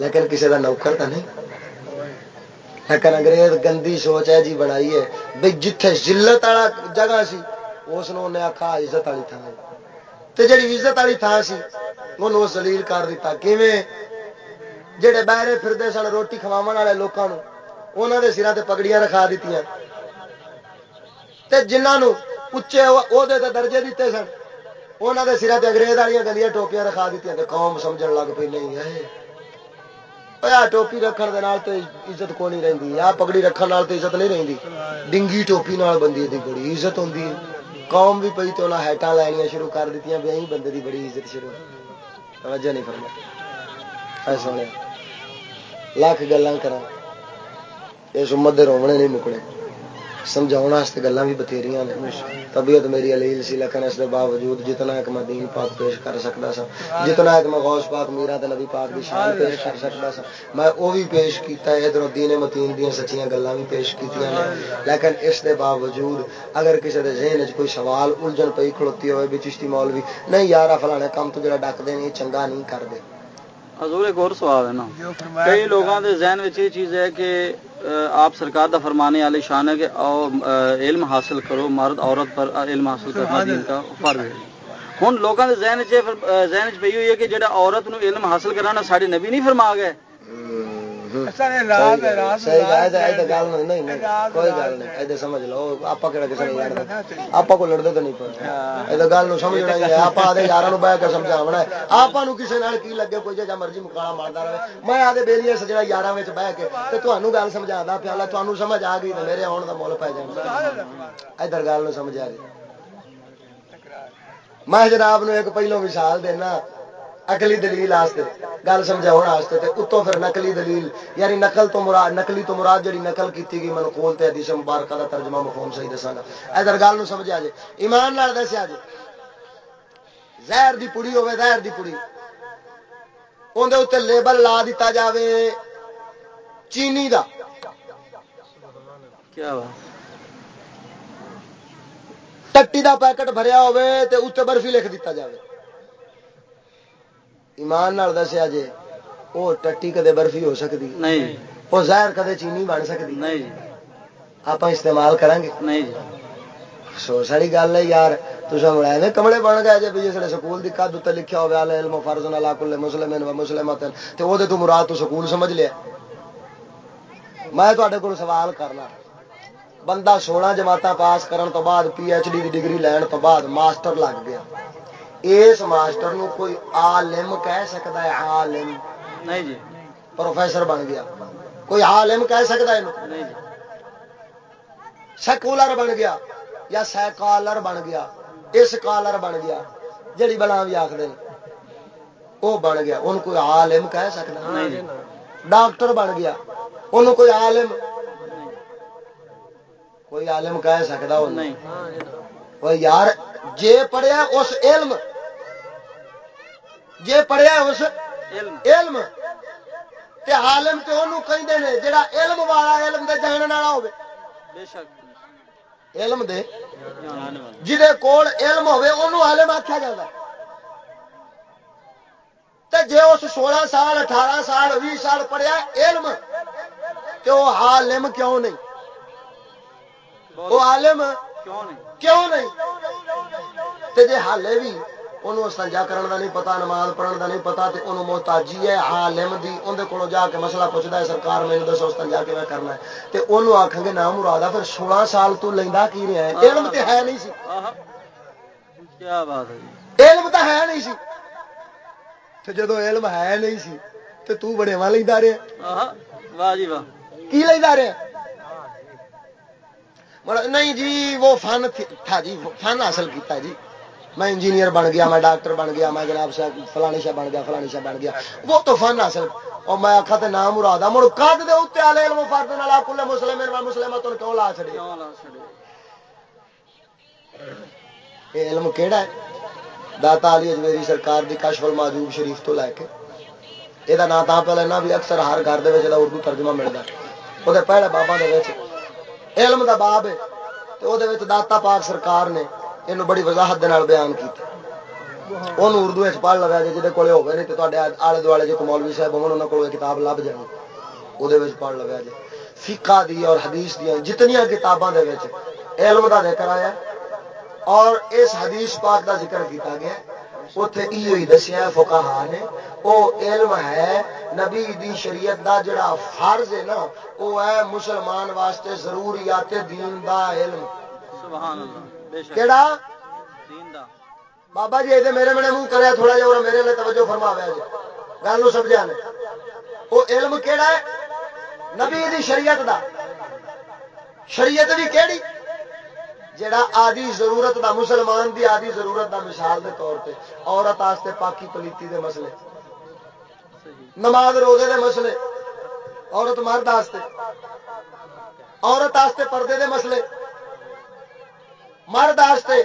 S1: لیکن کسی کا نوکر تو نہیں لیکن انگریز گندی سوچ ہے جی بنائی ہے بھائی جتھے ضلعت والا جگہ سی اس نے آخا عزت والی تھان جی عزت والی تھان سی وہ زلیل کر دیتا کیویں جہے بہرے پھرتے سن روٹی کھوا والے لوگوں انہوں نے سرا پگڑیاں رکھا دیتی جنہوں اچے عہدے درجے دیتے سن انہوں نے سرا انگریز والی گندیا ٹوپیاں رکھا دیتی قوم سمجھ لگ پی نہیں ہے ٹوپی رکھنے عزت کو نہیں رہتی آ پگڑی رکھنے عزت نہیں رہتی ڈنگی ٹوپی بندی بڑی عزت ہوتی ہے قوم بھی پی تو انہیں ہیٹان لینیا شروع کر دیتی بھی بندے کی بڑی عزت شروع توجہ نہیں فرما سونے، لاکھ گلا کر اس امت دے رونے نہیں مکنے۔ سمجھا گلا بھی بتھیری نے۔ طبیعت میری علیل سی، لیکن اس کے باوجود جتنا ایک میں دین پاک پیش کر سکتا سا جتنا ایک میں غوث پاک میرا تے نبی پاک دی شان پیش کر سکتا سا میں وہ بھی پیش کیتا ہے، ادھر دین متین دیا سچیاں گلاں بھی پیش کیتیاں نے۔ لیکن اس دے باوجود اگر کسی دے ذہن وچ کوئی سوال الجھن پئی کھڑوتی ہوئے بھی چشتی مولوی، نہیں یار فلانے کام تو جڑا ڈک دے نہیں، چنگا نہیں کر دے
S2: حضور ایک اور سوال ہے نا۔ کئی لوگوں کے ذہن میں یہ چیز ہے کہ آپ سرکار دا فرمانے والی شان ہے کہ علم حاصل کرو مرد عورت پر علم حاصل کرنا دین کا فرض ہے۔ ہوں لوگوں کے ذہن ذہن چ پی ہوئی ہے کہ جہاں عورت نو علم حاصل کرانا ساری نبی نہیں فرما گئے۔
S1: کوئی گل نہیں سمجھ لو آپ آپ کو لڑتے تو نہیں پڑے گل سمجھنا ہے آپ یار بہ کے سمجھا آپ کسی کی لگے کوئی جا مرضی مکالا مارتا رہے میں آدھے بےلی سجنا یار بہ کے تمہیں گل سمجھا پیا تمہیں سمجھ آ گئی میرے آن کا مل پی جائے ادھر گل سمجھ آ گئی میں جناب نو ایک پہلو مثال دینا اکلی دلیل گل سمجھاؤ اتوں پھر نقلی دلیل یعنی نقل تو مراد نقلی تو مراد جی نقل کی گئی منقول تے حدیث مبارکہ کا ترجمہ مفہوم صحیح دسا گا۔ ادھر گل سمجھ آ جائے ایمان نال دسیا جی زہر دی پڑی ہوے زہر دی پڑی اندر اتنے لیبل لا دیتا جاوے چینی دا۔ کیا ٹٹی دا پیکٹ بھریا ہوے تے اتنے برفی لکھ دیتا جاوے۔ ایمان نال دسیا جی وہ ٹٹی کدے برفی ہو سکتی نہیں۔ وہ زہر کدے چینی بن سکتی نہیں۔ آپ استعمال کریں گے نہیں۔ سو ساری گل ہے یار تصا ایویں کمڑے بن گئے جی جس سکول کی کد اتنے لکھا ہوا علم فرض نہ مسلم مسلم تو وہ تو مراد تو سکول سمجھ لیا۔ میں تے کو سوال کرنا بندہ سولہ جماعت پاس کرن تو بعد پی ایچ ڈی کی ڈگری لین تو بعد ماسٹر لگ گیا۔ اس ماسٹر نو کوئی عالم کہہ سکتا ہے عالم نہیں جی پروفیسر بن گیا کوئی عالم کہہ سکتا ہے نہیں جی سیکولر بن گیا یا سیکالر بن گیا اس کالر بن گیا جڑی بلا بھی آخر وہ بن گیا ان کوئی عالم کہہ سکتا ڈاکٹر بن گیا ان کوئی عالم کوئی عالم کہہ سکتا وہ نہیں یار جے پڑھیا اس علم جے پڑھیا اس علم۔ تے عالم تے انہوں کہندے نے جڑا علم والا علم دے جانن والا ہوے بے شک۔ علم دے۔ جدے کول علم ہوے انہوں عالم آکھیا جاندا۔ تے جے اس سولہ سال اٹھارہ سال بھی سال پڑھیا علم تے وہ عالم کیوں نہیں؟ وہ عالم کیوں نہیں؟ تے جے حالے بھی انہوں سنجا کرن دا نہیں پتا نماز پڑھن دا نہیں پتا تے انہوں محتاجی ہے عالم دی اندر کو جا کے مسئلہ پوچھتا ہے سرکار میرے دسو سنجا کے میں کرنا ہے؟ تے انہوں آکھیں گے نام مرادا پھر سولہ سال تو لیندا کی رہا ہے علم تے ہے نہیں سی۔ کیا بات ہے علم تو ہے نہیں سی۔ تے جدو علم ہے نہیں سی تے تو بڑے واہ لیندا رہے واہ جی واہ۔ کی لیندا رہے نہیں جی وہ فن تھا جی فن حاصل کیتا جی میں انجینئر بن گیا میں ڈاکٹر بن گیا میں جناب سے فلانی شاہ بن گیا فلانی شاہ بن گیا وہ تو فن حاصل اور میں آخا تو نام مراد مڑ کد دے اتنے والے علم فرد نال کل مسلم مسلم تو کیوں لا چڑے یہ علم کہڑا ہے داتا علی اجمیری سرکار دی کشف الماجوب شریف تو لے کے یہ نام تا پہ لینا بھی اکثر ہر گھر دے اردو ترجمہ ملتا وہ پہلے بابا دے علم دا باب ہے وہ داتا پاک سرکار نے یہ بڑی وضاحت بیان کیا وہ اردو پڑھ لگا جی جی کول ہوگا نہیں تو آلے دوالے جو مولوی صاحب ہو کو کتاب لب جائے وہ پڑھ لگا جی فقہ دی اور حدیث دیا جتنی کتاباں علم دا ذکر آیا اور اس حدیث پاک دا ذکر کیتا گیا۔ اتے یہ دسیا فکاہا نے۔ وہ علم ہے نبی دی شریعت دا جڑا فرض ہے نا وہ ہے مسلمان واسطے ضروریات دین دا علم۔ سبحان اللہ کیڑا؟ دین دا۔ بابا جی یہ میرے میرے منہ کرے تھوڑا جہا میرے لیے توجہ فرما جی گل سمجھا نے۔ وہ علم کہڑا ہے؟ نبی دی شریعت دا۔ شریعت بھی کہڑی جڑا آدی ضرورت دا مسلمان دی آدی ضرورت دا مثال دے طور پہ عورت آستے پاکی پلیتی دے مسئلے، نماز روزے دے مسئلے، عورت مرد آستے، عورت آستے پردے دے مسئلے، مرد آستے،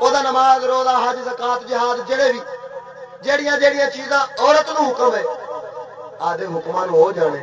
S1: او دا نماز، روزہ، حج زکات جہاد، جڑے بھی، جڑیاں جڑیاں چیزاں عورت نو حکم ہے۔ آدھے حکمان ہو جانے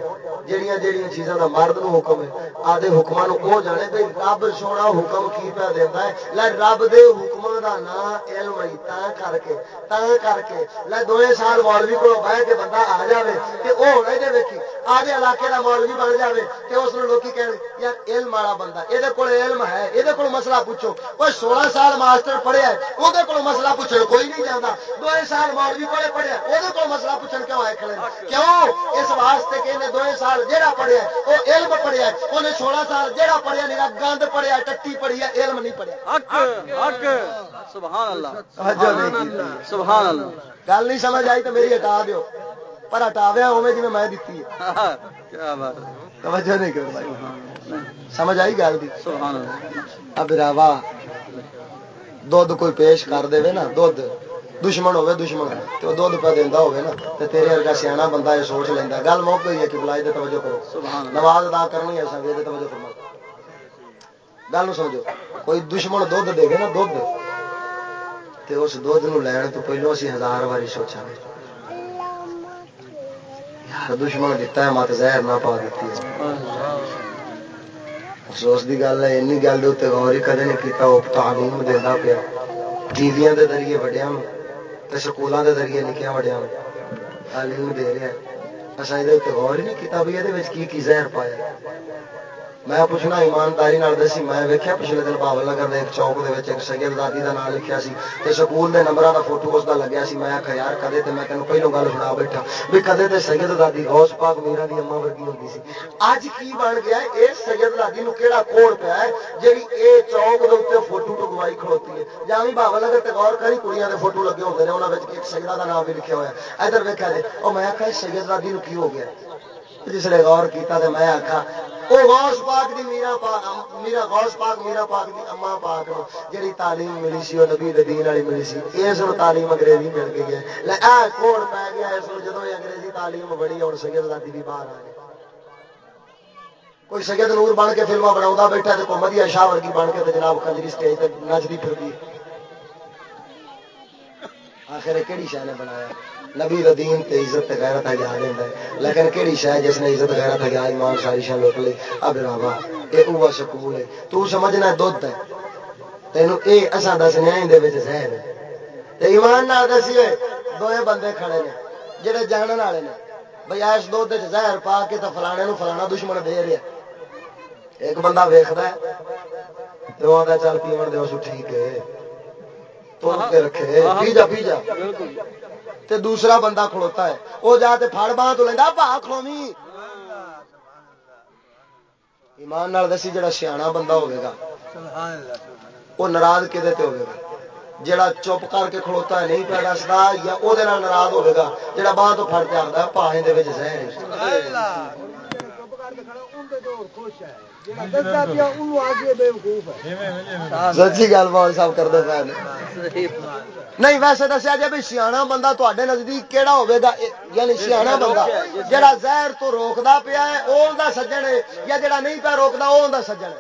S1: جہیا جہیا چیزوں کا مرد نو حکم ہے، آدھے حکمان ہو جانے بھائی رب سونا حکم کی پہ دیتا ہے؟ لے رب دے حکم دا نا علم تا کر کے، تا کر کے، لے دو سال مولوی کو بہ کے بندہ آ جائے کہ وہ ہونا جی ویکھی آدھے علاقے دا مولوی بن جائے کہ اس نے لوکی کہ یار علم والا بندہ یہ علم ہے یہ مسئلہ پوچھو۔ وہ سولہ سال ماسٹر پڑھیا ہے وہ مسئلہ پوچھو، کوئی نہیں جانا دو سال مولوی کو پڑھیا وہ مسئلہ پوچھنے کیوں آئے کھڑے کیوں؟ اس واسطے کہ انہیں دو سال جہاں پڑھیا وہ علم پڑھیا انہیں سولہ سال جہاں پڑھیا نہیں گند پڑھیا ٹٹی پڑھی ہے علم نہیں پڑھیا۔ گل نہیں سمجھ آئی تو میری ہٹا دیو۔ پر ہٹاویا اوے جی میں دیتی ہے۔ توجہ نہیں کر سمجھ آئی گل دی؟ اب راوا دھد کوئی پیش کر دے نا دھد دشمن ہوے دشمن تو دھد پہ دینا ہوے نا تو تیرے ورگا سیاح بندہ یہ سوچ لینا گل مک گئی ہے کہ بلائی دے توجہ کرو نماز ادا کرنی ہے سب یہ توجہ کرنا گل سمجھو کوئی دشمن دھد دے گا نا دھد تو اس دھد لین تو پہلو اسی ہزار باری سوچا گے یار دشمن دیتا ہے مت زہر نہ پا دیتی ہے افسوس کی گل ہے این گل غور ہی کدے نہیں کیا وہ تعلیم دینا پیا ٹی وی کے ذریعے وڈیا سکولوں کے ذریعے لکھیا وڈیا تعلیم دے رہے ہیں اصل یہ غور ہی نہیں کیا بھی یہ کی زہر پایا میں پوچھنا ایمانداری دسی میں ویکیا پچھلے دن باول نگر ایک چوک ایک سید دادی کا نام لکھا سی تے سکول کے نمبر کا فوٹو اس کا لگیا سی میں آخیا یار کدے تے میں تینوں پہلو گل سنا بیٹھا بھی کدے تے سید دادی غوث پاک میرا دی اما ورگی ہوتی سی اج کی بن گیا اس سید دادی نو کیڑا کوڑ پیا ہے جی اے چوک کے اتنے فوٹو ٹکوائی کھڑوتی ہے جامی باول نگر تے غور کری کڑیاں دے فوٹو لگے ہوتے ہیں انہوں نے ایک سیدہ کا نام بھی لکھا ہوا ہے ادھر ویکیا جی اور میں آخیا سید دادی نو کی ہو گیا جس نے غور کیا تو میں آخا وہ غوث پاک دی میرا پاک، میرا غوث پاک، میرا پاک دی اما پاک نو جڑی تعلیم ملی سی وہ نبی دین والی ملی سی اس نو تعلیم انگریزی مل گئی ہے لے، اے کوڑ پی گیا اس نو جدو انگریزی تعلیم بڑی اور سید دادی بھی باہر آ گئی کوئی سید نور بن کے فلما بنا بیٹھا تو کوئی مدیا شاہ ورگی بن کے جناب کنجری اسٹیج تے نچتی پھرتی آخر کہڑی شہ نے بنایا؟ نبی ردیم تے عزت غیرت حیا دیندا ہے لیکن کیڑی شے جس نے عزت غیرت حیا ایمان ساری شے لوٹ لی۔ اب بابا اے اوہ سکول ہے۔ تو سمجھنا دودھ ہے۔ تینو اے اساں دسنے ہیں دے وچ زہر ہے۔ تے ایمان نال دسیے دوے بندے کھڑے نے، جڑے جانن والے نے۔ بھئی اس دودھ وچ زہر پا کے تے فلانے نو فلانا دشمن دے رہا ایک بندہ ویکھدا ہے، تے وہ آندا چل پیون دے اس ٹھیک ہے۔ تو رکھے۔ پی جا پی جا۔ بالکل۔ تے دوسرا بندہ کھڑوتا ہے۔ وہ جا کے فڑ باہ تو لینا پا کھلومی ایمان نال دسی جڑا سیاح بندہ ہوے گا وہ ناراض کہ ہوے گا۔ جڑا چپ کر کے کھڑوتا ہے، نہیں پہ دستا یا وہ ناراض ہوے گا، جڑا باہ تو فٹ کے آتا پا زہر سچی گل بال سب کرتے پے نہیں ویسے دسیا جی بھائی سیاح بندہ تے نزدیک کہڑا ہوگا یعنی سیاح بندہ جہاں زہر تو روکتا پیا ہے وہ سجن ہے یا جڑا نہیں پیا روکتا وہ سجن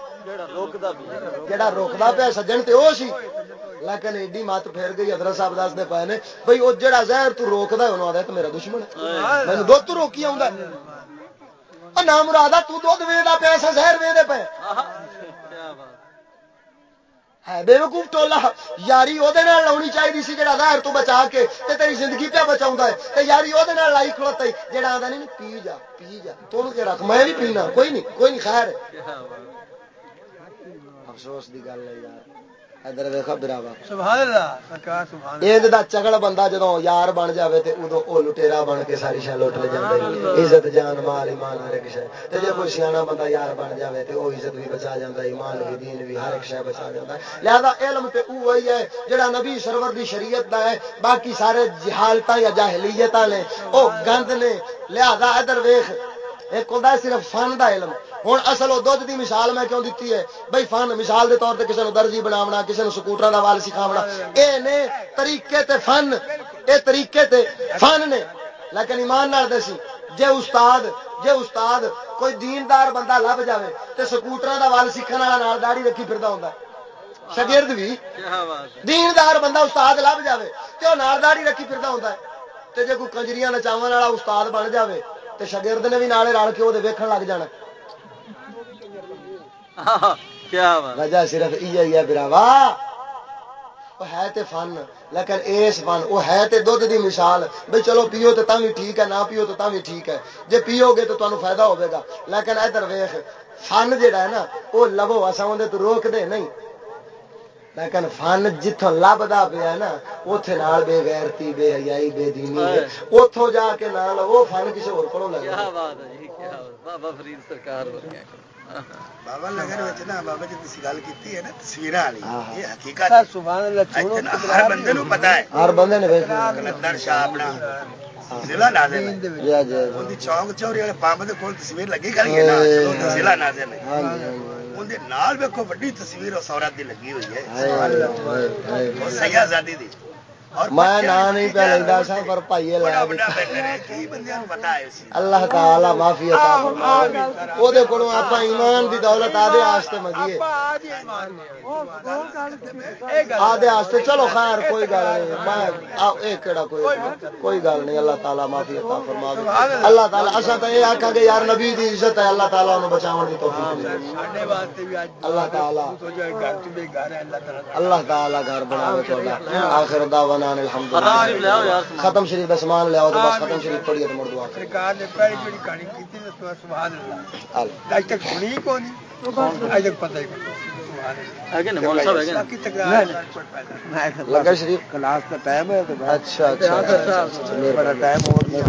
S1: جڑا روکتا پیا سجن تو وہ سی۔ لیکن ایڈی مت پھر گئی ادرا صاحب دستے پے نے بھائی وہ جہاں زہر تو روکتا انہوں آتا تو میرا دشمن ہے۔ میں روکی آؤں نام مراد تو دھد ویدا پیا زہر وے پے ہے بے وقوف ٹولا یاری وہ لاؤنی چاہیے سی جڑا زہر تو بچا کے تے تیری زندگی پہ بچاؤں ہے تے یاری وہ لائی کھڑوتا جڑا آتا نہیں پی جا پی جا تو رکھ میں بھی پینا کوئی نہیں کوئی نہیں خیر افسوس دی گل ہے یار چگڑ بندہ جدو یار بن جائے تو ادو لٹےرا بن کے ساری شہ لے جائے عزت جان مال ایمان ہر ایک شہ جے کوئی سیاح بندہ یار بن جائے تو وہ عزت بھی بچا ہے ایمان بھی دین بھی ہر ایک شہ بچا ہے۔ لہذا علم تے وہی ہے جڑا نبی سرور دی شریعت دا ہے۔ باقی سارے جہالت یا جاہلیت نے وہ گند نے۔ لہذا ادھر ویخ ایک ہوتا ہے صرف فن دا علم۔ ہوں اصل وہ دھد کی مثال میں کیوں دیتی ہے؟ بھائی فن مثال کے طور پہ کسی نے درجی بناونا کسی نے سکوٹر کا وال سکھاونا۔ یہ نے طریقے تے فن یہ طریقے تے فن نے۔ لیکن ایمان نال دسی جے استاد جے استاد کوئی دیندار بندہ لب جاوے تے سکوٹر کا وال سیکھنے والا نال داڑھی رکھی پھردا ہوندا شگرد بھی دیندار بندہ استاد لب جاوے تے او نال داڑھی رکھی پھردا ہوندا ہے۔ تے جے کوئی کنجریاں نچاون والا استاد بن جاوے تے شاگرد نے بھی نالے رل کے وہ ویکھن لگ جانا۔ وجہ صرف یہ ہے براوا۔ ہے تے فن لیکن اس فن وہ ہے تے دھد دی مثال۔ بھائی چلو پیو تو بھی ٹھیک ہے نہ پیو تو بھی ٹھیک ہے۔ جے پیو گے تو تمہیں فائدہ ہوگا لیکن ادھر ویخ فن جہا ہے نا وہ لبو اصا اندر تو روک دے نہیں۔ لیکن فن جتوں لبدا پیا نا اتے بے غیرتی بے حیائی بے دینی اتوں جا کے نال وہ فن کسی ہو لگا بابا فرید سرکار
S3: بابا نگر نا بابا جی تھی گل کی ہے نا تصویر والی یہ حقیقت ہر بندے پتا ہے
S1: ہر بندے نے
S3: کلندر شاہ اپنا ضلع نازم چونک چوری والے پمپ کے کول تصویر لگی کری ہے ضلع نازم نال ویکو وڈی تصویر عورت دی لگی ہوئی ہے سیاح زادی دی
S1: میں نہیں پہ لینا سا پر بھائی اللہ تعالی معافی وہ آپ ایمان دی دولت آدھے مگیے آدھے چلو خیر کوئی گل نہیں میں کہڑا کوئی کوئی گل نہیں اللہ تعالی معافی عطا فرما اللہ تعالی اصل تو یہ آخا گے یار نبی دی عزت ہے اللہ تعالی انہوں بچاؤ دی توفیق اللہ تعالی اللہ تعالی گھر بنا آخر دعوانا ختم شریف کا سامان لیا تو بس ختم شریف پڑھیے تو مڑ دعا سرکار نے پہلی جڑی کہانی کی سبحان اللہ۔ اج تک سنی کو نہیں اج تک پتہ ہی لگا شریف۔ کلاس کا ٹائم ہے اچھا اچھا بڑا ٹائم ہو گیا۔